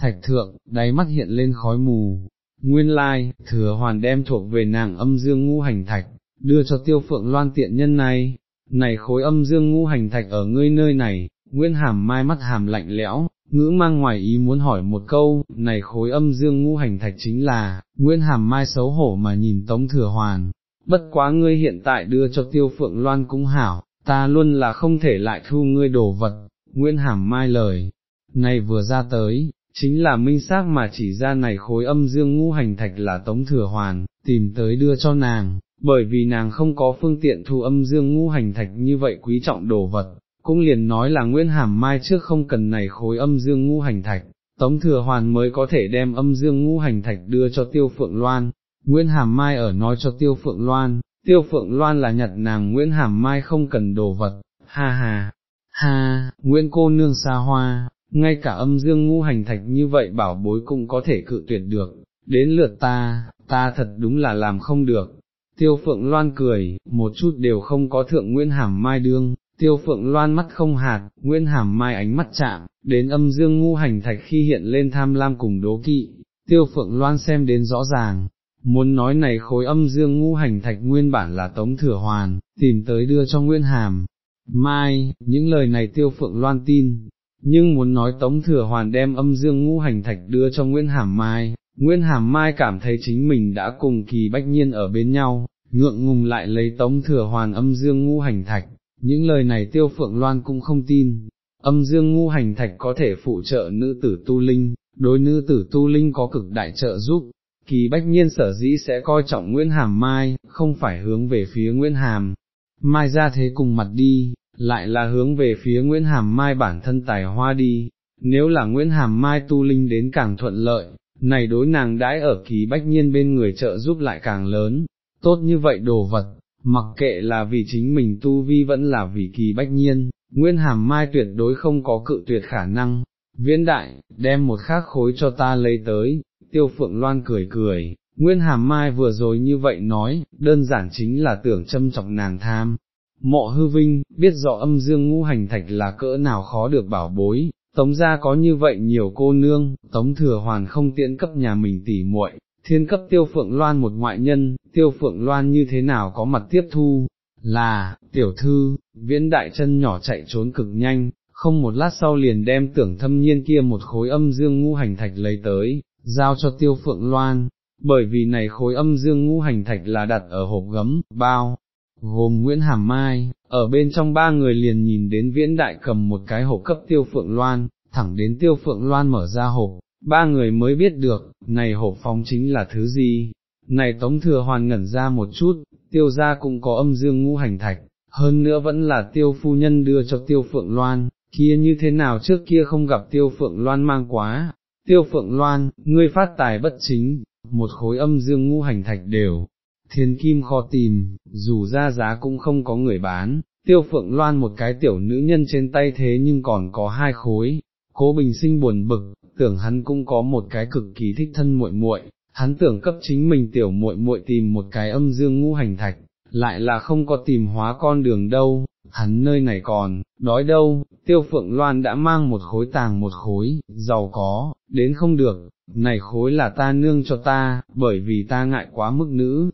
thạch thượng, đáy mắt hiện lên khói mù, nguyên lai, thừa hoàn đem thuộc về nàng âm dương ngũ hành thạch, đưa cho tiêu phượng loan tiện nhân này, này khối âm dương ngũ hành thạch ở ngươi nơi này, Nguyên Hàm Mai mắt hàm lạnh lẽo, ngữ mang ngoài ý muốn hỏi một câu, này khối âm dương ngũ hành thạch chính là, Nguyên Hàm Mai xấu hổ mà nhìn Tống Thừa Hoàn, bất quá ngươi hiện tại đưa cho tiêu phượng loan cũng hảo, ta luôn là không thể lại thu ngươi đồ vật, Nguyên Hàm Mai lời, này vừa ra tới, chính là minh xác mà chỉ ra này khối âm dương ngũ hành thạch là Tống Thừa Hoàn, tìm tới đưa cho nàng, bởi vì nàng không có phương tiện thu âm dương ngũ hành thạch như vậy quý trọng đồ vật, cũng liền nói là Nguyễn Hàm Mai trước không cần này khối âm dương ngũ hành thạch, Tống Thừa Hoàn mới có thể đem âm dương ngũ hành thạch đưa cho Tiêu Phượng Loan, Nguyễn Hàm Mai ở nói cho Tiêu Phượng Loan, Tiêu Phượng Loan là nhặt nàng Nguyễn Hàm Mai không cần đồ vật, ha ha, ha, Nguyễn cô nương xa hoa, ngay cả âm dương ngũ hành thạch như vậy bảo bối cũng có thể cự tuyệt được, đến lượt ta, ta thật đúng là làm không được. Tiêu Phượng Loan cười, một chút đều không có thượng Nguyễn Hàm Mai đương, tiêu phượng loan mắt không hạt, nguyên hàm mai ánh mắt chạm, đến âm dương ngu hành thạch khi hiện lên tham lam cùng đố kỵ, tiêu phượng loan xem đến rõ ràng, muốn nói này khối âm dương ngu hành thạch nguyên bản là tống thừa hoàn, tìm tới đưa cho nguyên hàm. Mai, những lời này tiêu phượng loan tin, nhưng muốn nói tống thừa hoàn đem âm dương ngũ hành thạch đưa cho Nguyễn Hàm Mai, Nguyễn Hàm Mai cảm thấy chính mình đã cùng kỳ bách nhiên ở bên nhau, ngượng ngùng lại lấy tống thừa hoàn âm dương ngũ hành thạch, những lời này tiêu phượng loan cũng không tin, âm dương ngũ hành thạch có thể phụ trợ nữ tử tu linh, đối nữ tử tu linh có cực đại trợ giúp, kỳ bách nhiên sở dĩ sẽ coi trọng Nguyễn Hàm Mai, không phải hướng về phía Nguyễn Hàm, Mai ra thế cùng mặt đi, lại là hướng về phía Nguyễn Hàm Mai bản thân tài hoa đi, nếu là Nguyễn Hàm Mai tu linh đến càng thuận lợi, này đối nàng đãi ở kỳ bách nhiên bên người trợ giúp lại càng lớn, tốt như vậy đồ vật, mặc kệ là vì chính mình tu vi vẫn là vì kỳ bách nhiên, Nguyễn Hàm Mai tuyệt đối không có cự tuyệt khả năng, viễn đại, đem một khác khối cho ta lấy tới, tiêu phượng loan cười cười, Nguyên Hàm Mai vừa rồi như vậy nói, đơn giản chính là tưởng châm trọng nàng tham. Mộ hư vinh, biết rõ âm dương ngũ hành thạch là cỡ nào khó được bảo bối, tống ra có như vậy nhiều cô nương, tống thừa hoàn không tiện cấp nhà mình tỉ muội, thiên cấp tiêu phượng loan một ngoại nhân, tiêu phượng loan như thế nào có mặt tiếp thu, là, tiểu thư, viễn đại chân nhỏ chạy trốn cực nhanh, không một lát sau liền đem tưởng thâm nhiên kia một khối âm dương ngũ hành thạch lấy tới, giao cho tiêu phượng loan, bởi vì này khối âm dương ngũ hành thạch là đặt ở hộp gấm, bao, gồm Nguyễn Hàm Mai, ở bên trong ba người liền nhìn đến viễn đại cầm một cái hộp cấp tiêu phượng loan, thẳng đến tiêu phượng loan mở ra hộp, ba người mới biết được, này hộp phóng chính là thứ gì, này tống thừa hoàn ngẩn ra một chút, tiêu ra cũng có âm dương ngũ hành thạch, hơn nữa vẫn là tiêu phu nhân đưa cho tiêu phượng loan, kia như thế nào trước kia không gặp tiêu phượng loan mang quá, tiêu phượng loan, ngươi phát tài bất chính, một khối âm dương ngũ hành thạch đều, thiên kim khó tìm, dù ra giá cũng không có người bán, tiêu phượng loan một cái tiểu nữ nhân trên tay thế nhưng còn có hai khối, cố bình sinh buồn bực, tưởng hắn cũng có một cái cực kỳ thích thân muội muội, hắn tưởng cấp chính mình tiểu muội muội tìm một cái âm dương ngũ hành thạch, lại là không có tìm hóa con đường đâu, hắn nơi này còn, đói đâu, tiêu phượng loan đã mang một khối tàng một khối, giàu có, đến không được, này khối là ta nương cho ta, bởi vì ta ngại quá mức nữ,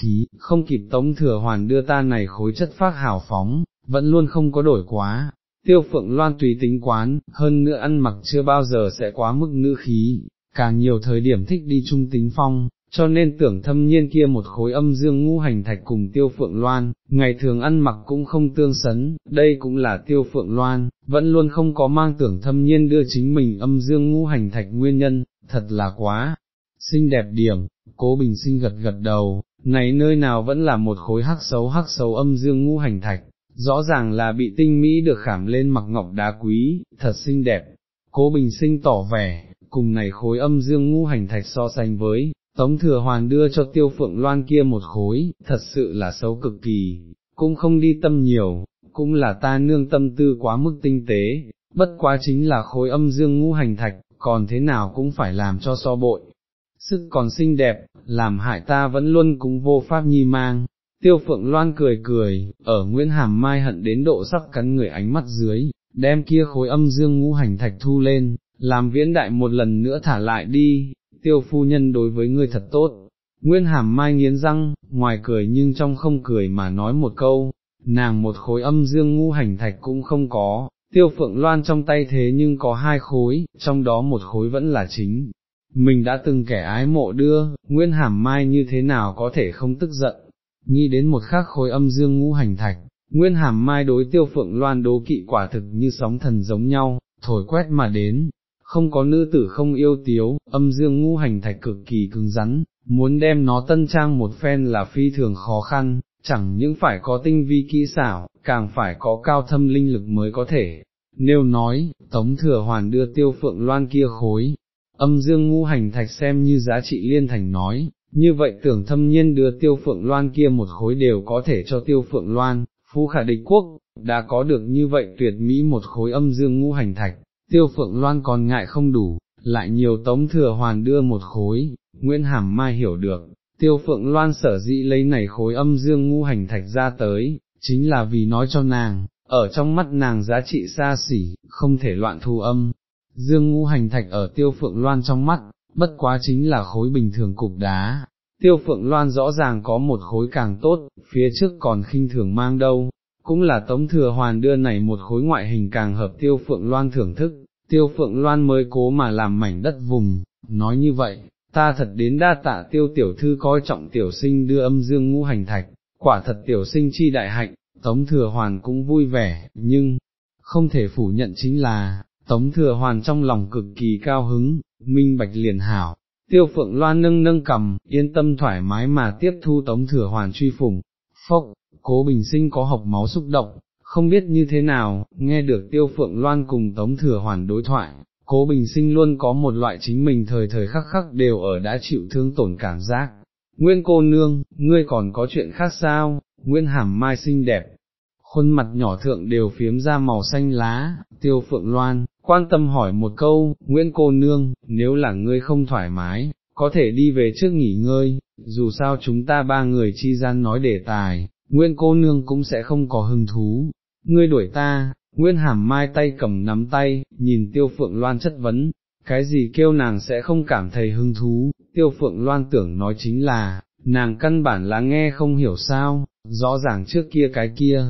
khí, không kịp tống thừa hoàn đưa ta này khối chất phác hào phóng, vẫn luôn không có đổi quá. Tiêu phượng loan tùy tính quán, hơn nữa ăn mặc chưa bao giờ sẽ quá mức nữ khí, càng nhiều thời điểm thích đi trung tính phong, cho nên tưởng thâm nhiên kia một khối âm dương ngũ hành thạch cùng tiêu phượng loan, ngày thường ăn mặc cũng không tương sấn, đây cũng là tiêu phượng loan, vẫn luôn không có mang tưởng thâm nhiên đưa chính mình âm dương ngũ hành thạch nguyên nhân, thật là quá, xinh đẹp điểm, cố bình sinh gật gật đầu, này nơi nào vẫn là một khối hắc xấu hắc xấu âm dương ngũ hành thạch, rõ ràng là bị tinh mỹ được khảm lên mặc ngọc đá quý, thật xinh đẹp, cố bình sinh tỏ vẻ, cùng này khối âm dương ngũ hành thạch so sánh với, Tống thừa hoàn đưa cho tiêu phượng loan kia một khối, thật sự là xấu cực kỳ, cũng không đi tâm nhiều, cũng là ta nương tâm tư quá mức tinh tế, bất quá chính là khối âm dương ngũ hành thạch, còn thế nào cũng phải làm cho so bội. Sức còn xinh đẹp, làm hại ta vẫn luôn cũng vô pháp nhi mang. Tiêu phượng loan cười cười, ở Nguyễn Hàm Mai hận đến độ sắp cắn người ánh mắt dưới, đem kia khối âm dương ngũ hành thạch thu lên, làm viễn đại một lần nữa thả lại đi, tiêu phu nhân đối với ngươi thật tốt. Nguyên hàm mai nghiến răng, ngoài cười nhưng trong không cười mà nói một câu, nàng một khối âm dương ngũ hành thạch cũng không có, tiêu phượng loan trong tay thế nhưng có hai khối, trong đó một khối vẫn là chính. Mình đã từng kẻ ái mộ đưa, Nguyên hàm mai như thế nào có thể không tức giận, nghĩ đến một khắc khối âm dương ngũ hành thạch, Nguyên hàm mai đối tiêu phượng loan đố kỵ quả thực như sóng thần giống nhau, thổi quét mà đến, không có nữ tử không yêu tiếu, âm dương ngũ hành thạch cực kỳ cứng rắn, muốn đem nó tân trang một phen là phi thường khó khăn, chẳng những phải có tinh vi kỹ xảo, càng phải có cao thâm linh lực mới có thể. Nếu nói, Tống Thừa Hoàn đưa tiêu phượng loan kia khối, âm dương ngũ hành thạch xem như giá trị liên thành nói, như vậy tưởng thâm nhiên đưa tiêu phượng loan kia một khối đều có thể cho tiêu phượng loan, phú khả địch quốc, đã có được như vậy tuyệt mỹ một khối âm dương ngũ hành thạch, tiêu phượng loan còn ngại không đủ, lại nhiều tống thừa hoàn đưa một khối, Nguyễn Hàm Mai hiểu được, tiêu phượng loan sở dĩ lấy này khối âm dương ngũ hành thạch ra tới, chính là vì nói cho nàng, ở trong mắt nàng giá trị xa xỉ, không thể loạn thu âm. Dương Ngũ hành thạch ở tiêu phượng loan trong mắt, bất quá chính là khối bình thường cục đá. Tiêu phượng loan rõ ràng có một khối càng tốt, phía trước còn khinh thường mang đâu, cũng là tống thừa hoàn đưa này một khối ngoại hình càng hợp tiêu phượng loan thưởng thức, tiêu phượng loan mới cố mà làm mảnh đất vùng, nói như vậy, ta thật đến đa tạ tiêu tiểu thư coi trọng tiểu sinh đưa âm dương ngũ hành thạch, quả thật tiểu sinh chi đại hạnh, tống thừa hoàn cũng vui vẻ, nhưng, không thể phủ nhận chính là, tống thừa hoàn trong lòng cực kỳ cao hứng, minh bạch liền hảo. Tiêu phượng loan nâng nâng cầm, yên tâm thoải mái mà tiếp thu tống thừa hoàn truy phủng, phốc, cố bình sinh có học máu xúc động, không biết như thế nào, nghe được tiêu phượng loan cùng tống thừa hoàn đối thoại, cố bình sinh luôn có một loại chính mình thời thời khắc khắc đều ở đã chịu thương tổn cảm giác. Nguyên cô nương, ngươi còn có chuyện khác sao, nguyên hàm mai xinh đẹp, khuôn mặt nhỏ thượng đều phiếm ra màu xanh lá, tiêu phượng loan, quan tâm hỏi một câu, Nguyễn cô nương, nếu là ngươi không thoải mái, có thể đi về trước nghỉ ngơi, dù sao chúng ta ba người chi gian nói đề tài, Nguyễn cô nương cũng sẽ không có hứng thú, ngươi đuổi ta, Nguyễn hàm mai tay cầm nắm tay, nhìn tiêu phượng loan chất vấn, cái gì kêu nàng sẽ không cảm thấy hứng thú, tiêu phượng loan tưởng nói chính là, nàng căn bản là nghe không hiểu sao, rõ ràng trước kia cái kia,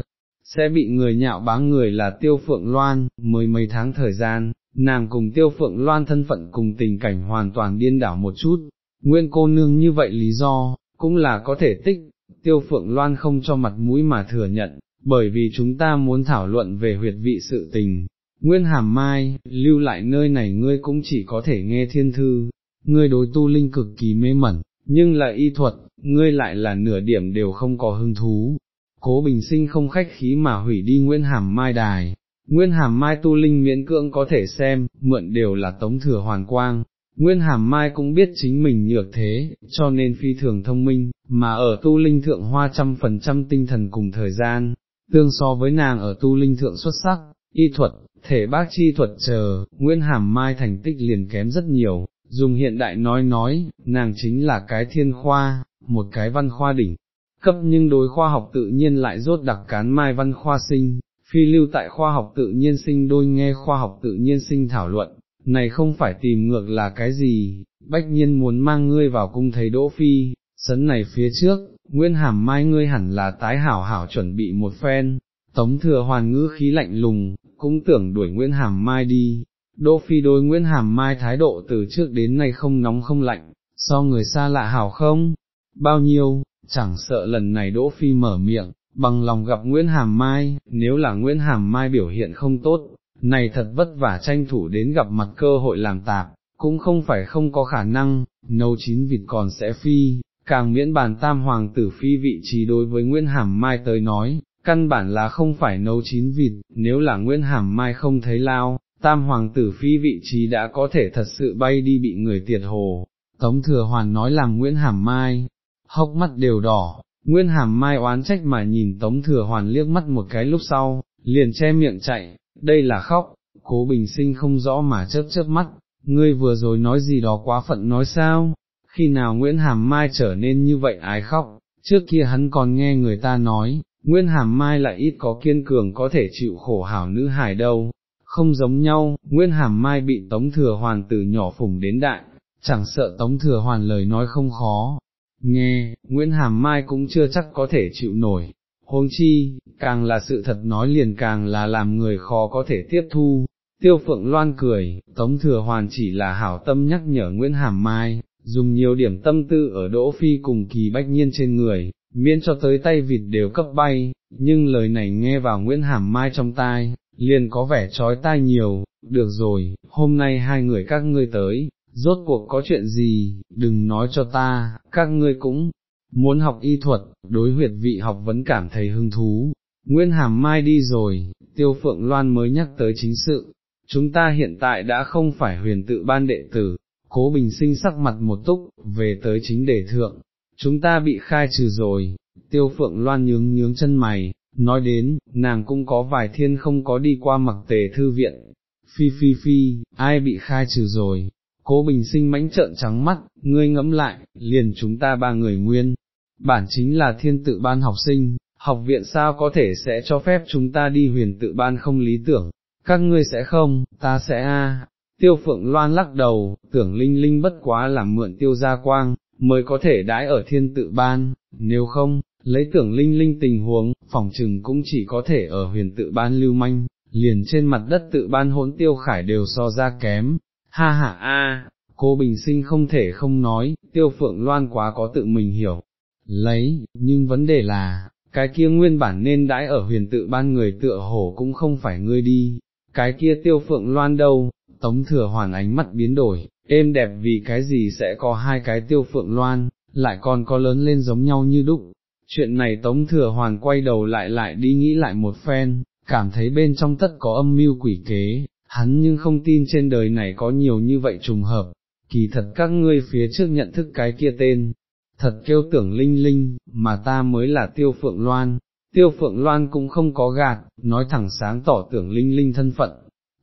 sẽ bị người nhạo báng người là tiêu phượng loan, mới mấy tháng thời gian, nàng cùng tiêu phượng loan thân phận cùng tình cảnh hoàn toàn điên đảo một chút, nguyên cô nương như vậy lý do, cũng là có thể tích, tiêu phượng loan không cho mặt mũi mà thừa nhận, bởi vì chúng ta muốn thảo luận về huyệt vị sự tình. Nguyên hàm mai, lưu lại nơi này ngươi cũng chỉ có thể nghe thiên thư, ngươi đối tu linh cực kỳ mê mẩn, nhưng là y thuật, ngươi lại là nửa điểm đều không có hứng thú. Cố bình sinh không khách khí mà hủy đi Nguyễn Hàm Mai đài, Nguyên Hàm Mai tu linh miễn cưỡng có thể xem, mượn đều là tống thừa hoàn quang, Nguyên Hàm Mai cũng biết chính mình nhược thế, cho nên phi thường thông minh, mà ở tu linh thượng hoa trăm phần trăm tinh thần cùng thời gian, tương so với nàng ở tu linh thượng xuất sắc, y thuật, thể bác chi thuật chờ, nguyên Hàm Mai thành tích liền kém rất nhiều, dùng hiện đại nói nói, nàng chính là cái thiên khoa, một cái văn khoa đỉnh, cấp nhưng đối khoa học tự nhiên lại rốt đặc cán mai văn khoa sinh, phi lưu tại khoa học tự nhiên sinh đôi nghe khoa học tự nhiên sinh thảo luận, này không phải tìm ngược là cái gì, bách nhiên muốn mang ngươi vào cung thấy đỗ phi, sấn này phía trước, Nguyễn Hàm Mai ngươi hẳn là tái hảo hảo chuẩn bị một phen, tống thừa hoàn ngữ khí lạnh lùng, cũng tưởng đuổi Nguyễn Hàm Mai đi, Đỗ Phi đối Nguyễn Hàm Mai thái độ từ trước đến nay không nóng không lạnh, so người xa lạ hảo không, bao nhiêu, chẳng sợ lần này Đỗ Phi mở miệng, bằng lòng gặp Nguyễn Hàm Mai, nếu là Nguyễn Hàm Mai biểu hiện không tốt, này thật vất vả tranh thủ đến gặp mặt cơ hội làm tạp, cũng không phải không có khả năng, nấu chín vịt còn sẽ phi, càng miễn bàn tam hoàng tử phi vị trí đối với Nguyễn Hàm Mai tới nói, căn bản là không phải nấu chín vịt, nếu là Nguyễn Hàm Mai không thấy lao, tam hoàng tử phi vị trí đã có thể thật sự bay đi bị người tiệt hồ. Tống thừa hoàn nói làm Nguyễn Hàm Mai, hốc mắt đều đỏ, Nguyễn Hàm Mai oán trách mà nhìn Tống thừa hoàn liếc mắt một cái lúc sau, liền che miệng chạy, đây là khóc, cố bình sinh không rõ mà chớp chớp mắt, ngươi vừa rồi nói gì đó quá phận nói sao, khi nào Nguyễn Hàm Mai trở nên như vậy ái khóc, trước kia hắn còn nghe người ta nói, Nguyễn Hàm Mai lại ít có kiên cường có thể chịu khổ hảo nữ hài đâu, không giống nhau, Nguyễn Hàm Mai bị Tống Thừa Hoàn từ nhỏ phủng đến đại, chẳng sợ Tống Thừa Hoàn lời nói không khó, nghe, Nguyễn Hàm Mai cũng chưa chắc có thể chịu nổi, huống chi, càng là sự thật nói liền càng là làm người khó có thể tiếp thu. Tiêu Phượng Loan cười, Tống Thừa Hoàn chỉ là hảo tâm nhắc nhở Nguyễn Hàm Mai, dùng nhiều điểm tâm tư ở Đỗ Phi cùng kỳ bách nhiên trên người, miễn cho tới tay vịt đều cấp bay, nhưng lời này nghe vào Nguyễn Hàm Mai trong tai, liền có vẻ trói tai nhiều, được rồi, hôm nay hai người các ngươi tới, rốt cuộc có chuyện gì, đừng nói cho ta, các ngươi cũng muốn học y thuật, đối huyệt vị học vẫn cảm thấy hứng thú. Nguyên Hàm Mai đi rồi, Tiêu Phượng Loan mới nhắc tới chính sự, chúng ta hiện tại đã không phải huyền tự ban đệ tử, cố bình sinh sắc mặt một túc, về tới chính đề thượng, chúng ta bị khai trừ rồi, Tiêu Phượng Loan nhướng nhướng chân mày, nói đến, nàng cũng có vài thiên không có đi qua mặc tề thư viện, phi phi phi, ai bị khai trừ rồi, cố bình sinh mãnh trợn trắng mắt, ngươi ngẫm lại, liền chúng ta ba người nguyên, bản chính là thiên tự ban học sinh, học viện sao có thể sẽ cho phép chúng ta đi huyền tự ban không lý tưởng, các ngươi sẽ không, ta sẽ a. Tiêu phượng loan lắc đầu, tưởng linh linh bất quá làm mượn tiêu gia quang, mới có thể đãi ở thiên tự ban, nếu không, lấy tưởng linh linh tình huống, phòng trừng cũng chỉ có thể ở huyền tự ban lưu manh, liền trên mặt đất tự ban hỗn tiêu khải đều so ra kém, ha ha. A, cô bình sinh không thể không nói, tiêu phượng loan quá có tự mình hiểu, lấy, nhưng vấn đề là, cái kia nguyên bản nên đãi ở huyền tự ban người tựa hổ cũng không phải ngươi đi, cái kia tiêu phượng loan đâu, tống thừa hoàn ánh mắt biến đổi, êm đẹp vì cái gì sẽ có hai cái tiêu phượng loan, lại còn có lớn lên giống nhau như đúc, chuyện này Tống Thừa Hoàn quay đầu lại lại đi nghĩ lại một phen, cảm thấy bên trong tất có âm mưu quỷ kế, hắn nhưng không tin trên đời này có nhiều như vậy trùng hợp, kỳ thật các ngươi phía trước nhận thức cái kia tên, thật kêu tưởng linh linh, mà ta mới là tiêu phượng loan, tiêu phượng loan cũng không có gạt, nói thẳng sáng tỏ tưởng linh linh thân phận,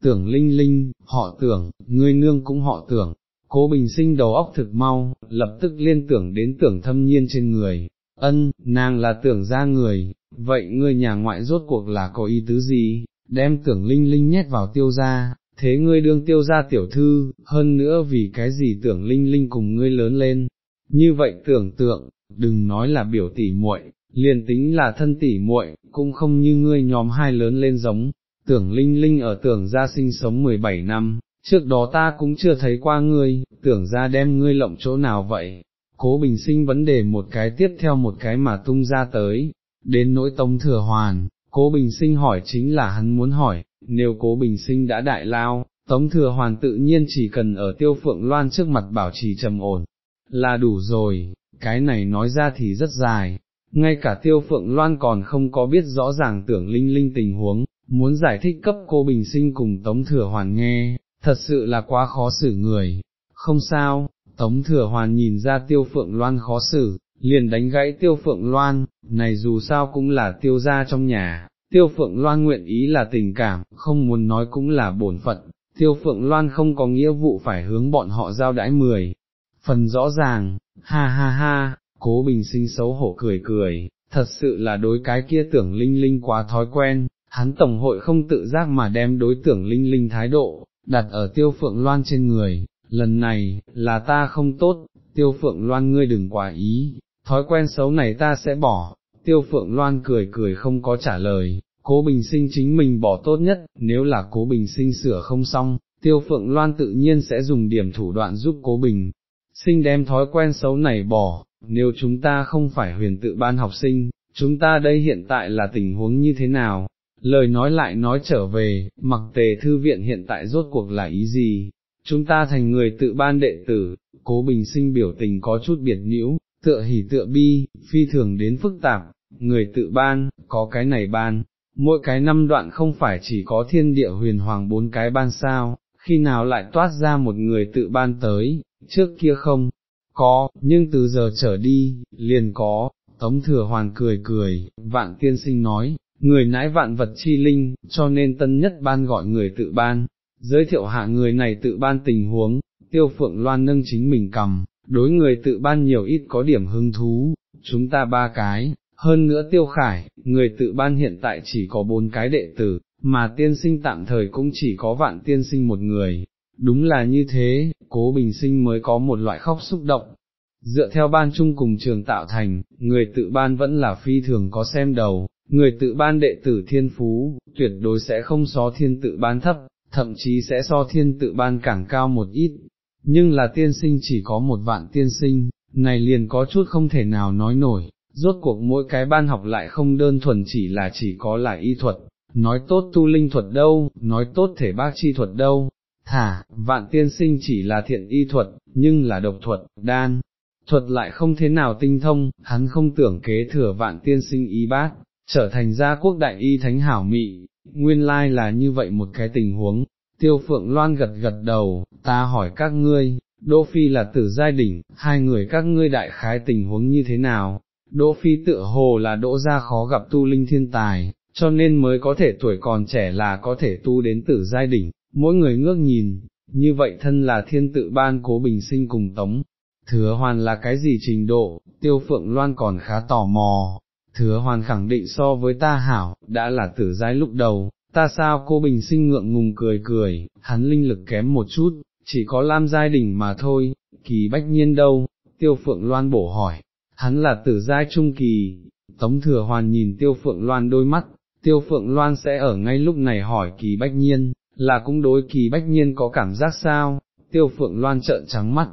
tưởng linh linh, họ tưởng, ngươi nương cũng họ tưởng. Cố bình sinh đầu óc thực mau, lập tức liên tưởng đến tưởng thâm nhiên trên người, ân, nàng là tưởng ra người, vậy ngươi nhà ngoại rốt cuộc là có ý tứ gì, đem tưởng linh linh nhét vào tiêu gia, thế ngươi đương tiêu gia tiểu thư, hơn nữa vì cái gì tưởng linh linh cùng ngươi lớn lên, như vậy tưởng tượng, đừng nói là biểu tỷ muội, liền tính là thân tỷ muội, cũng không như ngươi nhóm hai lớn lên giống, tưởng linh linh ở tưởng gia sinh sống 17 năm, trước đó ta cũng chưa thấy qua ngươi, tưởng ra đem ngươi lộng chỗ nào vậy, cố bình sinh vấn đề một cái tiếp theo một cái mà tung ra tới, đến nỗi tống thừa hoàn, cố bình sinh hỏi chính là hắn muốn hỏi, nếu cố bình sinh đã đại lao, tống thừa hoàn tự nhiên chỉ cần ở tiêu phượng loan trước mặt bảo trì trầm ổn, là đủ rồi, cái này nói ra thì rất dài, ngay cả tiêu phượng loan còn không có biết rõ ràng tưởng linh linh tình huống, muốn giải thích cấp cô bình sinh cùng tống thừa hoàn nghe, thật sự là quá khó xử người, không sao, Tống thừa hoàn nhìn ra tiêu phượng loan khó xử, liền đánh gãy tiêu phượng loan, này dù sao cũng là tiêu gia trong nhà, tiêu phượng loan nguyện ý là tình cảm, không muốn nói cũng là bổn phận, tiêu phượng loan không có nghĩa vụ phải hướng bọn họ giao đãi mười. Phần rõ ràng, ha ha ha, cố bình sinh xấu hổ cười cười, thật sự là đối cái kia tưởng linh linh quá thói quen, hắn tổng hội không tự giác mà đem đối tưởng linh linh thái độ, đặt ở tiêu phượng loan trên người, lần này, là ta không tốt, tiêu phượng loan ngươi đừng quá ý, thói quen xấu này ta sẽ bỏ, tiêu phượng loan cười cười không có trả lời, cố bình sinh chính mình bỏ tốt nhất, nếu là cố bình sinh sửa không xong, tiêu phượng loan tự nhiên sẽ dùng điểm thủ đoạn giúp cố bình sinh đem thói quen xấu này bỏ, nếu chúng ta không phải huyền tự ban học sinh, chúng ta đây hiện tại là tình huống như thế nào? Lời nói lại nói trở về, mặc tề thư viện hiện tại rốt cuộc là ý gì? Chúng ta thành người tự ban đệ tử, cố bình sinh biểu tình có chút biệt nhiễu, tựa hỉ tựa bi, phi thường đến phức tạp, người tự ban, có cái này ban, mỗi cái năm đoạn không phải chỉ có thiên địa huyền hoàng bốn cái ban sao, khi nào lại toát ra một người tự ban tới, trước kia không, có, nhưng từ giờ trở đi, liền có, tống thừa hoàn cười cười, vạn tiên sinh nói, người nãi vạn vật chi linh, cho nên tân nhất ban gọi người tự ban, giới thiệu hạ người này tự ban tình huống, tiêu phượng loan nâng chính mình cầm, đối người tự ban nhiều ít có điểm hứng thú, chúng ta ba cái, hơn nữa tiêu khải, người tự ban hiện tại chỉ có bốn cái đệ tử, mà tiên sinh tạm thời cũng chỉ có vạn tiên sinh một người, đúng là như thế, cố bình sinh mới có một loại khóc xúc động. Dựa theo ban chung cùng trường tạo thành, người tự ban vẫn là phi thường có xem đầu, người tự ban đệ tử thiên phú, tuyệt đối sẽ không so thiên tự ban thấp, thậm chí sẽ so thiên tự ban càng cao một ít, nhưng là tiên sinh chỉ có một vạn tiên sinh, này liền có chút không thể nào nói nổi, rốt cuộc mỗi cái ban học lại không đơn thuần chỉ là chỉ có là y thuật, nói tốt tu linh thuật đâu, nói tốt thể bác chi thuật đâu, thả, vạn tiên sinh chỉ là thiện y thuật, nhưng là độc thuật, đan, thuật lại không thế nào tinh thông, hắn không tưởng kế thừa vạn tiên sinh y bát, trở thành gia quốc đại y thánh hảo mị, nguyên lai là như vậy một cái tình huống, tiêu phượng loan gật gật đầu, ta hỏi các ngươi, Đỗ Phi là tử giai đỉnh, hai người các ngươi đại khái tình huống như thế nào, Đỗ Phi tựa hồ là đỗ gia khó gặp tu linh thiên tài, cho nên mới có thể tuổi còn trẻ là có thể tu đến tử giai đỉnh, mỗi người ngước nhìn, như vậy thân là thiên tự ban cố bình sinh cùng tống. Thừa hoàn là cái gì trình độ, tiêu phượng loan còn khá tò mò, thừa hoàn khẳng định so với ta hảo, đã là tử giai lúc đầu, ta sao cô bình sinh ngượng ngùng cười cười, hắn linh lực kém một chút, chỉ có lam giai đỉnh mà thôi, kỳ bách nhiên đâu, tiêu phượng loan bổ hỏi, hắn là tử giai trung kỳ, tống thừa hoàn nhìn tiêu phượng loan đôi mắt, tiêu phượng loan sẽ ở ngay lúc này hỏi kỳ bách nhiên, là cũng đối kỳ bách nhiên có cảm giác sao, tiêu phượng loan trợn trắng mắt,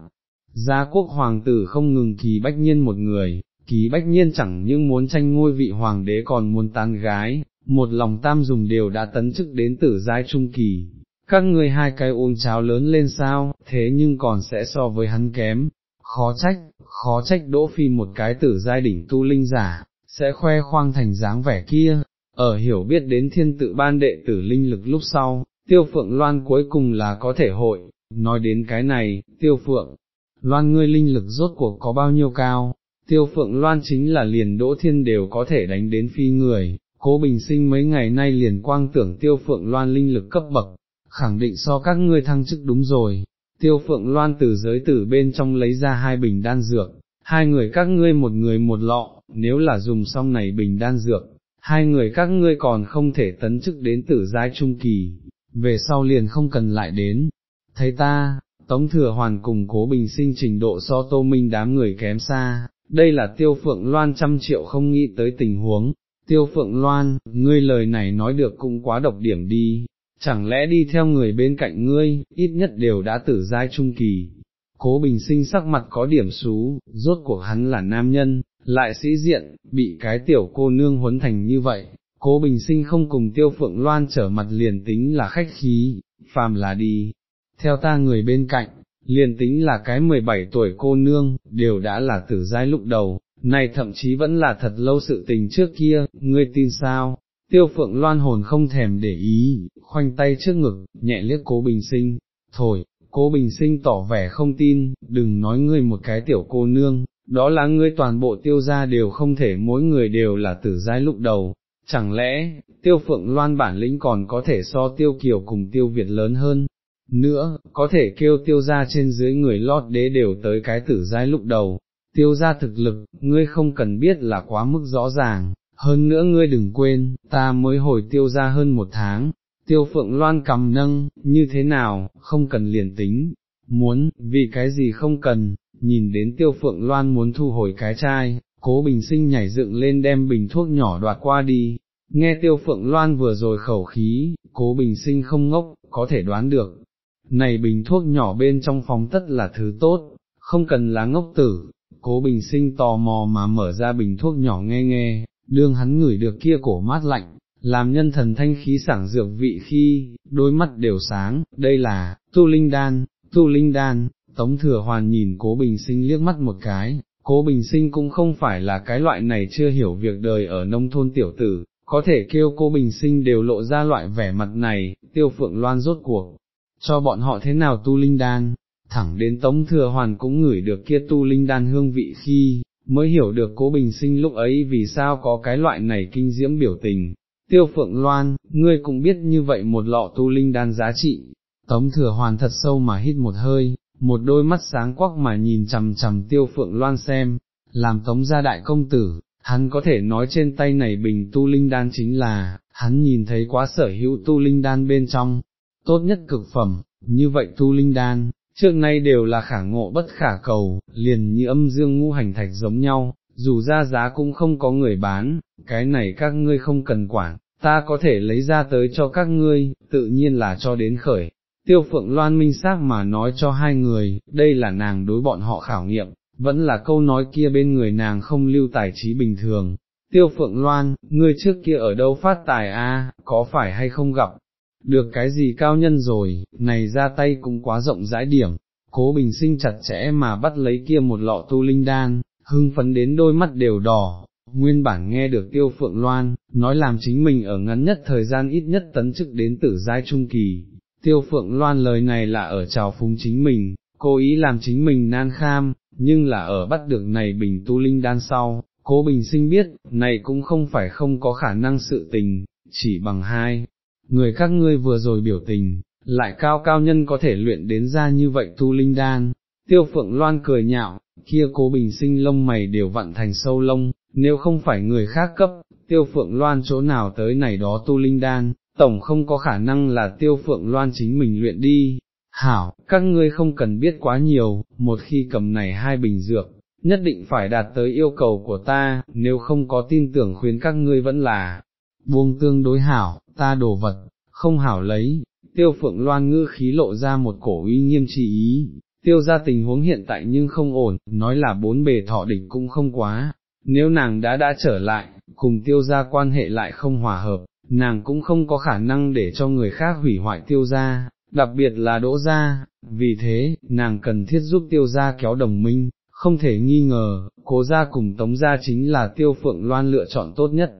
gia quốc hoàng tử không ngừng kỳ bách nhiên một người, kỳ bách nhiên chẳng những muốn tranh ngôi vị hoàng đế còn muốn tán gái, một lòng tam dùng đều đã tấn chức đến tử giai trung kỳ. Các người hai cái uống cháo lớn lên sao, thế nhưng còn sẽ so với hắn kém, khó trách, khó trách đỗ phi một cái tử giai đỉnh tu linh giả, sẽ khoe khoang thành dáng vẻ kia, ở hiểu biết đến thiên tự ban đệ tử linh lực lúc sau, tiêu phượng loan cuối cùng là có thể hội, nói đến cái này, tiêu phượng, loan ngươi linh lực rốt cuộc có bao nhiêu cao, tiêu phượng loan chính là liền đỗ thiên đều có thể đánh đến phi người, cố bình sinh mấy ngày nay liền quang tưởng tiêu phượng loan linh lực cấp bậc, khẳng định so các ngươi thăng chức đúng rồi, tiêu phượng loan từ giới tử bên trong lấy ra hai bình đan dược, hai người các ngươi một người một lọ, nếu là dùng xong này bình đan dược, hai người các ngươi còn không thể tấn chức đến tử giai trung kỳ, về sau liền không cần lại đến, thấy ta, Tống Thừa Hoàn cùng cố bình sinh trình độ so tô minh đám người kém xa, đây là tiêu phượng loan trăm triệu không nghĩ tới tình huống, tiêu phượng loan, ngươi lời này nói được cũng quá độc điểm đi, chẳng lẽ đi theo người bên cạnh ngươi, ít nhất đều đã tử giai trung kỳ. Cố bình sinh sắc mặt có điểm xú, rốt cuộc hắn là nam nhân, lại sĩ diện, bị cái tiểu cô nương huấn thành như vậy, cố bình sinh không cùng tiêu phượng loan trở mặt liền tính là khách khí, phàm là đi, theo ta người bên cạnh, liền tính là cái 17 tuổi cô nương, đều đã là tử giai lúc đầu, này thậm chí vẫn là thật lâu sự tình trước kia, ngươi tin sao? Tiêu phượng loan hồn không thèm để ý, khoanh tay trước ngực, nhẹ liếc cố bình sinh, thổi, cố bình sinh tỏ vẻ không tin, đừng nói ngươi một cái tiểu cô nương, đó là ngươi toàn bộ tiêu gia đều không thể mỗi người đều là tử giai lúc đầu, chẳng lẽ, tiêu phượng loan bản lĩnh còn có thể so tiêu kiều cùng tiêu Việt lớn hơn, nữa, có thể kêu tiêu ra trên dưới người lót đế đều tới cái tử giai lúc đầu, tiêu ra thực lực, ngươi không cần biết là quá mức rõ ràng, hơn nữa ngươi đừng quên, ta mới hồi tiêu ra hơn một tháng, tiêu phượng loan cầm nâng, như thế nào, không cần liền tính, muốn, vì cái gì không cần, nhìn đến tiêu phượng loan muốn thu hồi cái chai, cố bình sinh nhảy dựng lên đem bình thuốc nhỏ đoạt qua đi, nghe tiêu phượng loan vừa rồi khẩu khí, cố bình sinh không ngốc, có thể đoán được, này bình thuốc nhỏ bên trong phòng tất là thứ tốt, không cần lá ngốc tử, cố bình sinh tò mò mà mở ra bình thuốc nhỏ nghe nghe, đương hắn ngửi được kia cổ mát lạnh, làm nhân thần thanh khí sảng dược vị khi, đôi mắt đều sáng, đây là, tu linh đan, tu linh đan, tống thừa hoàn nhìn cố bình sinh liếc mắt một cái, cố bình sinh cũng không phải là cái loại này chưa hiểu việc đời ở nông thôn tiểu tử, có thể kêu cô bình sinh đều lộ ra loại vẻ mặt này, tiêu phượng loan rốt cuộc, cho bọn họ thế nào tu linh đan, thẳng đến tống thừa hoàn cũng ngửi được kia tu linh đan hương vị khi, mới hiểu được cố bình sinh lúc ấy vì sao có cái loại này kinh diễm biểu tình. Tiêu phượng loan, ngươi cũng biết như vậy một lọ tu linh đan giá trị, tống thừa hoàn thật sâu mà hít một hơi, một đôi mắt sáng quắc mà nhìn chầm chầm tiêu phượng loan xem, làm tống gia đại công tử, hắn có thể nói trên tay này bình tu linh đan chính là, hắn nhìn thấy quá sở hữu tu linh đan bên trong, tốt nhất cực phẩm, như vậy tu linh đan, trước nay đều là khả ngộ bất khả cầu, liền như âm dương ngũ hành thạch giống nhau, dù ra giá cũng không có người bán, cái này các ngươi không cần quản, ta có thể lấy ra tới cho các ngươi, tự nhiên là cho đến khởi. Tiêu phượng loan minh xác mà nói cho hai người, đây là nàng đối bọn họ khảo nghiệm, vẫn là câu nói kia bên người nàng không lưu tài trí bình thường. Tiêu phượng loan, ngươi trước kia ở đâu phát tài a? có phải hay không gặp, được cái gì cao nhân rồi, này ra tay cũng quá rộng rãi điểm, cố bình sinh chặt chẽ mà bắt lấy kia một lọ tu linh đan, hưng phấn đến đôi mắt đều đỏ, nguyên bản nghe được tiêu phượng loan, nói làm chính mình ở ngắn nhất thời gian ít nhất tấn chức đến tử giai trung kỳ, tiêu phượng loan lời này là ở trào phúng chính mình, cố ý làm chính mình nan kham, nhưng là ở bắt được này bình tu linh đan sau, cố bình sinh biết, này cũng không phải không có khả năng sự tình, chỉ bằng hai, người các ngươi vừa rồi biểu tình, lại cao cao nhân có thể luyện đến ra như vậy tu linh đan, tiêu phượng loan cười nhạo, kia cố bình sinh lông mày đều vặn thành sâu lông, nếu không phải người khác cấp, tiêu phượng loan chỗ nào tới này đó tu linh đan, tổng không có khả năng là tiêu phượng loan chính mình luyện đi. Hảo, các ngươi không cần biết quá nhiều, một khi cầm này hai bình dược, nhất định phải đạt tới yêu cầu của ta, nếu không có tin tưởng khuyến các ngươi vẫn là, buông tương đối hảo, ta đổ vật, không hảo lấy, tiêu phượng loan ngư khí lộ ra một cổ uy nghiêm chỉ ý, tiêu ra tình huống hiện tại nhưng không ổn, nói là bốn bề thọ địch cũng không quá, nếu nàng đã đã trở lại, cùng tiêu ra quan hệ lại không hòa hợp, nàng cũng không có khả năng để cho người khác hủy hoại tiêu ra, đặc biệt là đỗ ra, vì thế, nàng cần thiết giúp tiêu ra kéo đồng minh, không thể nghi ngờ, cố ra cùng tống ra chính là tiêu phượng loan lựa chọn tốt nhất.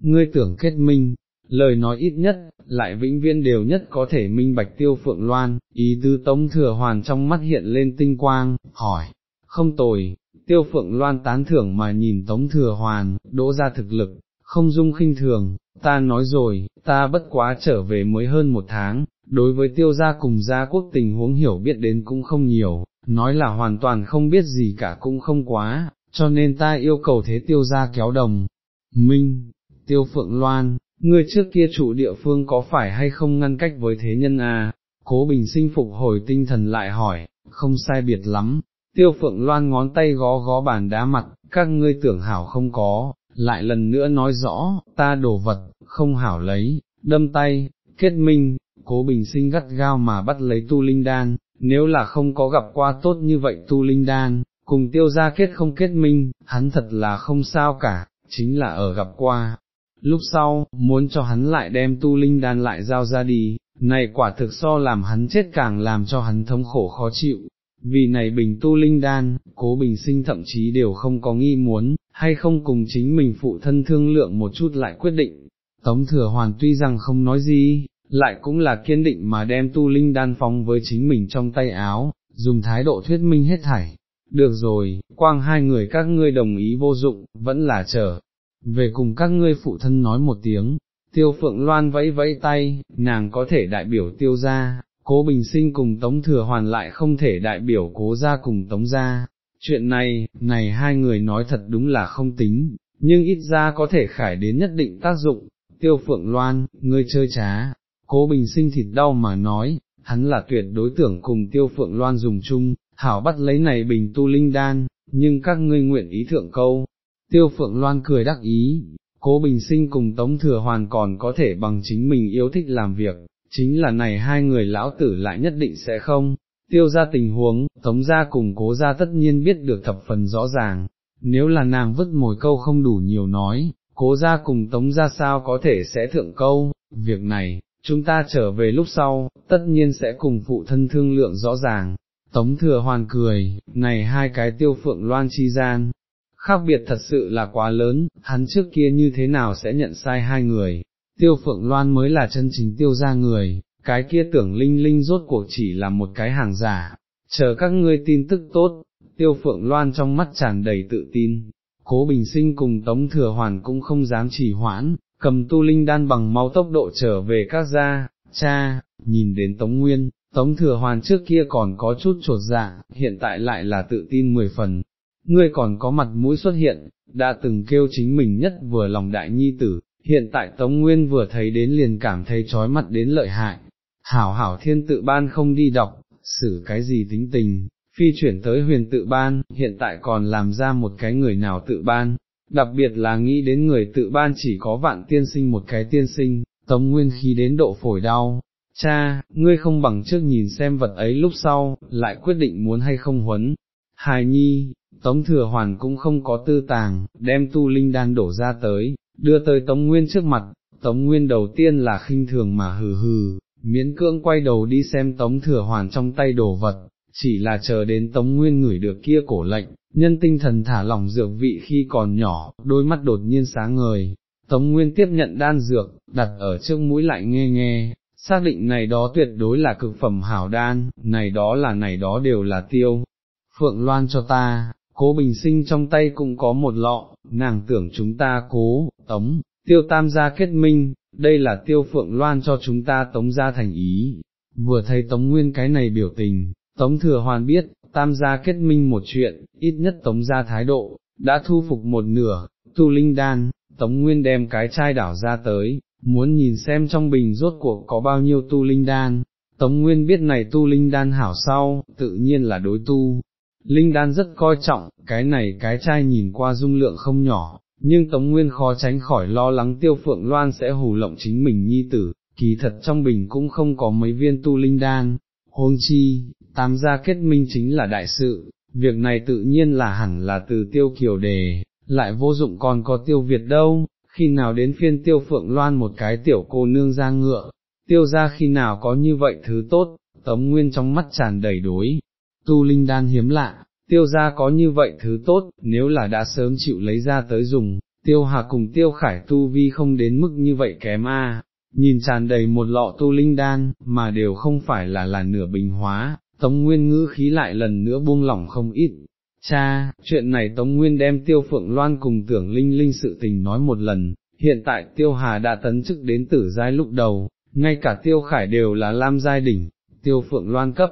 Ngươi tưởng kết minh, lời nói ít nhất, lại vĩnh viễn đều nhất có thể minh bạch tiêu phượng loan, ý tư tống thừa hoàn trong mắt hiện lên tinh quang, hỏi, không tồi, tiêu phượng loan tán thưởng mà nhìn tống thừa hoàn, đỗ ra thực lực, không dung khinh thường, ta nói rồi, ta bất quá trở về mới hơn một tháng, đối với tiêu gia cùng gia quốc tình huống hiểu biết đến cũng không nhiều, nói là hoàn toàn không biết gì cả cũng không quá, cho nên ta yêu cầu thế tiêu gia kéo đồng. Minh, tiêu phượng loan, ngươi trước kia chủ địa phương có phải hay không ngăn cách với thế nhân à, cố bình sinh phục hồi tinh thần lại hỏi, không sai biệt lắm, tiêu phượng loan ngón tay gó gó bàn đá mặt, các ngươi tưởng hảo không có, lại lần nữa nói rõ, ta đổ vật, không hảo lấy, đâm tay, kết minh, cố bình sinh gắt gao mà bắt lấy tu linh đan, nếu là không có gặp qua tốt như vậy tu linh đan, cùng tiêu gia kết không kết minh, hắn thật là không sao cả, chính là ở gặp qua. Lúc sau, muốn cho hắn lại đem tu linh đan lại giao ra đi, này quả thực so làm hắn chết càng làm cho hắn thống khổ khó chịu, vì này bình tu linh đan, cố bình sinh thậm chí đều không có nghi muốn, hay không cùng chính mình phụ thân thương lượng một chút lại quyết định. Tống thừa hoàn tuy rằng không nói gì, lại cũng là kiên định mà đem tu linh đan phóng với chính mình trong tay áo, dùng thái độ thuyết minh hết thảy. Được rồi, quang hai người các ngươi đồng ý vô dụng, vẫn là chờ. Về cùng các ngươi phụ thân nói một tiếng, tiêu phượng loan vẫy vẫy tay, nàng có thể đại biểu tiêu gia. cố bình sinh cùng tống thừa hoàn lại không thể đại biểu cố gia cùng tống gia. chuyện này, này hai người nói thật đúng là không tính, nhưng ít ra có thể khải đến nhất định tác dụng, tiêu phượng loan, ngươi chơi trá, cố bình sinh thịt đau mà nói, hắn là tuyệt đối tưởng cùng tiêu phượng loan dùng chung, hảo bắt lấy này bình tu linh đan, nhưng các ngươi nguyện ý thượng câu, tiêu phượng loan cười đắc ý, cố bình sinh cùng tống thừa hoàn còn có thể bằng chính mình yêu thích làm việc, chính là này hai người lão tử lại nhất định sẽ không, tiêu ra tình huống, tống ra cùng cố ra tất nhiên biết được thập phần rõ ràng, nếu là nàng vứt mồi câu không đủ nhiều nói, cố ra cùng tống ra sao có thể sẽ thượng câu, việc này, chúng ta trở về lúc sau, tất nhiên sẽ cùng phụ thân thương lượng rõ ràng. Tống thừa hoàn cười, này hai cái tiêu phượng loan chi gian, khác biệt thật sự là quá lớn, hắn trước kia như thế nào sẽ nhận sai hai người, tiêu phượng loan mới là chân chính tiêu ra người, cái kia tưởng linh linh rốt cuộc chỉ là một cái hàng giả, chờ các ngươi tin tức tốt, tiêu phượng loan trong mắt tràn đầy tự tin, cố bình sinh cùng tống thừa hoàn cũng không dám chỉ hoãn, cầm tu linh đan bằng mau tốc độ trở về các gia, cha, nhìn đến tống nguyên, tống thừa hoàn trước kia còn có chút trột dạ, hiện tại lại là tự tin mười phần, ngươi còn có mặt mũi xuất hiện, đã từng kêu chính mình nhất vừa lòng đại nhi tử, hiện tại tống nguyên vừa thấy đến liền cảm thấy trói mặt đến lợi hại, hảo hảo thiên tự ban không đi đọc, xử cái gì tính tình, phi chuyển tới huyền tự ban, hiện tại còn làm ra một cái người nào tự ban, đặc biệt là nghĩ đến người tự ban chỉ có vạn tiên sinh một cái tiên sinh, tống nguyên khí đến độ phổi đau. Cha, ngươi không bằng trước nhìn xem vật ấy lúc sau, lại quyết định muốn hay không huấn. Hài nhi, Tống Thừa Hoàn cũng không có tư tàng, đem tu linh đan đổ ra tới, đưa tới Tống Nguyên trước mặt, Tống Nguyên đầu tiên là khinh thường mà hừ hừ, miễn cưỡng quay đầu đi xem Tống Thừa Hoàn trong tay đồ vật, chỉ là chờ đến Tống Nguyên ngửi được kia cổ lệnh, nhân tinh thần thả lỏng dược vị khi còn nhỏ, đôi mắt đột nhiên sáng ngời, Tống Nguyên tiếp nhận đan dược, đặt ở trước mũi lại nghe nghe, xác định này đó tuyệt đối là cực phẩm hảo đan, này đó là này đó đều là tiêu. Phượng Loan cho ta, cố bình sinh trong tay cũng có một lọ, nàng tưởng chúng ta cố, tống, tiêu tam gia kết minh, đây là tiêu phượng loan cho chúng ta tống gia thành ý. Vừa thấy tống nguyên cái này biểu tình, tống thừa hoàn biết, tam gia kết minh một chuyện, ít nhất tống gia thái độ, đã thu phục một nửa, tu linh đan, tống nguyên đem cái chai đảo ra tới, muốn nhìn xem trong bình rốt cuộc có bao nhiêu tu linh đan. Tống Nguyên biết này tu linh đan hảo sau, tự nhiên là đối tu, Linh đan rất coi trọng, cái này cái chai nhìn qua dung lượng không nhỏ, nhưng Tống Nguyên khó tránh khỏi lo lắng tiêu phượng loan sẽ hù lộng chính mình nhi tử, kỳ thật trong bình cũng không có mấy viên tu linh đan, hôn chi, tam gia kết minh chính là đại sự, việc này tự nhiên là hẳn là từ tiêu kiều đề, lại vô dụng còn có tiêu Việt đâu, khi nào đến phiên tiêu phượng loan một cái tiểu cô nương ra ngựa, tiêu ra khi nào có như vậy thứ tốt, tống nguyên trong mắt tràn đầy đối, tu linh đan hiếm lạ, tiêu gia có như vậy thứ tốt, nếu là đã sớm chịu lấy ra tới dùng, tiêu hà cùng tiêu khải tu vi không đến mức như vậy kém a. nhìn tràn đầy một lọ tu linh đan, mà đều không phải là là nửa bình hóa, Tống Nguyên ngữ khí lại lần nữa buông lỏng không ít. Cha, chuyện này Tống Nguyên đem tiêu phượng loan cùng tưởng linh linh sự tình nói một lần, hiện tại tiêu hà đã tấn chức đến tử giai lúc đầu, ngay cả tiêu khải đều là lam giai đỉnh, tiêu phượng loan cấp,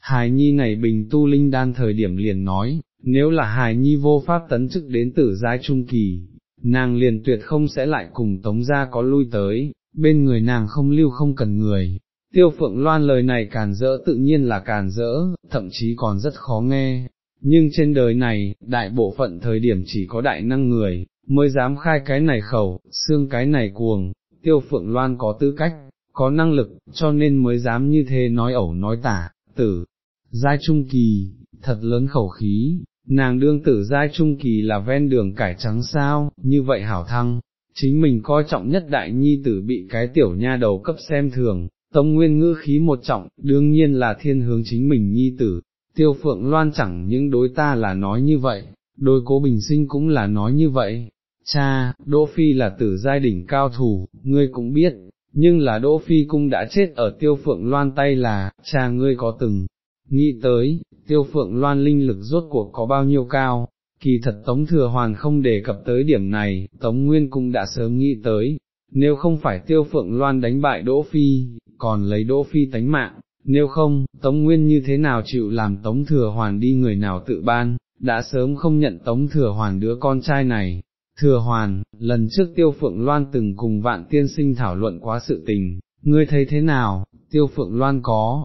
hài nhi này bình tu linh đan thời điểm liền nói, nếu là hài nhi vô pháp tấn chức đến tử giai trung kỳ, nàng liền tuyệt không sẽ lại cùng tống gia có lui tới, bên người nàng không lưu không cần người. Tiêu phượng loan lời này càn rỡ tự nhiên là càn rỡ, thậm chí còn rất khó nghe, nhưng trên đời này, đại bộ phận thời điểm chỉ có đại năng người, mới dám khai cái này khẩu, xương cái này cuồng, tiêu phượng loan có tư cách, có năng lực, cho nên mới dám như thế nói ẩu nói tả, tử, giai trung kỳ, thật lớn khẩu khí, nàng đương tử giai trung kỳ là ven đường cải trắng sao, như vậy hảo thăng, chính mình coi trọng nhất đại nhi tử bị cái tiểu nha đầu cấp xem thường, tông nguyên ngữ khí một trọng, đương nhiên là thiên hướng chính mình nhi tử, tiêu phượng loan chẳng những đối ta là nói như vậy, đối cố bình sinh cũng là nói như vậy. Cha, Đỗ Phi là tử giai đỉnh cao thủ, ngươi cũng biết, nhưng là Đỗ Phi cũng đã chết ở tiêu phượng loan tay là, cha ngươi có từng, nghĩ tới, tiêu phượng loan linh lực rốt cuộc có bao nhiêu cao, kỳ thật Tống Thừa Hoàn không đề cập tới điểm này, Tống Nguyên cũng đã sớm nghĩ tới, nếu không phải tiêu phượng loan đánh bại Đỗ Phi, còn lấy Đỗ Phi tánh mạng, nếu không, Tống Nguyên như thế nào chịu làm Tống Thừa Hoàn đi người nào tự ban, đã sớm không nhận tống thừa hoàn đứa con trai này. Thừa hoàn, lần trước tiêu phượng loan từng cùng vạn tiên sinh thảo luận quá sự tình, ngươi thấy thế nào, tiêu phượng loan có,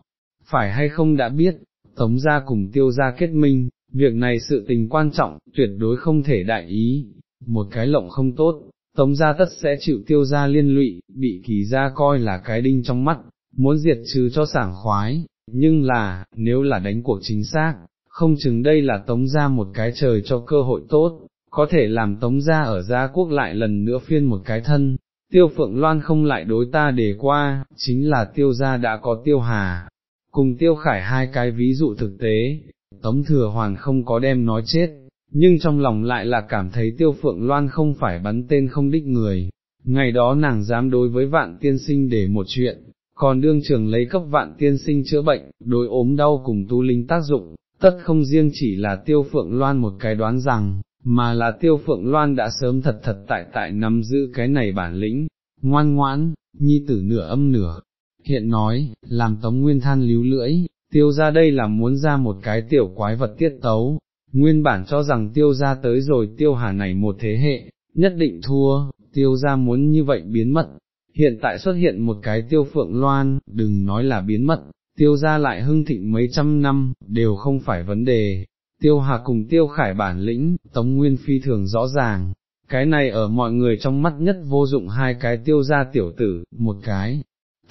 phải hay không đã biết, tống gia cùng tiêu gia kết minh, việc này sự tình quan trọng, tuyệt đối không thể đại ý, một cái lộng không tốt, tống gia tất sẽ chịu tiêu gia liên lụy, bị kỳ gia coi là cái đinh trong mắt, muốn diệt trừ cho sảng khoái, nhưng là, nếu là đánh cuộc chính xác, không chừng đây là tống gia một cái trời cho cơ hội tốt, có thể làm tống gia ở gia quốc lại lần nữa phiên một cái thân. Tiêu Phượng Loan không lại đối ta để qua, chính là tiêu gia đã có tiêu hà, cùng tiêu khải hai cái ví dụ thực tế, Tống Thừa Hoàn không có đem nói chết, nhưng trong lòng lại là cảm thấy tiêu phượng loan không phải bắn tên không đích người, ngày đó nàng dám đối với vạn tiên sinh để một chuyện, còn đương trường lấy cấp vạn tiên sinh chữa bệnh, đối ốm đau cùng tu linh tác dụng, tất không riêng chỉ là tiêu phượng loan một cái đoán rằng, mà là tiêu phượng loan đã sớm thật thật tại tại nắm giữ cái này bản lĩnh, ngoan ngoãn, nhi tử nửa âm nửa, hiện nói, làm tống nguyên than líu lưỡi, tiêu ra đây là muốn ra một cái tiểu quái vật tiết tấu, nguyên bản cho rằng tiêu ra tới rồi tiêu hà này một thế hệ, nhất định thua, tiêu ra muốn như vậy biến mất, hiện tại xuất hiện một cái tiêu phượng loan, đừng nói là biến mất, tiêu ra lại hưng thịnh mấy trăm năm, đều không phải vấn đề, tiêu hà cùng tiêu khải bản lĩnh, tống nguyên phi thường rõ ràng, cái này ở mọi người trong mắt nhất vô dụng hai cái tiêu ra tiểu tử, một cái,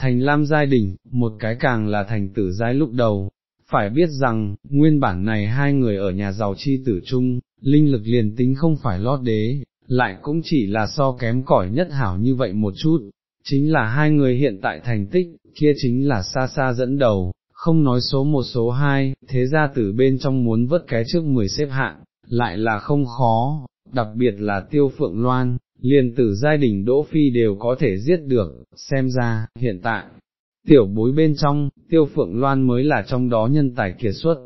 thành lam giai đình, một cái càng là thành tử giai lúc đầu, phải biết rằng, nguyên bản này hai người ở nhà giàu chi tử chung, linh lực liền tính không phải lót đế, lại cũng chỉ là so kém cỏi nhất hảo như vậy một chút, chính là hai người hiện tại thành tích, kia chính là xa xa dẫn đầu, không nói số một số hai, thế ra từ bên trong muốn vớt cái trước mười xếp hạng, lại là không khó, đặc biệt là tiêu phượng loan, liền tử giai đình Đỗ Phi đều có thể giết được, xem ra, hiện tại, tiểu bối bên trong, tiêu phượng loan mới là trong đó nhân tài kiệt xuất.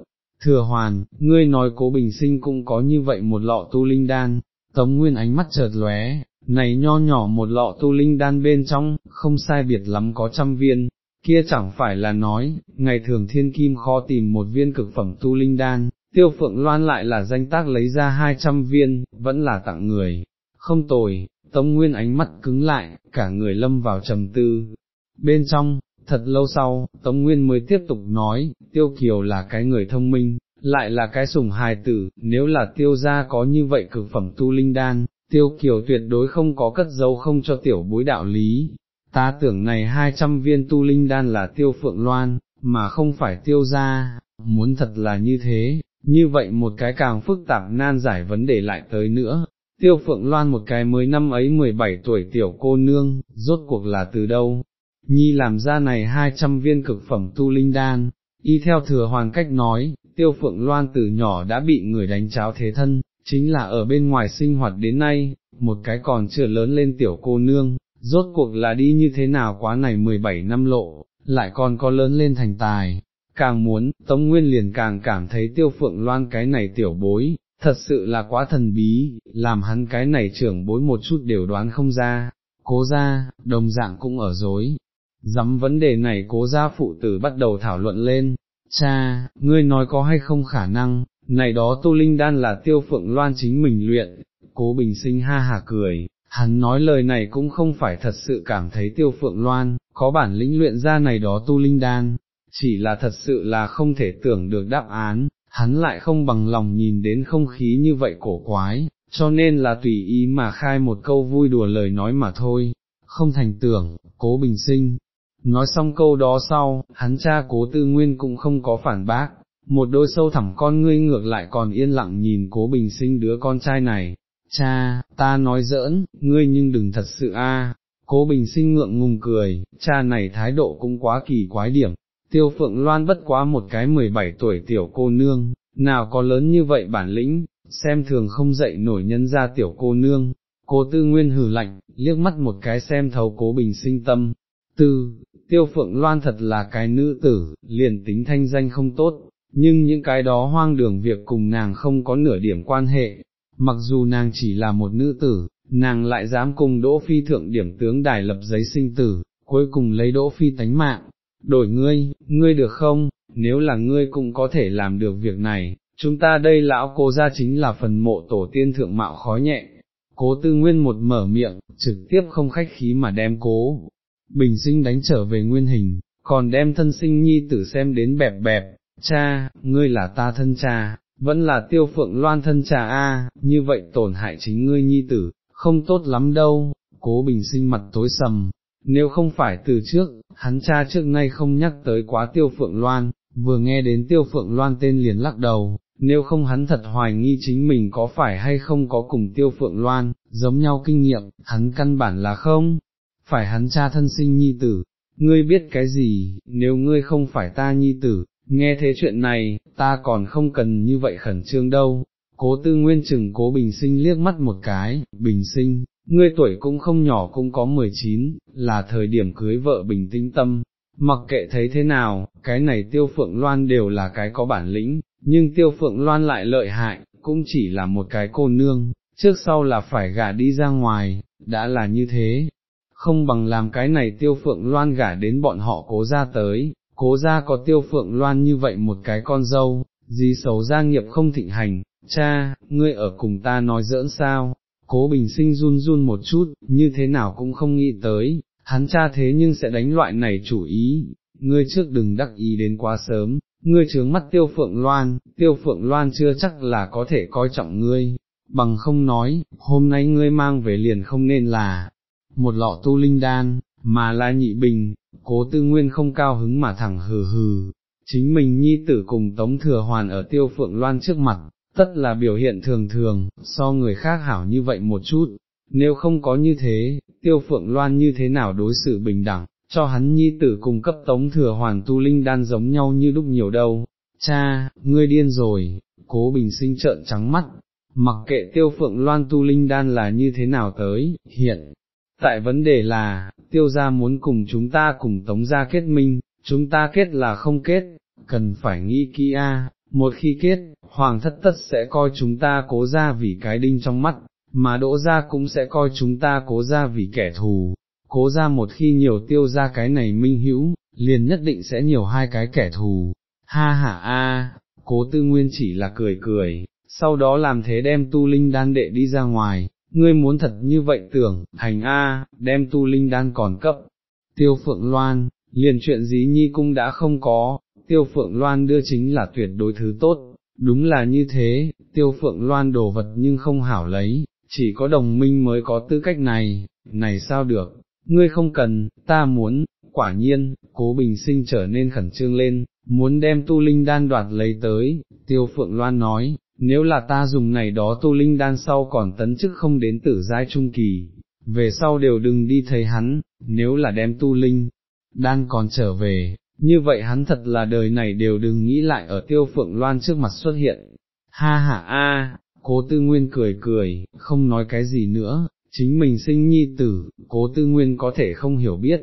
Thừa hoàn, ngươi nói cố bình sinh cũng có như vậy một lọ tu linh đan, tống nguyên ánh mắt chợt lóe, này nho nhỏ một lọ tu linh đan bên trong, không sai biệt lắm có trăm viên, kia chẳng phải là nói, ngày thường thiên kim khó tìm một viên cực phẩm tu linh đan, tiêu phượng loan lại là danh tác lấy ra hai trăm viên, vẫn là tặng người, không tồi, tống nguyên ánh mắt cứng lại, cả người lâm vào trầm tư. Bên trong, thật lâu sau, Tống Nguyên mới tiếp tục nói, Tiêu Kiều là cái người thông minh, lại là cái sủng hài tử, nếu là tiêu gia có như vậy cực phẩm tu linh đan, Tiêu Kiều tuyệt đối không có cất dấu không cho tiểu bối đạo lý. Ta tưởng này 200 viên tu linh đan là tiêu phượng loan, mà không phải tiêu gia, muốn thật là như thế, như vậy một cái càng phức tạp nan giải vấn đề lại tới nữa, tiêu phượng loan một cái mới năm ấy 17 tuổi tiểu cô nương, rốt cuộc là từ đâu, nhi làm ra này 200 viên cực phẩm tu linh đan, y theo thừa hoàng cách nói, tiêu phượng loan từ nhỏ đã bị người đánh cháo thế thân, chính là ở bên ngoài sinh hoạt đến nay, một cái còn chưa lớn lên tiểu cô nương, rốt cuộc là đi như thế nào quá này 17 năm lộ, lại còn có lớn lên thành tài. Càng muốn, Tống Nguyên liền càng cảm thấy tiêu phượng loan cái này tiểu bối, thật sự là quá thần bí, làm hắn cái này trưởng bối một chút đều đoán không ra, cố ra, đồng dạng cũng ở dối. Dắm vấn đề này cố gia phụ tử bắt đầu thảo luận lên, cha, ngươi nói có hay không khả năng, này đó tu linh đan là tiêu phượng loan chính mình luyện, cố bình sinh ha hà cười, hắn nói lời này cũng không phải thật sự cảm thấy tiêu phượng loan, có bản lĩnh luyện ra này đó tu linh đan, chỉ là thật sự là không thể tưởng được đáp án, hắn lại không bằng lòng nhìn đến không khí như vậy cổ quái, cho nên là tùy ý mà khai một câu vui đùa lời nói mà thôi, không thành tưởng, cố bình sinh. Nói xong câu đó sau, hắn cha cố tư nguyên cũng không có phản bác, một đôi sâu thẳm con ngươi ngược lại còn yên lặng nhìn cố bình sinh đứa con trai này, cha, ta nói giỡn, ngươi nhưng đừng thật sự a. Cố bình sinh ngượng ngùng cười, cha này thái độ cũng quá kỳ quái điểm, tiêu phượng loan bất quá một cái 17 tuổi tiểu cô nương, nào có lớn như vậy bản lĩnh, xem thường không dậy nổi nhân ra tiểu cô nương, cố tư nguyên hử lạnh, liếc mắt một cái xem thấu cố bình sinh tâm, tư, tiêu phượng loan thật là cái nữ tử, liền tính thanh danh không tốt, nhưng những cái đó hoang đường việc cùng nàng không có nửa điểm quan hệ, mặc dù nàng chỉ là một nữ tử, nàng lại dám cùng Đỗ Phi thượng điểm tướng đài lập giấy sinh tử, cuối cùng lấy Đỗ Phi tánh mạng, đổi ngươi, ngươi được không, nếu là ngươi cũng có thể làm được việc này, chúng ta đây lão cố ra chính là phần mộ tổ tiên thượng mạo khói nhẹ, cố tư nguyên một mở miệng, trực tiếp không khách khí mà đem cố, bình sinh đánh trở về nguyên hình, còn đem thân sinh nhi tử xem đến bẹp bẹp, cha, ngươi là ta thân cha, vẫn là tiêu phượng loan thân cha a, như vậy tổn hại chính ngươi nhi tử, không tốt lắm đâu, cố bình sinh mặt tối sầm, nếu không phải từ trước, hắn cha trước nay không nhắc tới quá tiêu phượng loan, vừa nghe đến tiêu phượng loan tên liền lắc đầu, nếu không hắn thật hoài nghi chính mình có phải hay không có cùng tiêu phượng loan, giống nhau kinh nghiệm, hắn căn bản là không, phải hắn cha thân sinh nhi tử, ngươi biết cái gì, nếu ngươi không phải ta nhi tử, nghe thế chuyện này, ta còn không cần như vậy khẩn trương đâu. Cố tư nguyên chừng cố bình sinh liếc mắt một cái, bình sinh, ngươi tuổi cũng không nhỏ cũng có 19, là thời điểm cưới vợ bình tĩnh tâm, mặc kệ thấy thế nào, cái này tiêu phượng loan đều là cái có bản lĩnh, nhưng tiêu phượng loan lại lợi hại, cũng chỉ là một cái cô nương, trước sau là phải gả đi ra ngoài, đã là như thế, không bằng làm cái này tiêu phượng loan gả đến bọn họ cố ra tới, cố ra có tiêu phượng loan như vậy một cái con dâu, gì xấu gia nghiệp không thịnh hành, cha, ngươi ở cùng ta nói giỡn sao, cố bình sinh run run một chút, như thế nào cũng không nghĩ tới, hắn cha thế nhưng sẽ đánh loại này chủ ý, ngươi trước đừng đắc ý đến quá sớm, ngươi trướng mắt tiêu phượng loan, tiêu phượng loan chưa chắc là có thể coi trọng ngươi, bằng không nói, hôm nay ngươi mang về liền không nên là một lọ tu linh đan, mà là nhị bình, cố tư nguyên không cao hứng mà thẳng hừ hừ, chính mình nhi tử cùng tống thừa hoàn ở tiêu phượng loan trước mặt, tất là biểu hiện thường thường, so người khác hảo như vậy một chút, nếu không có như thế, tiêu phượng loan như thế nào đối xử bình đẳng, cho hắn nhi tử cùng cấp tống thừa hoàn tu linh đan giống nhau như đúc nhiều đâu, cha, ngươi điên rồi, cố bình sinh trợn trắng mắt, mặc kệ tiêu phượng loan tu linh đan là như thế nào tới, hiện, tại vấn đề là, tiêu gia muốn cùng chúng ta cùng tống gia kết minh, chúng ta kết là không kết, cần phải nghĩ kỹ a. một khi kết, hoàng thất tất sẽ coi chúng ta cố ra vì cái đinh trong mắt, mà đỗ gia cũng sẽ coi chúng ta cố ra vì kẻ thù, cố ra một khi nhiều tiêu ra cái này minh hữu, liền nhất định sẽ nhiều hai cái kẻ thù, ha ha a, cố tư nguyên chỉ là cười cười, sau đó làm thế đem tu linh đan đệ đi ra ngoài, ngươi muốn thật như vậy tưởng, thành a, đem tu linh đan còn cấp, tiêu phượng loan, liền chuyện dí nhi cung đã không có, tiêu phượng loan đưa chính là tuyệt đối thứ tốt, đúng là như thế, tiêu phượng loan đồ vật nhưng không hảo lấy, chỉ có đồng minh mới có tư cách này, này sao được, ngươi không cần, ta muốn, quả nhiên, cố bình sinh trở nên khẩn trương lên, muốn đem tu linh đan đoạt lấy tới, tiêu phượng loan nói, nếu là ta dùng này đó tu linh đan sau còn tấn chức không đến tử giai trung kỳ, về sau đều đừng đi thấy hắn, nếu là đem tu linh, đan còn trở về, như vậy hắn thật là đời này đều đừng nghĩ lại ở tiêu phượng loan trước mặt xuất hiện. Ha ha a, cố tư nguyên cười cười, không nói cái gì nữa, chính mình sinh nhi tử, cố tư nguyên có thể không hiểu biết.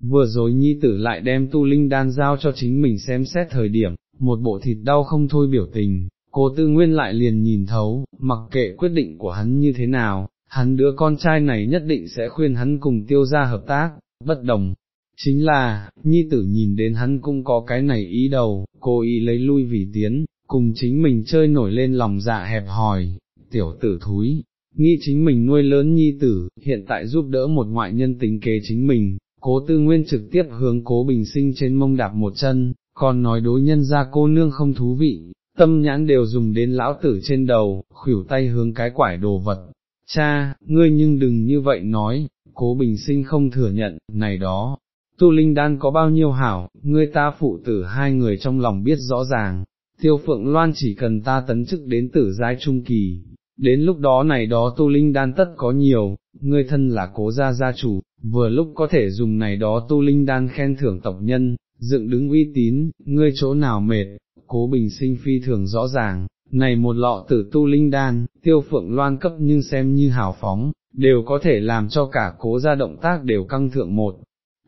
Vừa rồi nhi tử lại đem tu linh đan giao cho chính mình xem xét thời điểm, một bộ thịt đau không thôi biểu tình, cố tư nguyên lại liền nhìn thấu, mặc kệ quyết định của hắn như thế nào, hắn đứa con trai này nhất định sẽ khuyên hắn cùng tiêu ra hợp tác, bất đồng. Chính là, nhi tử nhìn đến hắn cũng có cái này ý đầu, cô ý lấy lui vì tiến, cùng chính mình chơi nổi lên lòng dạ hẹp hòi, tiểu tử thúi, nghĩ chính mình nuôi lớn nhi tử, hiện tại giúp đỡ một ngoại nhân tính kế chính mình, cố tư nguyên trực tiếp hướng cố bình sinh trên mông đạp một chân, còn nói đối nhân ra cô nương không thú vị, tâm nhãn đều dùng đến lão tử trên đầu, khuỷu tay hướng cái quải đồ vật. Cha, ngươi nhưng đừng như vậy nói, cố bình sinh không thừa nhận, này đó, tu linh đan có bao nhiêu hảo, ngươi ta phụ tử hai người trong lòng biết rõ ràng, tiêu phượng loan chỉ cần ta tấn chức đến tử giai trung kỳ, đến lúc đó này đó tu linh đan tất có nhiều, ngươi thân là cố gia gia chủ, vừa lúc có thể dùng này đó tu linh đan khen thưởng tộc nhân, dựng đứng uy tín, ngươi chỗ nào mệt, cố bình sinh phi thường rõ ràng, này một lọ tử tu linh đan, tiêu phượng loan cấp nhưng xem như hào phóng, đều có thể làm cho cả cố gia động tác đều căng thượng một.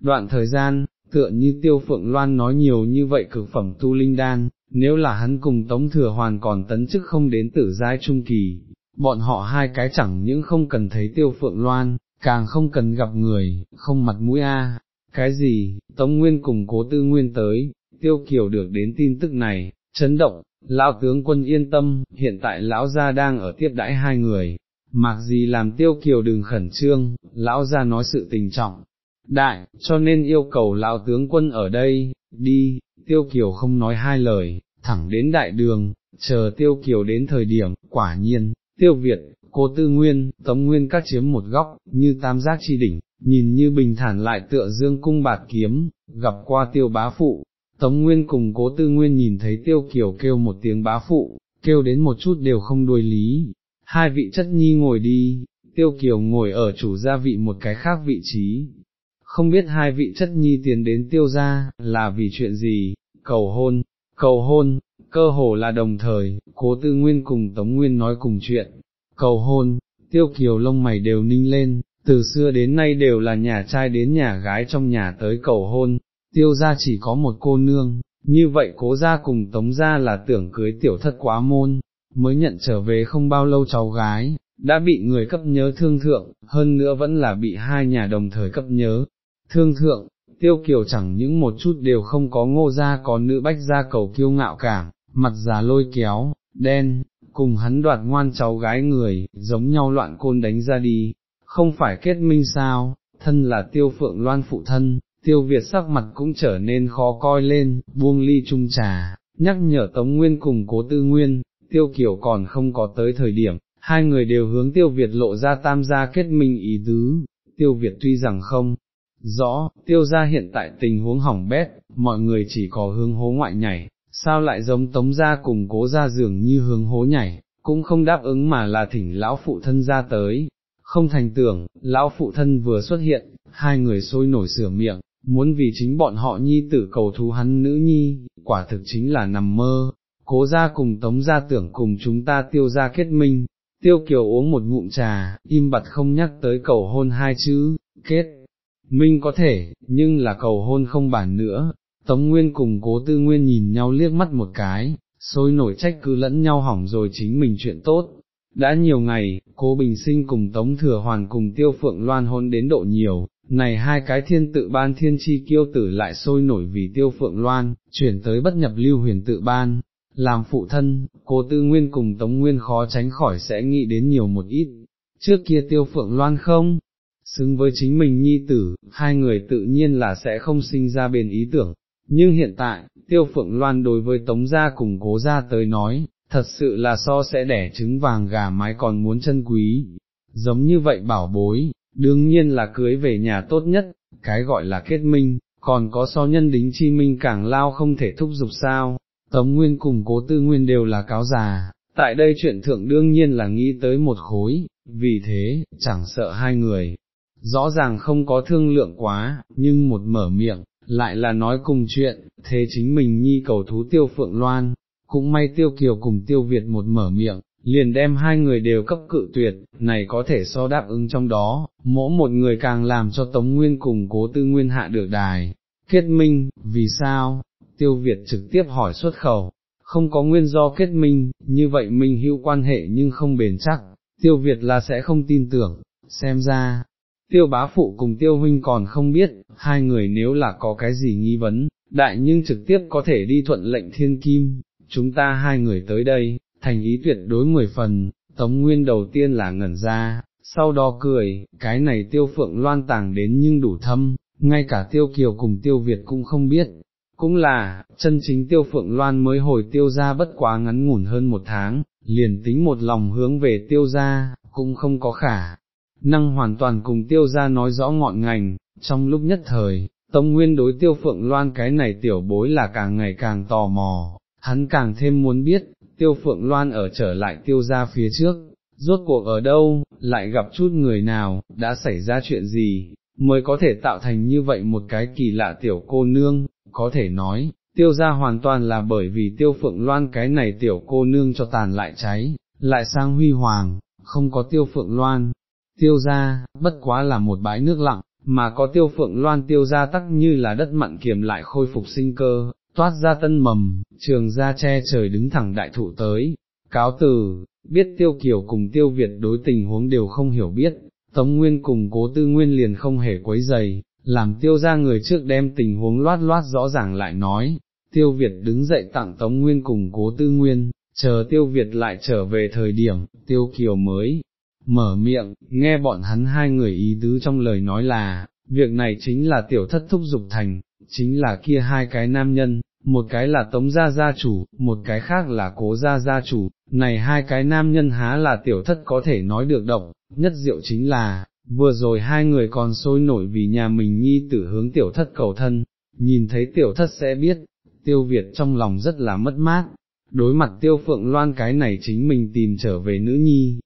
Đoạn thời gian, tựa như tiêu phượng loan nói nhiều như vậy cực phẩm tu linh đan, nếu là hắn cùng tống thừa hoàn còn tấn chức không đến tử giai trung kỳ, bọn họ hai cái chẳng những không cần thấy tiêu phượng loan, càng không cần gặp người, không mặt mũi a. Cái gì, Tống Nguyên cùng cố tư nguyên tới, tiêu kiều được đến tin tức này, chấn động, lão tướng quân yên tâm, hiện tại lão gia đang ở tiếp đãi hai người, mặc gì làm tiêu kiều đừng khẩn trương, lão gia nói sự tình trọng, đại, cho nên yêu cầu lão tướng quân ở đây, đi, tiêu kiều không nói hai lời, thẳng đến đại đường, chờ tiêu kiều đến thời điểm, quả nhiên, tiêu Việt, cô tư nguyên, tống nguyên các chiếm một góc, như tam giác chi đỉnh, nhìn như bình thản lại tựa dương cung bạt kiếm, gặp qua tiêu bá phụ, tống nguyên cùng cố tư nguyên nhìn thấy tiêu kiều kêu một tiếng bá phụ, kêu đến một chút đều không đuôi lý, hai vị chất nhi ngồi đi, tiêu kiều ngồi ở chủ gia vị một cái khác vị trí. Không biết hai vị chất nhi tiến đến tiêu gia, là vì chuyện gì, cầu hôn, cầu hôn, cơ hồ là đồng thời, cố tư nguyên cùng Tống Nguyên nói cùng chuyện, cầu hôn, tiêu kiều lông mày đều ninh lên, từ xưa đến nay đều là nhà trai đến nhà gái trong nhà tới cầu hôn, tiêu ra chỉ có một cô nương, như vậy cố ra cùng tống ra là tưởng cưới tiểu thất quá môn, mới nhận trở về không bao lâu cháu gái, đã bị người cấp nhớ thương thượng, hơn nữa vẫn là bị hai nhà đồng thời cấp nhớ, thương thượng, tiêu kiều chẳng những một chút đều không có ngô ra có nữ bách ra cầu kiêu ngạo cảm, mặt già lôi kéo, đen, cùng hắn đoạt ngoan cháu gái người, giống nhau loạn côn đánh ra đi, không phải kết minh sao, thân là tiêu phượng loan phụ thân, tiêu Việt sắc mặt cũng trở nên khó coi lên, buông ly chung trà, nhắc nhở Tống Nguyên cùng cố tư nguyên, tiêu Kiều còn không có tới thời điểm, hai người đều hướng tiêu Việt lộ ra tam gia kết minh ý tứ, tiêu Việt tuy rằng không, rõ, tiêu gia hiện tại tình huống hỏng bét, mọi người chỉ có hướng hố ngoại nhảy, sao lại giống tống gia cùng cố gia dường như hướng hố nhảy, cũng không đáp ứng mà là thỉnh lão phụ thân ra tới. Không thành tưởng, lão phụ thân vừa xuất hiện, hai người sôi nổi sửa miệng, muốn vì chính bọn họ nhi tử cầu thú hắn nữ nhi, quả thực chính là nằm mơ, cố ra cùng tống ra tưởng cùng chúng ta tiêu ra kết minh, tiêu kiều uống một ngụm trà, im bặt không nhắc tới cầu hôn hai chữ, kết, minh có thể, nhưng là cầu hôn không bản nữa, tống nguyên cùng cố tư nguyên nhìn nhau liếc mắt một cái, sôi nổi trách cứ lẫn nhau hỏng rồi chính mình chuyện tốt. Đã nhiều ngày, cố bình sinh cùng Tống Thừa Hoàn cùng Tiêu Phượng Loan hôn đến độ nhiều, này hai cái thiên tự ban thiên chi kiêu tử lại sôi nổi vì tiêu phượng loan, chuyển tới bất nhập lưu huyền tự ban, làm phụ thân, cố tư nguyên cùng tống nguyên khó tránh khỏi sẽ nghĩ đến nhiều một ít, trước kia tiêu phượng loan không, xứng với chính mình nhi tử, hai người tự nhiên là sẽ không sinh ra bền ý tưởng, nhưng hiện tại, tiêu phượng loan đối với tống gia cùng cố gia tới nói, thật sự là so sẽ đẻ trứng vàng gà mái còn muốn chân quý, giống như vậy bảo bối, đương nhiên là cưới về nhà tốt nhất, cái gọi là kết minh, còn có so nhân đính chi minh càng lao không thể thúc giục sao, Tống Nguyên cùng cố tư nguyên đều là cáo già, tại đây chuyện thượng đương nhiên là nghĩ tới một khối, vì thế, chẳng sợ hai người, rõ ràng không có thương lượng quá, nhưng một mở miệng, lại là nói cùng chuyện, thế chính mình nhi cầu thú tiêu phượng loan, cũng may tiêu kiều cùng tiêu Việt một mở miệng, liền đem hai người đều cấp cự tuyệt, này có thể so đáp ứng trong đó, mỗi một người càng làm cho Tống Nguyên cùng cố tư nguyên hạ được đài. Kết minh, vì sao? Tiêu Việt trực tiếp hỏi xuất khẩu, không có nguyên do kết minh, như vậy minh hữu quan hệ nhưng không bền chắc, Tiêu Việt là sẽ không tin tưởng, xem ra, Tiêu bá phụ cùng Tiêu huynh còn không biết, hai người nếu là có cái gì nghi vấn, đại nhưng trực tiếp có thể đi thuận lệnh thiên kim, chúng ta hai người tới đây, thành ý tuyệt đối mười phần, Tống Nguyên đầu tiên là ngẩn ra, sau đó cười, cái này tiêu phượng loan tàng đến nhưng đủ thâm, ngay cả tiêu kiều cùng tiêu Việt cũng không biết, cũng là, chân chính tiêu phượng loan mới hồi tiêu ra bất quá ngắn ngủn hơn một tháng, liền tính một lòng hướng về tiêu ra, cũng không có khả, năng hoàn toàn cùng tiêu ra nói rõ ngọn ngành, trong lúc nhất thời, Tống Nguyên đối tiêu phượng loan cái này tiểu bối là càng ngày càng tò mò, hắn càng thêm muốn biết, tiêu phượng loan ở trở lại tiêu ra phía trước, rốt cuộc ở đâu, lại gặp chút người nào, đã xảy ra chuyện gì, mới có thể tạo thành như vậy một cái kỳ lạ tiểu cô nương, có thể nói, tiêu ra hoàn toàn là bởi vì tiêu phượng loan cái này tiểu cô nương cho tàn lại cháy, lại sang huy hoàng, không có tiêu phượng loan, tiêu ra, bất quá là một bãi nước lặng, mà có tiêu phượng loan tiêu ra tắc như là đất mặn kiềm lại khôi phục sinh cơ, toát ra tân mầm, trường ra che trời đứng thẳng đại thụ tới, cáo từ, biết tiêu kiều cùng tiêu Việt đối tình huống đều không hiểu biết, Tống Nguyên cùng cố tư nguyên liền không hề quấy dày, làm tiêu ra người trước đem tình huống loát loát rõ ràng lại nói, tiêu Việt đứng dậy tặng Tống Nguyên cùng cố tư nguyên, chờ tiêu Việt lại trở về thời điểm, tiêu kiều mới, mở miệng, nghe bọn hắn hai người ý tứ trong lời nói là, việc này chính là tiểu thất thúc dục thành, chính là kia hai cái nam nhân, một cái là tống gia gia chủ, một cái khác là cố gia gia chủ, này hai cái nam nhân há là tiểu thất có thể nói được động, nhất diệu chính là, vừa rồi hai người còn sôi nổi vì nhà mình nhi tử hướng tiểu thất cầu thân, nhìn thấy tiểu thất sẽ biết, tiêu Việt trong lòng rất là mất mát, đối mặt tiêu phượng loan cái này chính mình tìm trở về nữ nhi,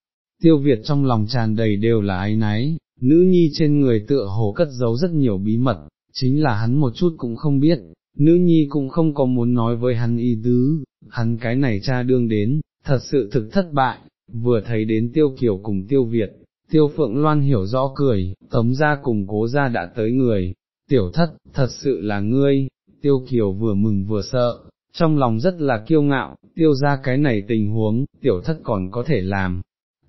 tiêu Việt trong lòng tràn đầy đều là ái náy, nữ nhi trên người tựa hồ cất giấu rất nhiều bí mật, chính là hắn một chút cũng không biết, nữ nhi cũng không có muốn nói với hắn y tứ, hắn cái này cha đương đến, thật sự thực thất bại, vừa thấy đến tiêu kiểu cùng tiêu Việt, tiêu phượng loan hiểu rõ cười, tống ra cùng cố ra đã tới người, tiểu thất, thật sự là ngươi, tiêu kiều vừa mừng vừa sợ, trong lòng rất là kiêu ngạo, tiêu ra cái này tình huống, tiểu thất còn có thể làm.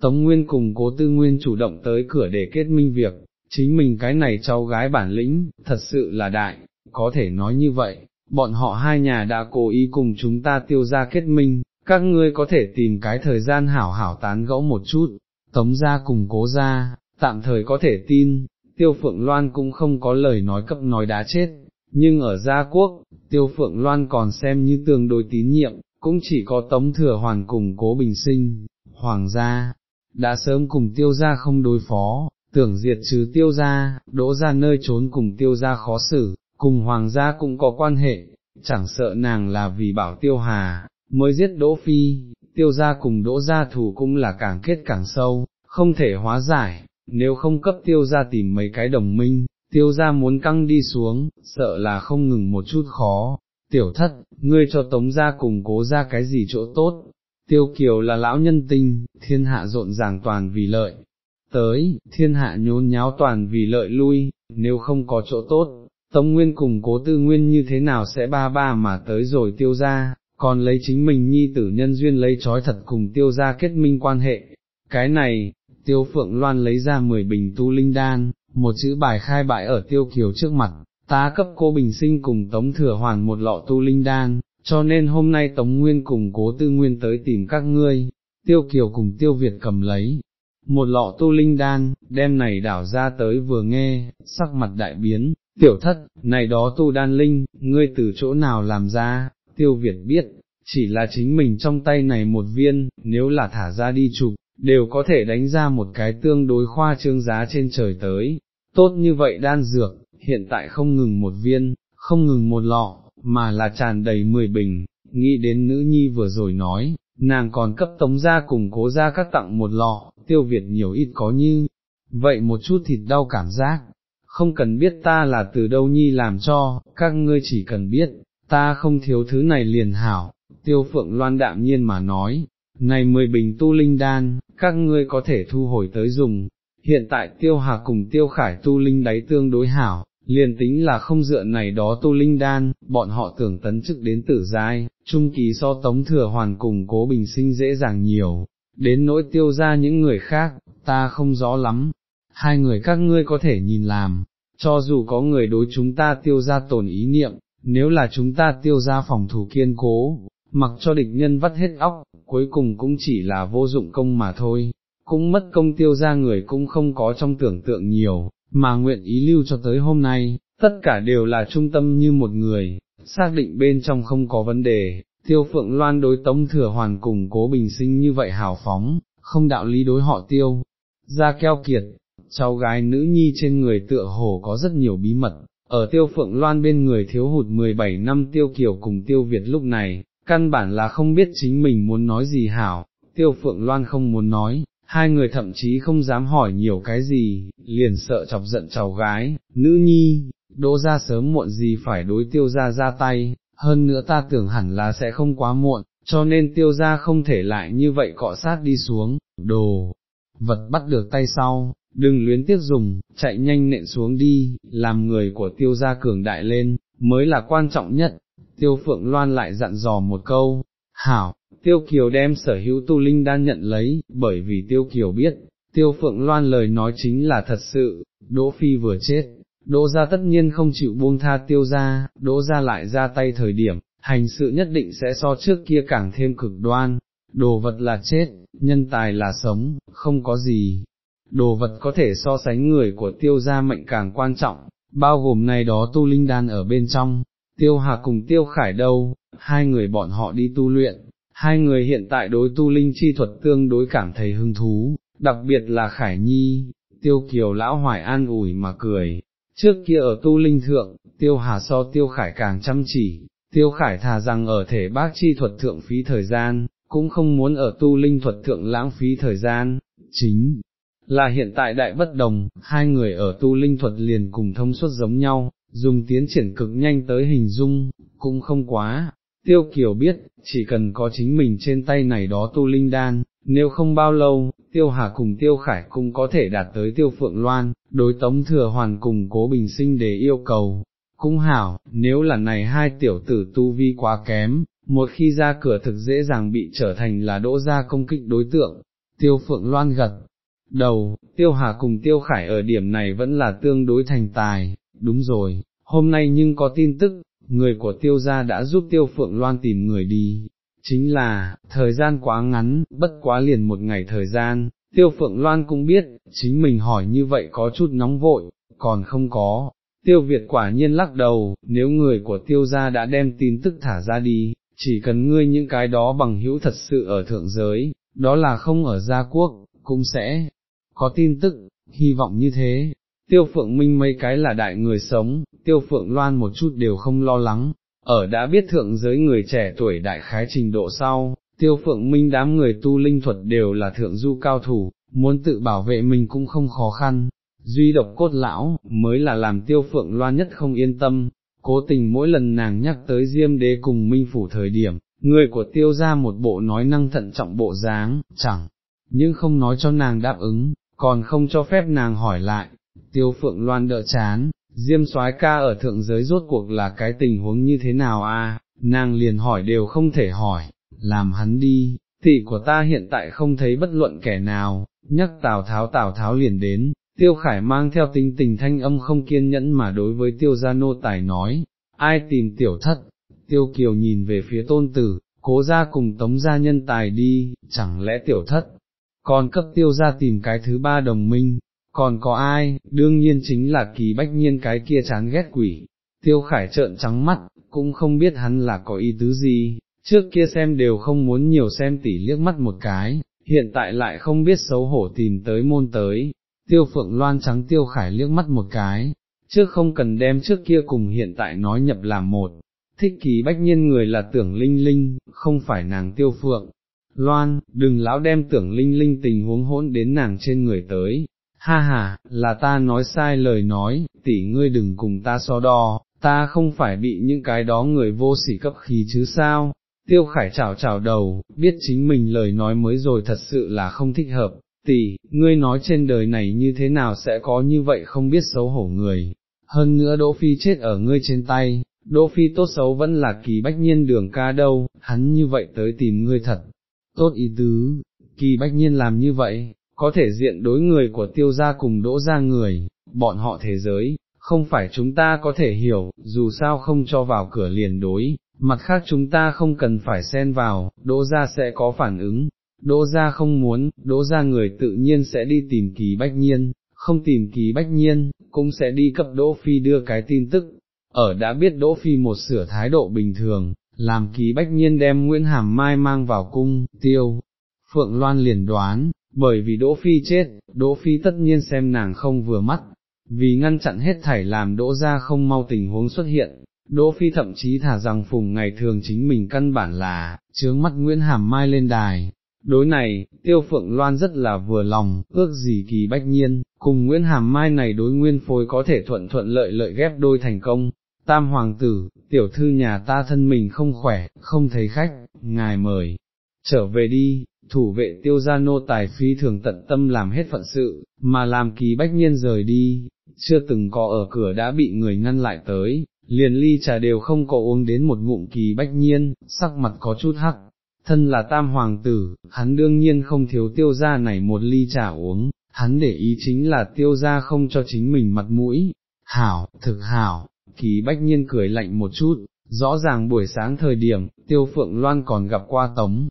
Tống Nguyên cùng cố tư nguyên chủ động tới cửa để kết minh việc, chính mình cái này cháu gái bản lĩnh, thật sự là đại, có thể nói như vậy, bọn họ hai nhà đã cố ý cùng chúng ta tiêu ra kết minh, các ngươi có thể tìm cái thời gian hảo hảo tán gẫu một chút, tống ra cùng cố ra, tạm thời có thể tin, tiêu phượng loan cũng không có lời nói cấp nói đá chết, nhưng ở gia quốc, tiêu phượng loan còn xem như tương đối tín nhiệm, cũng chỉ có tống thừa hoàn cùng cố bình sinh, hoàng gia, đã sớm cùng tiêu gia không đối phó, tưởng diệt trừ tiêu gia, đỗ ra nơi trốn cùng tiêu gia khó xử, cùng hoàng gia cũng có quan hệ, chẳng sợ nàng là vì bảo tiêu hà, mới giết đỗ phi, tiêu gia cùng đỗ gia thủ cũng là càng kết càng sâu, không thể hóa giải, nếu không cấp tiêu gia tìm mấy cái đồng minh, tiêu gia muốn căng đi xuống, sợ là không ngừng một chút khó, tiểu thất, ngươi cho tống gia cùng cố gia cái gì chỗ tốt, tiêu kiều là lão nhân tinh, thiên hạ rộn ràng toàn vì lợi, tới, thiên hạ nhốn nháo toàn vì lợi lui, nếu không có chỗ tốt, Tống Nguyên cùng cố tư nguyên như thế nào sẽ ba ba mà tới rồi tiêu ra, còn lấy chính mình nhi tử nhân duyên lấy trói thật cùng tiêu ra kết minh quan hệ. Cái này, tiêu phượng loan lấy ra 10 bình tu linh đan, một chữ bài khai bại ở tiêu kiều trước mặt, ta cấp cô bình sinh cùng tống thừa hoàn một lọ tu linh đan, cho nên hôm nay tống nguyên cùng cố tư nguyên tới tìm các ngươi, tiêu kiều cùng tiêu Việt cầm lấy. Một lọ tu linh đan, đem này đảo ra tới vừa nghe, sắc mặt đại biến, tiểu thất, này đó tu đan linh, ngươi từ chỗ nào làm ra, tiêu Việt biết, chỉ là chính mình trong tay này một viên, nếu là thả ra đi chụp, đều có thể đánh ra một cái tương đối khoa trương giá trên trời tới, tốt như vậy đan dược, hiện tại không ngừng một viên, không ngừng một lọ, mà là tràn đầy mười bình, nghĩ đến nữ nhi vừa rồi nói, nàng còn cấp tống ra cùng cố ra các tặng một lọ, tiêu Việt nhiều ít có như, vậy một chút thịt đau cảm giác, không cần biết ta là từ đâu nhi làm cho, các ngươi chỉ cần biết, ta không thiếu thứ này liền hảo, tiêu phượng loan đạm nhiên mà nói, này mười bình tu linh đan, các ngươi có thể thu hồi tới dùng, hiện tại tiêu hà cùng tiêu khải tu linh đáy tương đối hảo, liền tính là không dựa này đó tu linh đan, bọn họ tưởng tấn chức đến tử giai, trung kỳ so tống thừa hoàn cùng cố bình sinh dễ dàng nhiều, đến nỗi tiêu ra những người khác, ta không rõ lắm, hai người các ngươi có thể nhìn làm, cho dù có người đối chúng ta tiêu ra tổn ý niệm, nếu là chúng ta tiêu ra phòng thủ kiên cố, mặc cho địch nhân vắt hết óc, cuối cùng cũng chỉ là vô dụng công mà thôi, cũng mất công tiêu ra người cũng không có trong tưởng tượng nhiều, mà nguyện ý lưu cho tới hôm nay, tất cả đều là trung tâm như một người, xác định bên trong không có vấn đề, tiêu phượng loan đối tống thừa hoàn cùng cố bình sinh như vậy hào phóng, không đạo lý đối họ tiêu, ra keo kiệt, cháu gái nữ nhi trên người tựa hồ có rất nhiều bí mật, ở tiêu phượng loan bên người thiếu hụt 17 năm tiêu kiều cùng tiêu Việt lúc này, căn bản là không biết chính mình muốn nói gì hảo, tiêu phượng loan không muốn nói, hai người thậm chí không dám hỏi nhiều cái gì, liền sợ chọc giận cháu gái, nữ nhi, đỗ ra sớm muộn gì phải đối tiêu ra ra tay, hơn nữa ta tưởng hẳn là sẽ không quá muộn, cho nên tiêu ra không thể lại như vậy cọ sát đi xuống, đồ, vật bắt được tay sau, đừng luyến tiếc dùng, chạy nhanh nện xuống đi, làm người của tiêu gia cường đại lên, mới là quan trọng nhất. Tiêu Phượng Loan lại dặn dò một câu, hảo, Tiêu Kiều đem sở hữu tu linh đan nhận lấy, bởi vì Tiêu Kiều biết, Tiêu Phượng Loan lời nói chính là thật sự, Đỗ Phi vừa chết, Đỗ gia tất nhiên không chịu buông tha Tiêu gia, Đỗ gia lại ra tay thời điểm, hành sự nhất định sẽ so trước kia càng thêm cực đoan, đồ vật là chết, nhân tài là sống, không có gì. Đồ vật có thể so sánh người của tiêu gia mệnh càng quan trọng, bao gồm này đó tu linh đan ở bên trong, tiêu hà cùng tiêu khải đâu, hai người bọn họ đi tu luyện, hai người hiện tại đối tu linh chi thuật tương đối cảm thấy hứng thú, đặc biệt là khải nhi, tiêu kiều lão hoài an ủi mà cười, trước kia ở tu linh thượng, tiêu hà so tiêu khải càng chăm chỉ, tiêu khải thà rằng ở thể bác chi thuật thượng phí thời gian, cũng không muốn ở tu linh thuật thượng lãng phí thời gian, chính là hiện tại đại bất đồng, hai người ở tu linh thuật liền cùng thông suốt giống nhau, dùng tiến triển cực nhanh tới hình dung, cũng không quá. Tiêu Kiều biết, chỉ cần có chính mình trên tay này đó tu linh đan, nếu không bao lâu, Tiêu Hà cùng Tiêu Khải cũng có thể đạt tới Tiêu Phượng Loan, đối tống thừa hoàn cùng cố bình sinh để yêu cầu. Cũng hảo, nếu là này hai tiểu tử tu vi quá kém, một khi ra cửa thực dễ dàng bị trở thành là đỗ ra công kích đối tượng, Tiêu Phượng Loan gật. Đầu, Tiêu Hà cùng Tiêu Khải ở điểm này vẫn là tương đối thành tài, đúng rồi, hôm nay nhưng có tin tức, người của tiêu gia đã giúp tiêu phượng loan tìm người đi, chính là, thời gian quá ngắn, bất quá liền một ngày thời gian, tiêu phượng loan cũng biết, chính mình hỏi như vậy có chút nóng vội, còn không có. Tiêu Việt quả nhiên lắc đầu, nếu người của tiêu gia đã đem tin tức thả ra đi, chỉ cần ngươi những cái đó bằng hữu thật sự ở thượng giới, đó là không ở gia quốc, cũng sẽ có tin tức, hy vọng như thế, tiêu phượng minh mấy cái là đại người sống, tiêu phượng loan một chút đều không lo lắng, ở đã biết thượng giới người trẻ tuổi đại khái trình độ sau, tiêu phượng minh đám người tu linh thuật đều là thượng du cao thủ, muốn tự bảo vệ mình cũng không khó khăn, duy độc cốt lão, mới là làm tiêu phượng loan nhất không yên tâm, cố tình mỗi lần nàng nhắc tới diêm đế cùng minh phủ thời điểm, người của tiêu ra một bộ nói năng thận trọng bộ dáng, chẳng, nhưng không nói cho nàng đáp ứng, còn không cho phép nàng hỏi lại, tiêu phượng loan đỡ chán, diêm soái ca ở thượng giới rốt cuộc là cái tình huống như thế nào a? nàng liền hỏi đều không thể hỏi, làm hắn đi, tỷ của ta hiện tại không thấy bất luận kẻ nào, nhắc Tào Tháo Tào Tháo liền đến, tiêu khải mang theo tính tình thanh âm không kiên nhẫn mà đối với tiêu gia nô tài nói, ai tìm tiểu thất, tiêu kiều nhìn về phía tôn tử, cố ra cùng tống gia nhân tài đi, chẳng lẽ tiểu thất, còn cấp tiêu ra tìm cái thứ ba đồng minh, còn có ai, đương nhiên chính là kỳ bách nhiên cái kia chán ghét quỷ, tiêu khải trợn trắng mắt, cũng không biết hắn là có ý tứ gì, trước kia xem đều không muốn nhiều xem tỉ liếc mắt một cái, hiện tại lại không biết xấu hổ tìm tới môn tới, tiêu phượng loan trắng tiêu khải liếc mắt một cái, trước không cần đem trước kia cùng hiện tại nói nhập làm một, thích kỳ bách nhiên người là tưởng linh linh, không phải nàng tiêu phượng. Loan, đừng lão đem tưởng linh linh tình huống hỗn đến nàng trên người tới, ha ha, là ta nói sai lời nói, tỷ ngươi đừng cùng ta so đo, ta không phải bị những cái đó người vô sỉ cấp khí chứ sao, tiêu khải chào chào đầu, biết chính mình lời nói mới rồi thật sự là không thích hợp, tỷ, ngươi nói trên đời này như thế nào sẽ có như vậy không biết xấu hổ người, hơn nữa Đỗ Phi chết ở ngươi trên tay, Đỗ Phi tốt xấu vẫn là kỳ bách nhiên đường ca đâu, hắn như vậy tới tìm ngươi thật, tốt ý tứ, kỳ bách nhiên làm như vậy, có thể diện đối người của tiêu gia cùng đỗ gia người, bọn họ thế giới, không phải chúng ta có thể hiểu, dù sao không cho vào cửa liền đối, mặt khác chúng ta không cần phải xen vào, đỗ gia sẽ có phản ứng, đỗ gia không muốn, đỗ gia người tự nhiên sẽ đi tìm kỳ bách nhiên, không tìm kỳ bách nhiên, cũng sẽ đi cấp đỗ phi đưa cái tin tức, ở đã biết đỗ phi một sửa thái độ bình thường, làm kỳ bách nhiên đem Nguyễn Hàm Mai mang vào cung, tiêu. Phượng Loan liền đoán, bởi vì Đỗ Phi chết, Đỗ Phi tất nhiên xem nàng không vừa mắt, vì ngăn chặn hết thảy làm Đỗ ra không mau tình huống xuất hiện, Đỗ Phi thậm chí thả rằng phùng ngày thường chính mình căn bản là, chướng mắt Nguyễn Hàm Mai lên đài. Đối này, Tiêu Phượng Loan rất là vừa lòng, ước gì kỳ bách nhiên, cùng Nguyễn Hàm Mai này đối nguyên phối có thể thuận thuận lợi lợi ghép đôi thành công. Tam Hoàng tử, tiểu thư nhà ta thân mình không khỏe, không thấy khách, ngài mời, trở về đi, thủ vệ tiêu gia nô tài phi thường tận tâm làm hết phận sự, mà làm kỳ bách nhiên rời đi, chưa từng có ở cửa đã bị người ngăn lại tới, liền ly trà đều không có uống đến một ngụm kỳ bách nhiên, sắc mặt có chút hắc. Thân là tam hoàng tử, hắn đương nhiên không thiếu tiêu gia này một ly trà uống, hắn để ý chính là tiêu gia không cho chính mình mặt mũi, hảo, thực hảo, kỳ bách nhiên cười lạnh một chút, rõ ràng buổi sáng thời điểm, tiêu phượng loan còn gặp qua tống,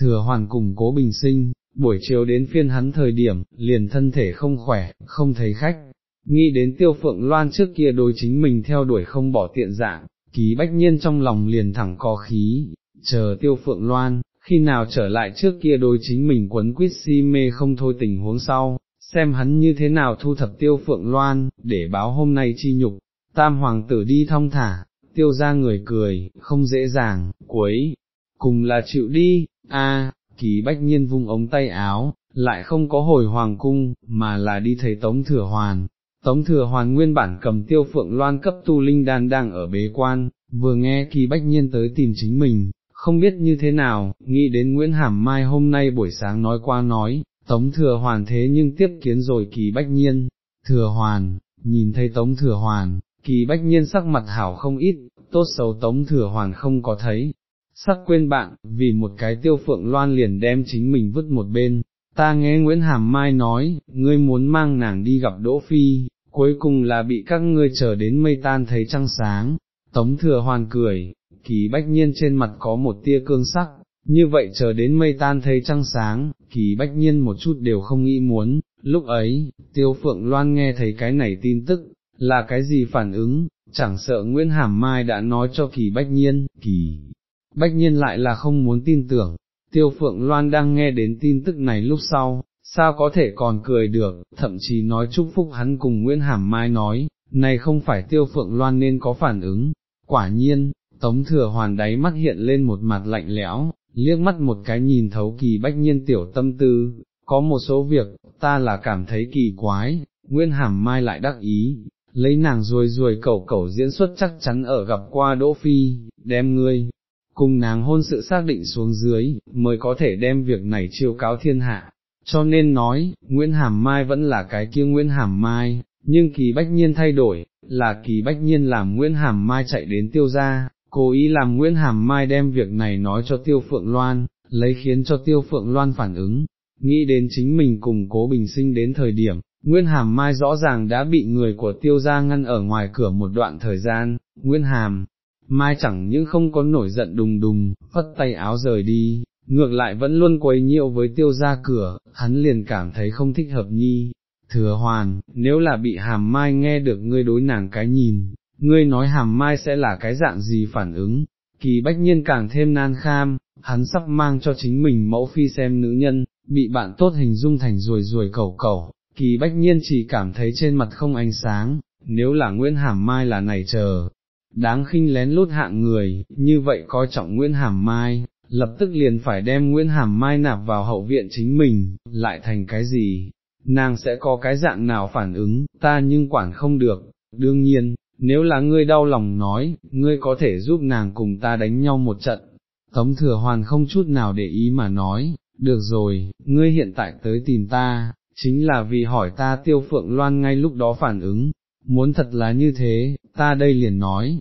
thừa hoàn cùng cố bình sinh, buổi chiều đến phiên hắn thời điểm, liền thân thể không khỏe, không thấy khách, nghĩ đến tiêu phượng loan trước kia đối chính mình theo đuổi không bỏ tiện dạng, ký bách nhiên trong lòng liền thẳng có khí, chờ tiêu phượng loan, khi nào trở lại trước kia đối chính mình quấn quýt si mê không thôi tình huống sau, xem hắn như thế nào thu thập tiêu phượng loan, để báo hôm nay chi nhục, tam hoàng tử đi thong thả, tiêu ra người cười, không dễ dàng, cuối, cùng là chịu đi, a kỳ bách nhiên vung ống tay áo, lại không có hồi hoàng cung, mà là đi thấy tống thừa hoàn. Tống thừa hoàn nguyên bản cầm tiêu phượng loan cấp tu linh đan đang ở bế quan, vừa nghe kỳ bách nhiên tới tìm chính mình, không biết như thế nào, nghĩ đến Nguyễn Hàm Mai hôm nay buổi sáng nói qua nói, Tống Thừa Hoàn thế nhưng tiếp kiến rồi kỳ bách nhiên, Thừa Hoàn, nhìn thấy Tống Thừa Hoàn, kỳ bách nhiên sắc mặt hảo không ít, tốt xấu Tống Thừa Hoàn không có thấy, sắc quên bạn, vì một cái tiêu phượng loan liền đem chính mình vứt một bên, ta nghe Nguyễn Hàm Mai nói, ngươi muốn mang nàng đi gặp Đỗ Phi, cuối cùng là bị các ngươi chờ đến mây tan thấy trăng sáng, Tống Thừa Hoàn cười, kỳ bách nhiên trên mặt có một tia cương sắc, như vậy chờ đến mây tan thấy trăng sáng, kỳ bách nhiên một chút đều không nghĩ muốn, lúc ấy, tiêu phượng loan nghe thấy cái này tin tức, là cái gì phản ứng, chẳng sợ Nguyễn Hàm Mai đã nói cho kỳ bách nhiên, kỳ bách nhiên lại là không muốn tin tưởng, tiêu phượng loan đang nghe đến tin tức này lúc sau, sao có thể còn cười được, thậm chí nói chúc phúc hắn cùng Nguyễn Hàm Mai nói, này không phải tiêu phượng loan nên có phản ứng, quả nhiên, tống thừa hoàn đáy mắt hiện lên một mặt lạnh lẽo, liếc mắt một cái nhìn thấu kỳ bách nhiên tiểu tâm tư, có một số việc, ta là cảm thấy kỳ quái, Nguyễn Hàm Mai lại đắc ý, lấy nàng ruồi ruồi cẩu cẩu diễn xuất chắc chắn ở gặp qua Đỗ Phi, đem ngươi, cùng nàng hôn sự xác định xuống dưới, mới có thể đem việc này chiêu cáo thiên hạ. Cho nên nói, Nguyễn Hàm Mai vẫn là cái kia Nguyễn Hàm Mai, nhưng kỳ bách nhiên thay đổi, là kỳ bách nhiên làm Nguyễn Hàm Mai chạy đến tiêu gia, cố ý làm Nguyễn Hàm Mai đem việc này nói cho Tiêu Phượng Loan, lấy khiến cho Tiêu Phượng Loan phản ứng, nghĩ đến chính mình cùng cố bình sinh đến thời điểm, Nguyễn Hàm Mai rõ ràng đã bị người của Tiêu gia ngăn ở ngoài cửa một đoạn thời gian, Nguyễn Hàm Mai chẳng những không có nổi giận đùng đùng, phất tay áo rời đi, ngược lại vẫn luôn quấy nhiễu với tiêu gia cửa, hắn liền cảm thấy không thích hợp nhi. Thừa hoàn, nếu là bị hàm mai nghe được ngươi đối nàng cái nhìn, ngươi nói hàm mai sẽ là cái dạng gì phản ứng, kỳ bách nhiên càng thêm nan kham, hắn sắp mang cho chính mình mẫu phi xem nữ nhân, bị bạn tốt hình dung thành ruồi ruồi cẩu cẩu, kỳ bách nhiên chỉ cảm thấy trên mặt không ánh sáng, nếu là Nguyễn Hàm Mai là này chờ, đáng khinh lén lút hạng người, như vậy coi trọng Nguyễn Hàm Mai, lập tức liền phải đem Nguyễn Hàm Mai nạp vào hậu viện chính mình, lại thành cái gì, nàng sẽ có cái dạng nào phản ứng, ta nhưng quản không được, đương nhiên, nếu là ngươi đau lòng nói, ngươi có thể giúp nàng cùng ta đánh nhau một trận. Tống thừa hoàn không chút nào để ý mà nói, được rồi, ngươi hiện tại tới tìm ta, chính là vì hỏi ta tiêu phượng loan ngay lúc đó phản ứng, muốn thật là như thế, ta đây liền nói,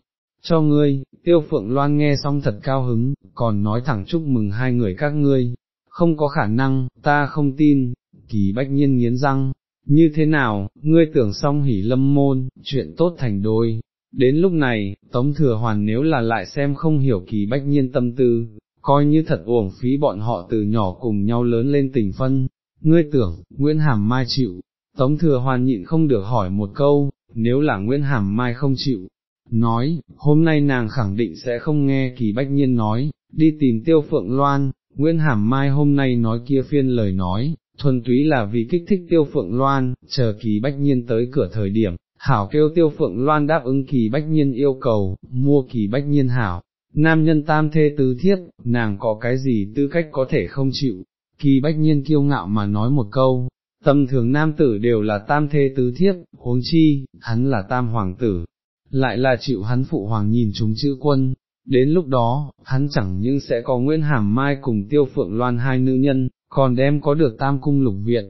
cho ngươi, tiêu phượng loan nghe xong thật cao hứng, còn nói thẳng chúc mừng hai người các ngươi, không có khả năng, ta không tin, kỳ bách nhiên nghiến răng, như thế nào, ngươi tưởng xong hỉ lâm môn, chuyện tốt thành đôi. Đến lúc này, Tống Thừa Hoàn nếu là lại xem không hiểu kỳ bách nhiên tâm tư, coi như thật uổng phí bọn họ từ nhỏ cùng nhau lớn lên tình phân, ngươi tưởng, Nguyễn Hàm Mai chịu, Tống Thừa Hoàn nhịn không được hỏi một câu, nếu là Nguyễn Hàm Mai không chịu, nói, hôm nay nàng khẳng định sẽ không nghe kỳ bách nhiên nói, đi tìm tiêu phượng loan, Nguyễn Hàm Mai hôm nay nói kia phiên lời nói, thuần túy là vì kích thích tiêu phượng loan, chờ kỳ bách nhiên tới cửa thời điểm, hảo kêu tiêu phượng loan đáp ứng kỳ bách nhiên yêu cầu, mua kỳ bách nhiên hảo. Nam nhân tam thê tứ thiết, nàng có cái gì tư cách có thể không chịu, kỳ bách nhiên kiêu ngạo mà nói một câu, tầm thường nam tử đều là tam thê tứ thiết, huống chi, hắn là tam hoàng tử, lại là chịu hắn phụ hoàng nhìn chúng chữ quân, đến lúc đó, hắn chẳng những sẽ có Nguyễn Hàm Mai cùng Tiêu Phượng Loan hai nữ nhân, còn đem có được tam cung lục viện.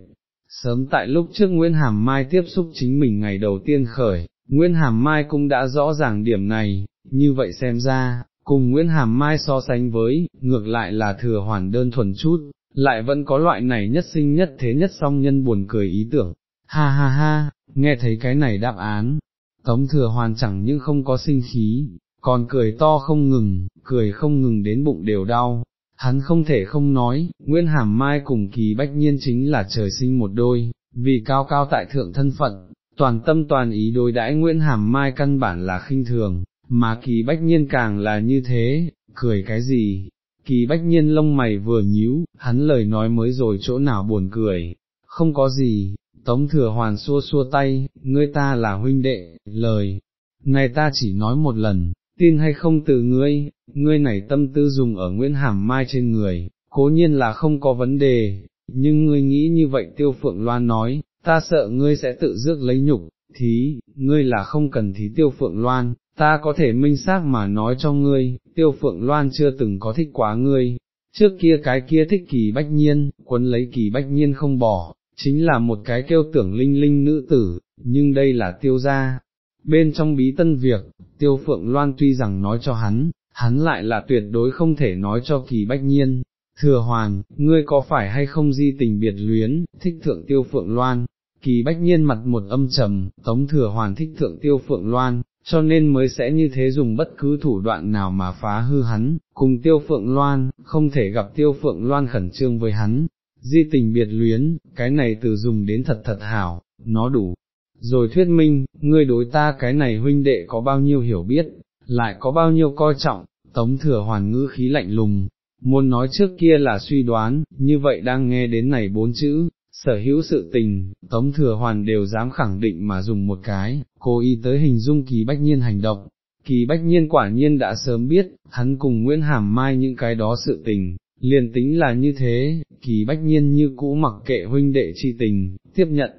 Sớm tại lúc trước Nguyễn Hàm Mai tiếp xúc chính mình ngày đầu tiên khởi, Nguyễn Hàm Mai cũng đã rõ ràng điểm này, như vậy xem ra, cùng Nguyễn Hàm Mai so sánh với, ngược lại là thừa hoàn đơn thuần chút, lại vẫn có loại này nhất sinh nhất thế nhất song nhân buồn cười ý tưởng. Ha ha ha, nghe thấy cái này đáp án, Tống thừa hoàn chẳng nhưng không có sinh khí, còn cười to không ngừng, cười không ngừng đến bụng đều đau. Hắn không thể không nói, Nguyễn Hàm Mai cùng kỳ bách nhiên chính là trời sinh một đôi, vì cao cao tại thượng thân phận, toàn tâm toàn ý đối đãi Nguyễn Hàm Mai căn bản là khinh thường, mà kỳ bách nhiên càng là như thế, cười cái gì, kỳ bách nhiên lông mày vừa nhíu, hắn lời nói mới rồi chỗ nào buồn cười, không có gì, tống thừa hoàn xua xua tay, ngươi ta là huynh đệ, lời, này ta chỉ nói một lần, tin hay không từ ngươi, ngươi này tâm tư dùng ở Nguyễn Hàm Mai trên người, cố nhiên là không có vấn đề, nhưng ngươi nghĩ như vậy tiêu phượng loan nói, ta sợ ngươi sẽ tự rước lấy nhục, thí, ngươi là không cần thí tiêu phượng loan, ta có thể minh xác mà nói cho ngươi, tiêu phượng loan chưa từng có thích quá ngươi, trước kia cái kia thích kỳ bách nhiên, quấn lấy kỳ bách nhiên không bỏ, chính là một cái kêu tưởng linh linh nữ tử, nhưng đây là tiêu gia. Bên trong bí tân việc, tiêu phượng loan tuy rằng nói cho hắn, hắn lại là tuyệt đối không thể nói cho kỳ bách nhiên. Thừa hoàn, ngươi có phải hay không di tình biệt luyến, thích thượng tiêu phượng loan, kỳ bách nhiên mặt một âm trầm, tống thừa hoàn thích thượng tiêu phượng loan, cho nên mới sẽ như thế dùng bất cứ thủ đoạn nào mà phá hư hắn, cùng tiêu phượng loan, không thể gặp tiêu phượng loan khẩn trương với hắn, di tình biệt luyến, cái này từ dùng đến thật thật hảo, nó đủ. Rồi thuyết minh, ngươi đối ta cái này huynh đệ có bao nhiêu hiểu biết, lại có bao nhiêu coi trọng, tống thừa hoàn ngữ khí lạnh lùng, muốn nói trước kia là suy đoán, như vậy đang nghe đến này bốn chữ, sở hữu sự tình, Tống Thừa Hoàn đều dám khẳng định mà dùng một cái, cố ý tới hình dung kỳ bách nhiên hành động. Kỳ bách nhiên quả nhiên đã sớm biết, hắn cùng Nguyễn Hàm Mai những cái đó sự tình, liền tính là như thế, kỳ bách nhiên như cũ mặc kệ huynh đệ chi tình, tiếp nhận.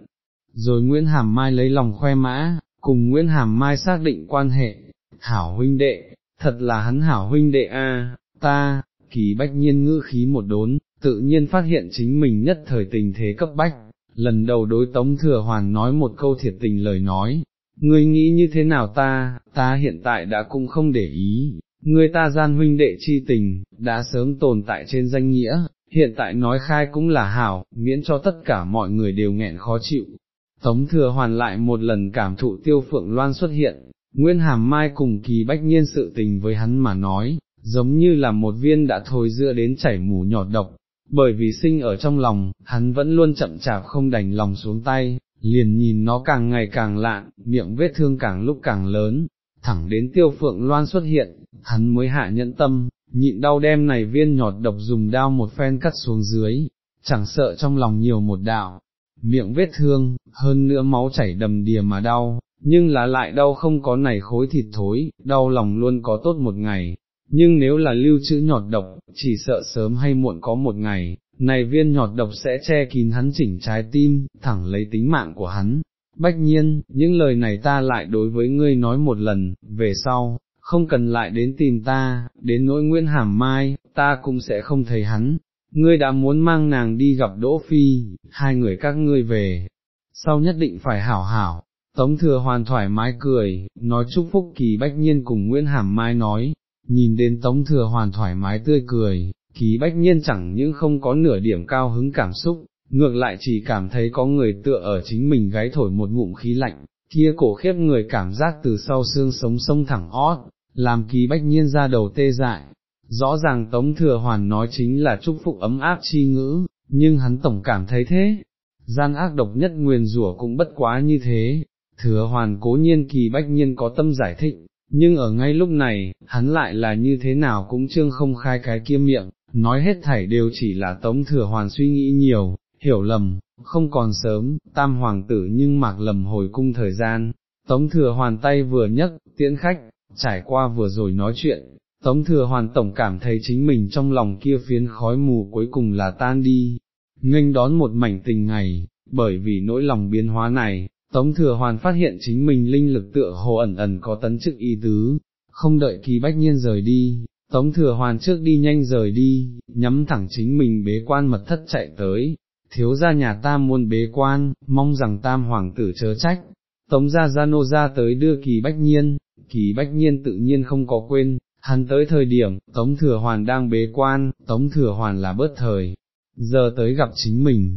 Rồi Nguyễn Hàm Mai lấy lòng khoe mã, cùng Nguyễn Hàm Mai xác định quan hệ, hảo huynh đệ, thật là hắn hảo huynh đệ a, ta, kỳ bách nhiên ngữ khí một đốn, tự nhiên phát hiện chính mình nhất thời tình thế cấp bách, lần đầu đối Tống Thừa Hoàn nói một câu thiệt tình lời nói, ngươi nghĩ như thế nào ta, ta hiện tại đã cũng không để ý, Người ta gian huynh đệ chi tình, đã sớm tồn tại trên danh nghĩa, hiện tại nói khai cũng là hảo, miễn cho tất cả mọi người đều nghẹn khó chịu. Tống Thừa Hoàn lại một lần cảm thụ tiêu phượng loan xuất hiện, Nguyên Hàm Mai cùng kỳ bách nhiên sự tình với hắn mà nói, giống như là một viên đã thôi dựa đến chảy mù nhọt độc, bởi vì sinh ở trong lòng, hắn vẫn luôn chậm chạp không đành lòng xuống tay, liền nhìn nó càng ngày càng lạn, miệng vết thương càng lúc càng lớn, thẳng đến tiêu phượng loan xuất hiện, hắn mới hạ nhẫn tâm, nhịn đau đem này viên nhọt độc dùng đao một phen cắt xuống dưới, chẳng sợ trong lòng nhiều một đạo, miệng vết thương, hơn nữa máu chảy đầm đìa mà đau, nhưng là lại đau không có này khối thịt thối, đau lòng luôn có tốt một ngày, nhưng nếu là lưu trữ nhọt độc, chỉ sợ sớm hay muộn có một ngày, này viên nhọt độc sẽ che kín hắn chỉnh trái tim, thẳng lấy tính mạng của hắn. Bách nhiên, những lời này ta lại đối với ngươi nói một lần, về sau, không cần lại đến tìm ta, đến nỗi Nguyễn Hàm Mai, ta cũng sẽ không thấy hắn. Ngươi đã muốn mang nàng đi gặp Đỗ Phi, hai người các ngươi về, sau nhất định phải hảo hảo. Tống thừa hoàn thoải mái cười, nói chúc phúc kỳ bách nhiên cùng Nguyễn Hàm Mai nói, nhìn đến tống thừa hoàn thoải mái tươi cười, kỳ bách nhiên chẳng những không có nửa điểm cao hứng cảm xúc, ngược lại chỉ cảm thấy có người tựa ở chính mình gáy thổi một ngụm khí lạnh, kia cổ khiếp người cảm giác từ sau xương sống sông thẳng ót, làm ký bách nhiên ra đầu tê dại. Rõ ràng Tống Thừa Hoàn nói chính là chúc phúc ấm áp chi ngữ, nhưng hắn tổng cảm thấy thế, gian ác độc nhất nguyền rủa cũng bất quá như thế, Thừa Hoàn cố nhiên kỳ bách nhiên có tâm giải thích, nhưng ở ngay lúc này, hắn lại là như thế nào cũng trương không khai cái kia miệng, nói hết thảy đều chỉ là tống thừa hoàn suy nghĩ nhiều, hiểu lầm, không còn sớm, tam hoàng tử nhưng mạc lầm hồi cung thời gian, tống thừa hoàn tay vừa nhấc, tiễn khách, trải qua vừa rồi nói chuyện, tống thừa hoàn tổng cảm thấy chính mình trong lòng kia phiến khói mù cuối cùng là tan đi, nghênh đón một mảnh tình ngày, bởi vì nỗi lòng biến hóa này, Tống thừa hoàn phát hiện chính mình linh lực tựa hồ ẩn ẩn có tấn chức y tứ, không đợi kỳ bách nhiên rời đi, tống thừa hoàn trước đi nhanh rời đi, nhắm thẳng chính mình bế quan mật thất chạy tới, thiếu ra nhà ta muôn bế quan, mong rằng tam hoàng tử chớ trách, tống ra ra nô ra tới đưa kỳ bách nhiên, kỳ bách nhiên tự nhiên không có quên, hắn tới thời điểm, tống thừa hoàn đang bế quan, tống thừa hoàn là bớt thời, giờ tới gặp chính mình,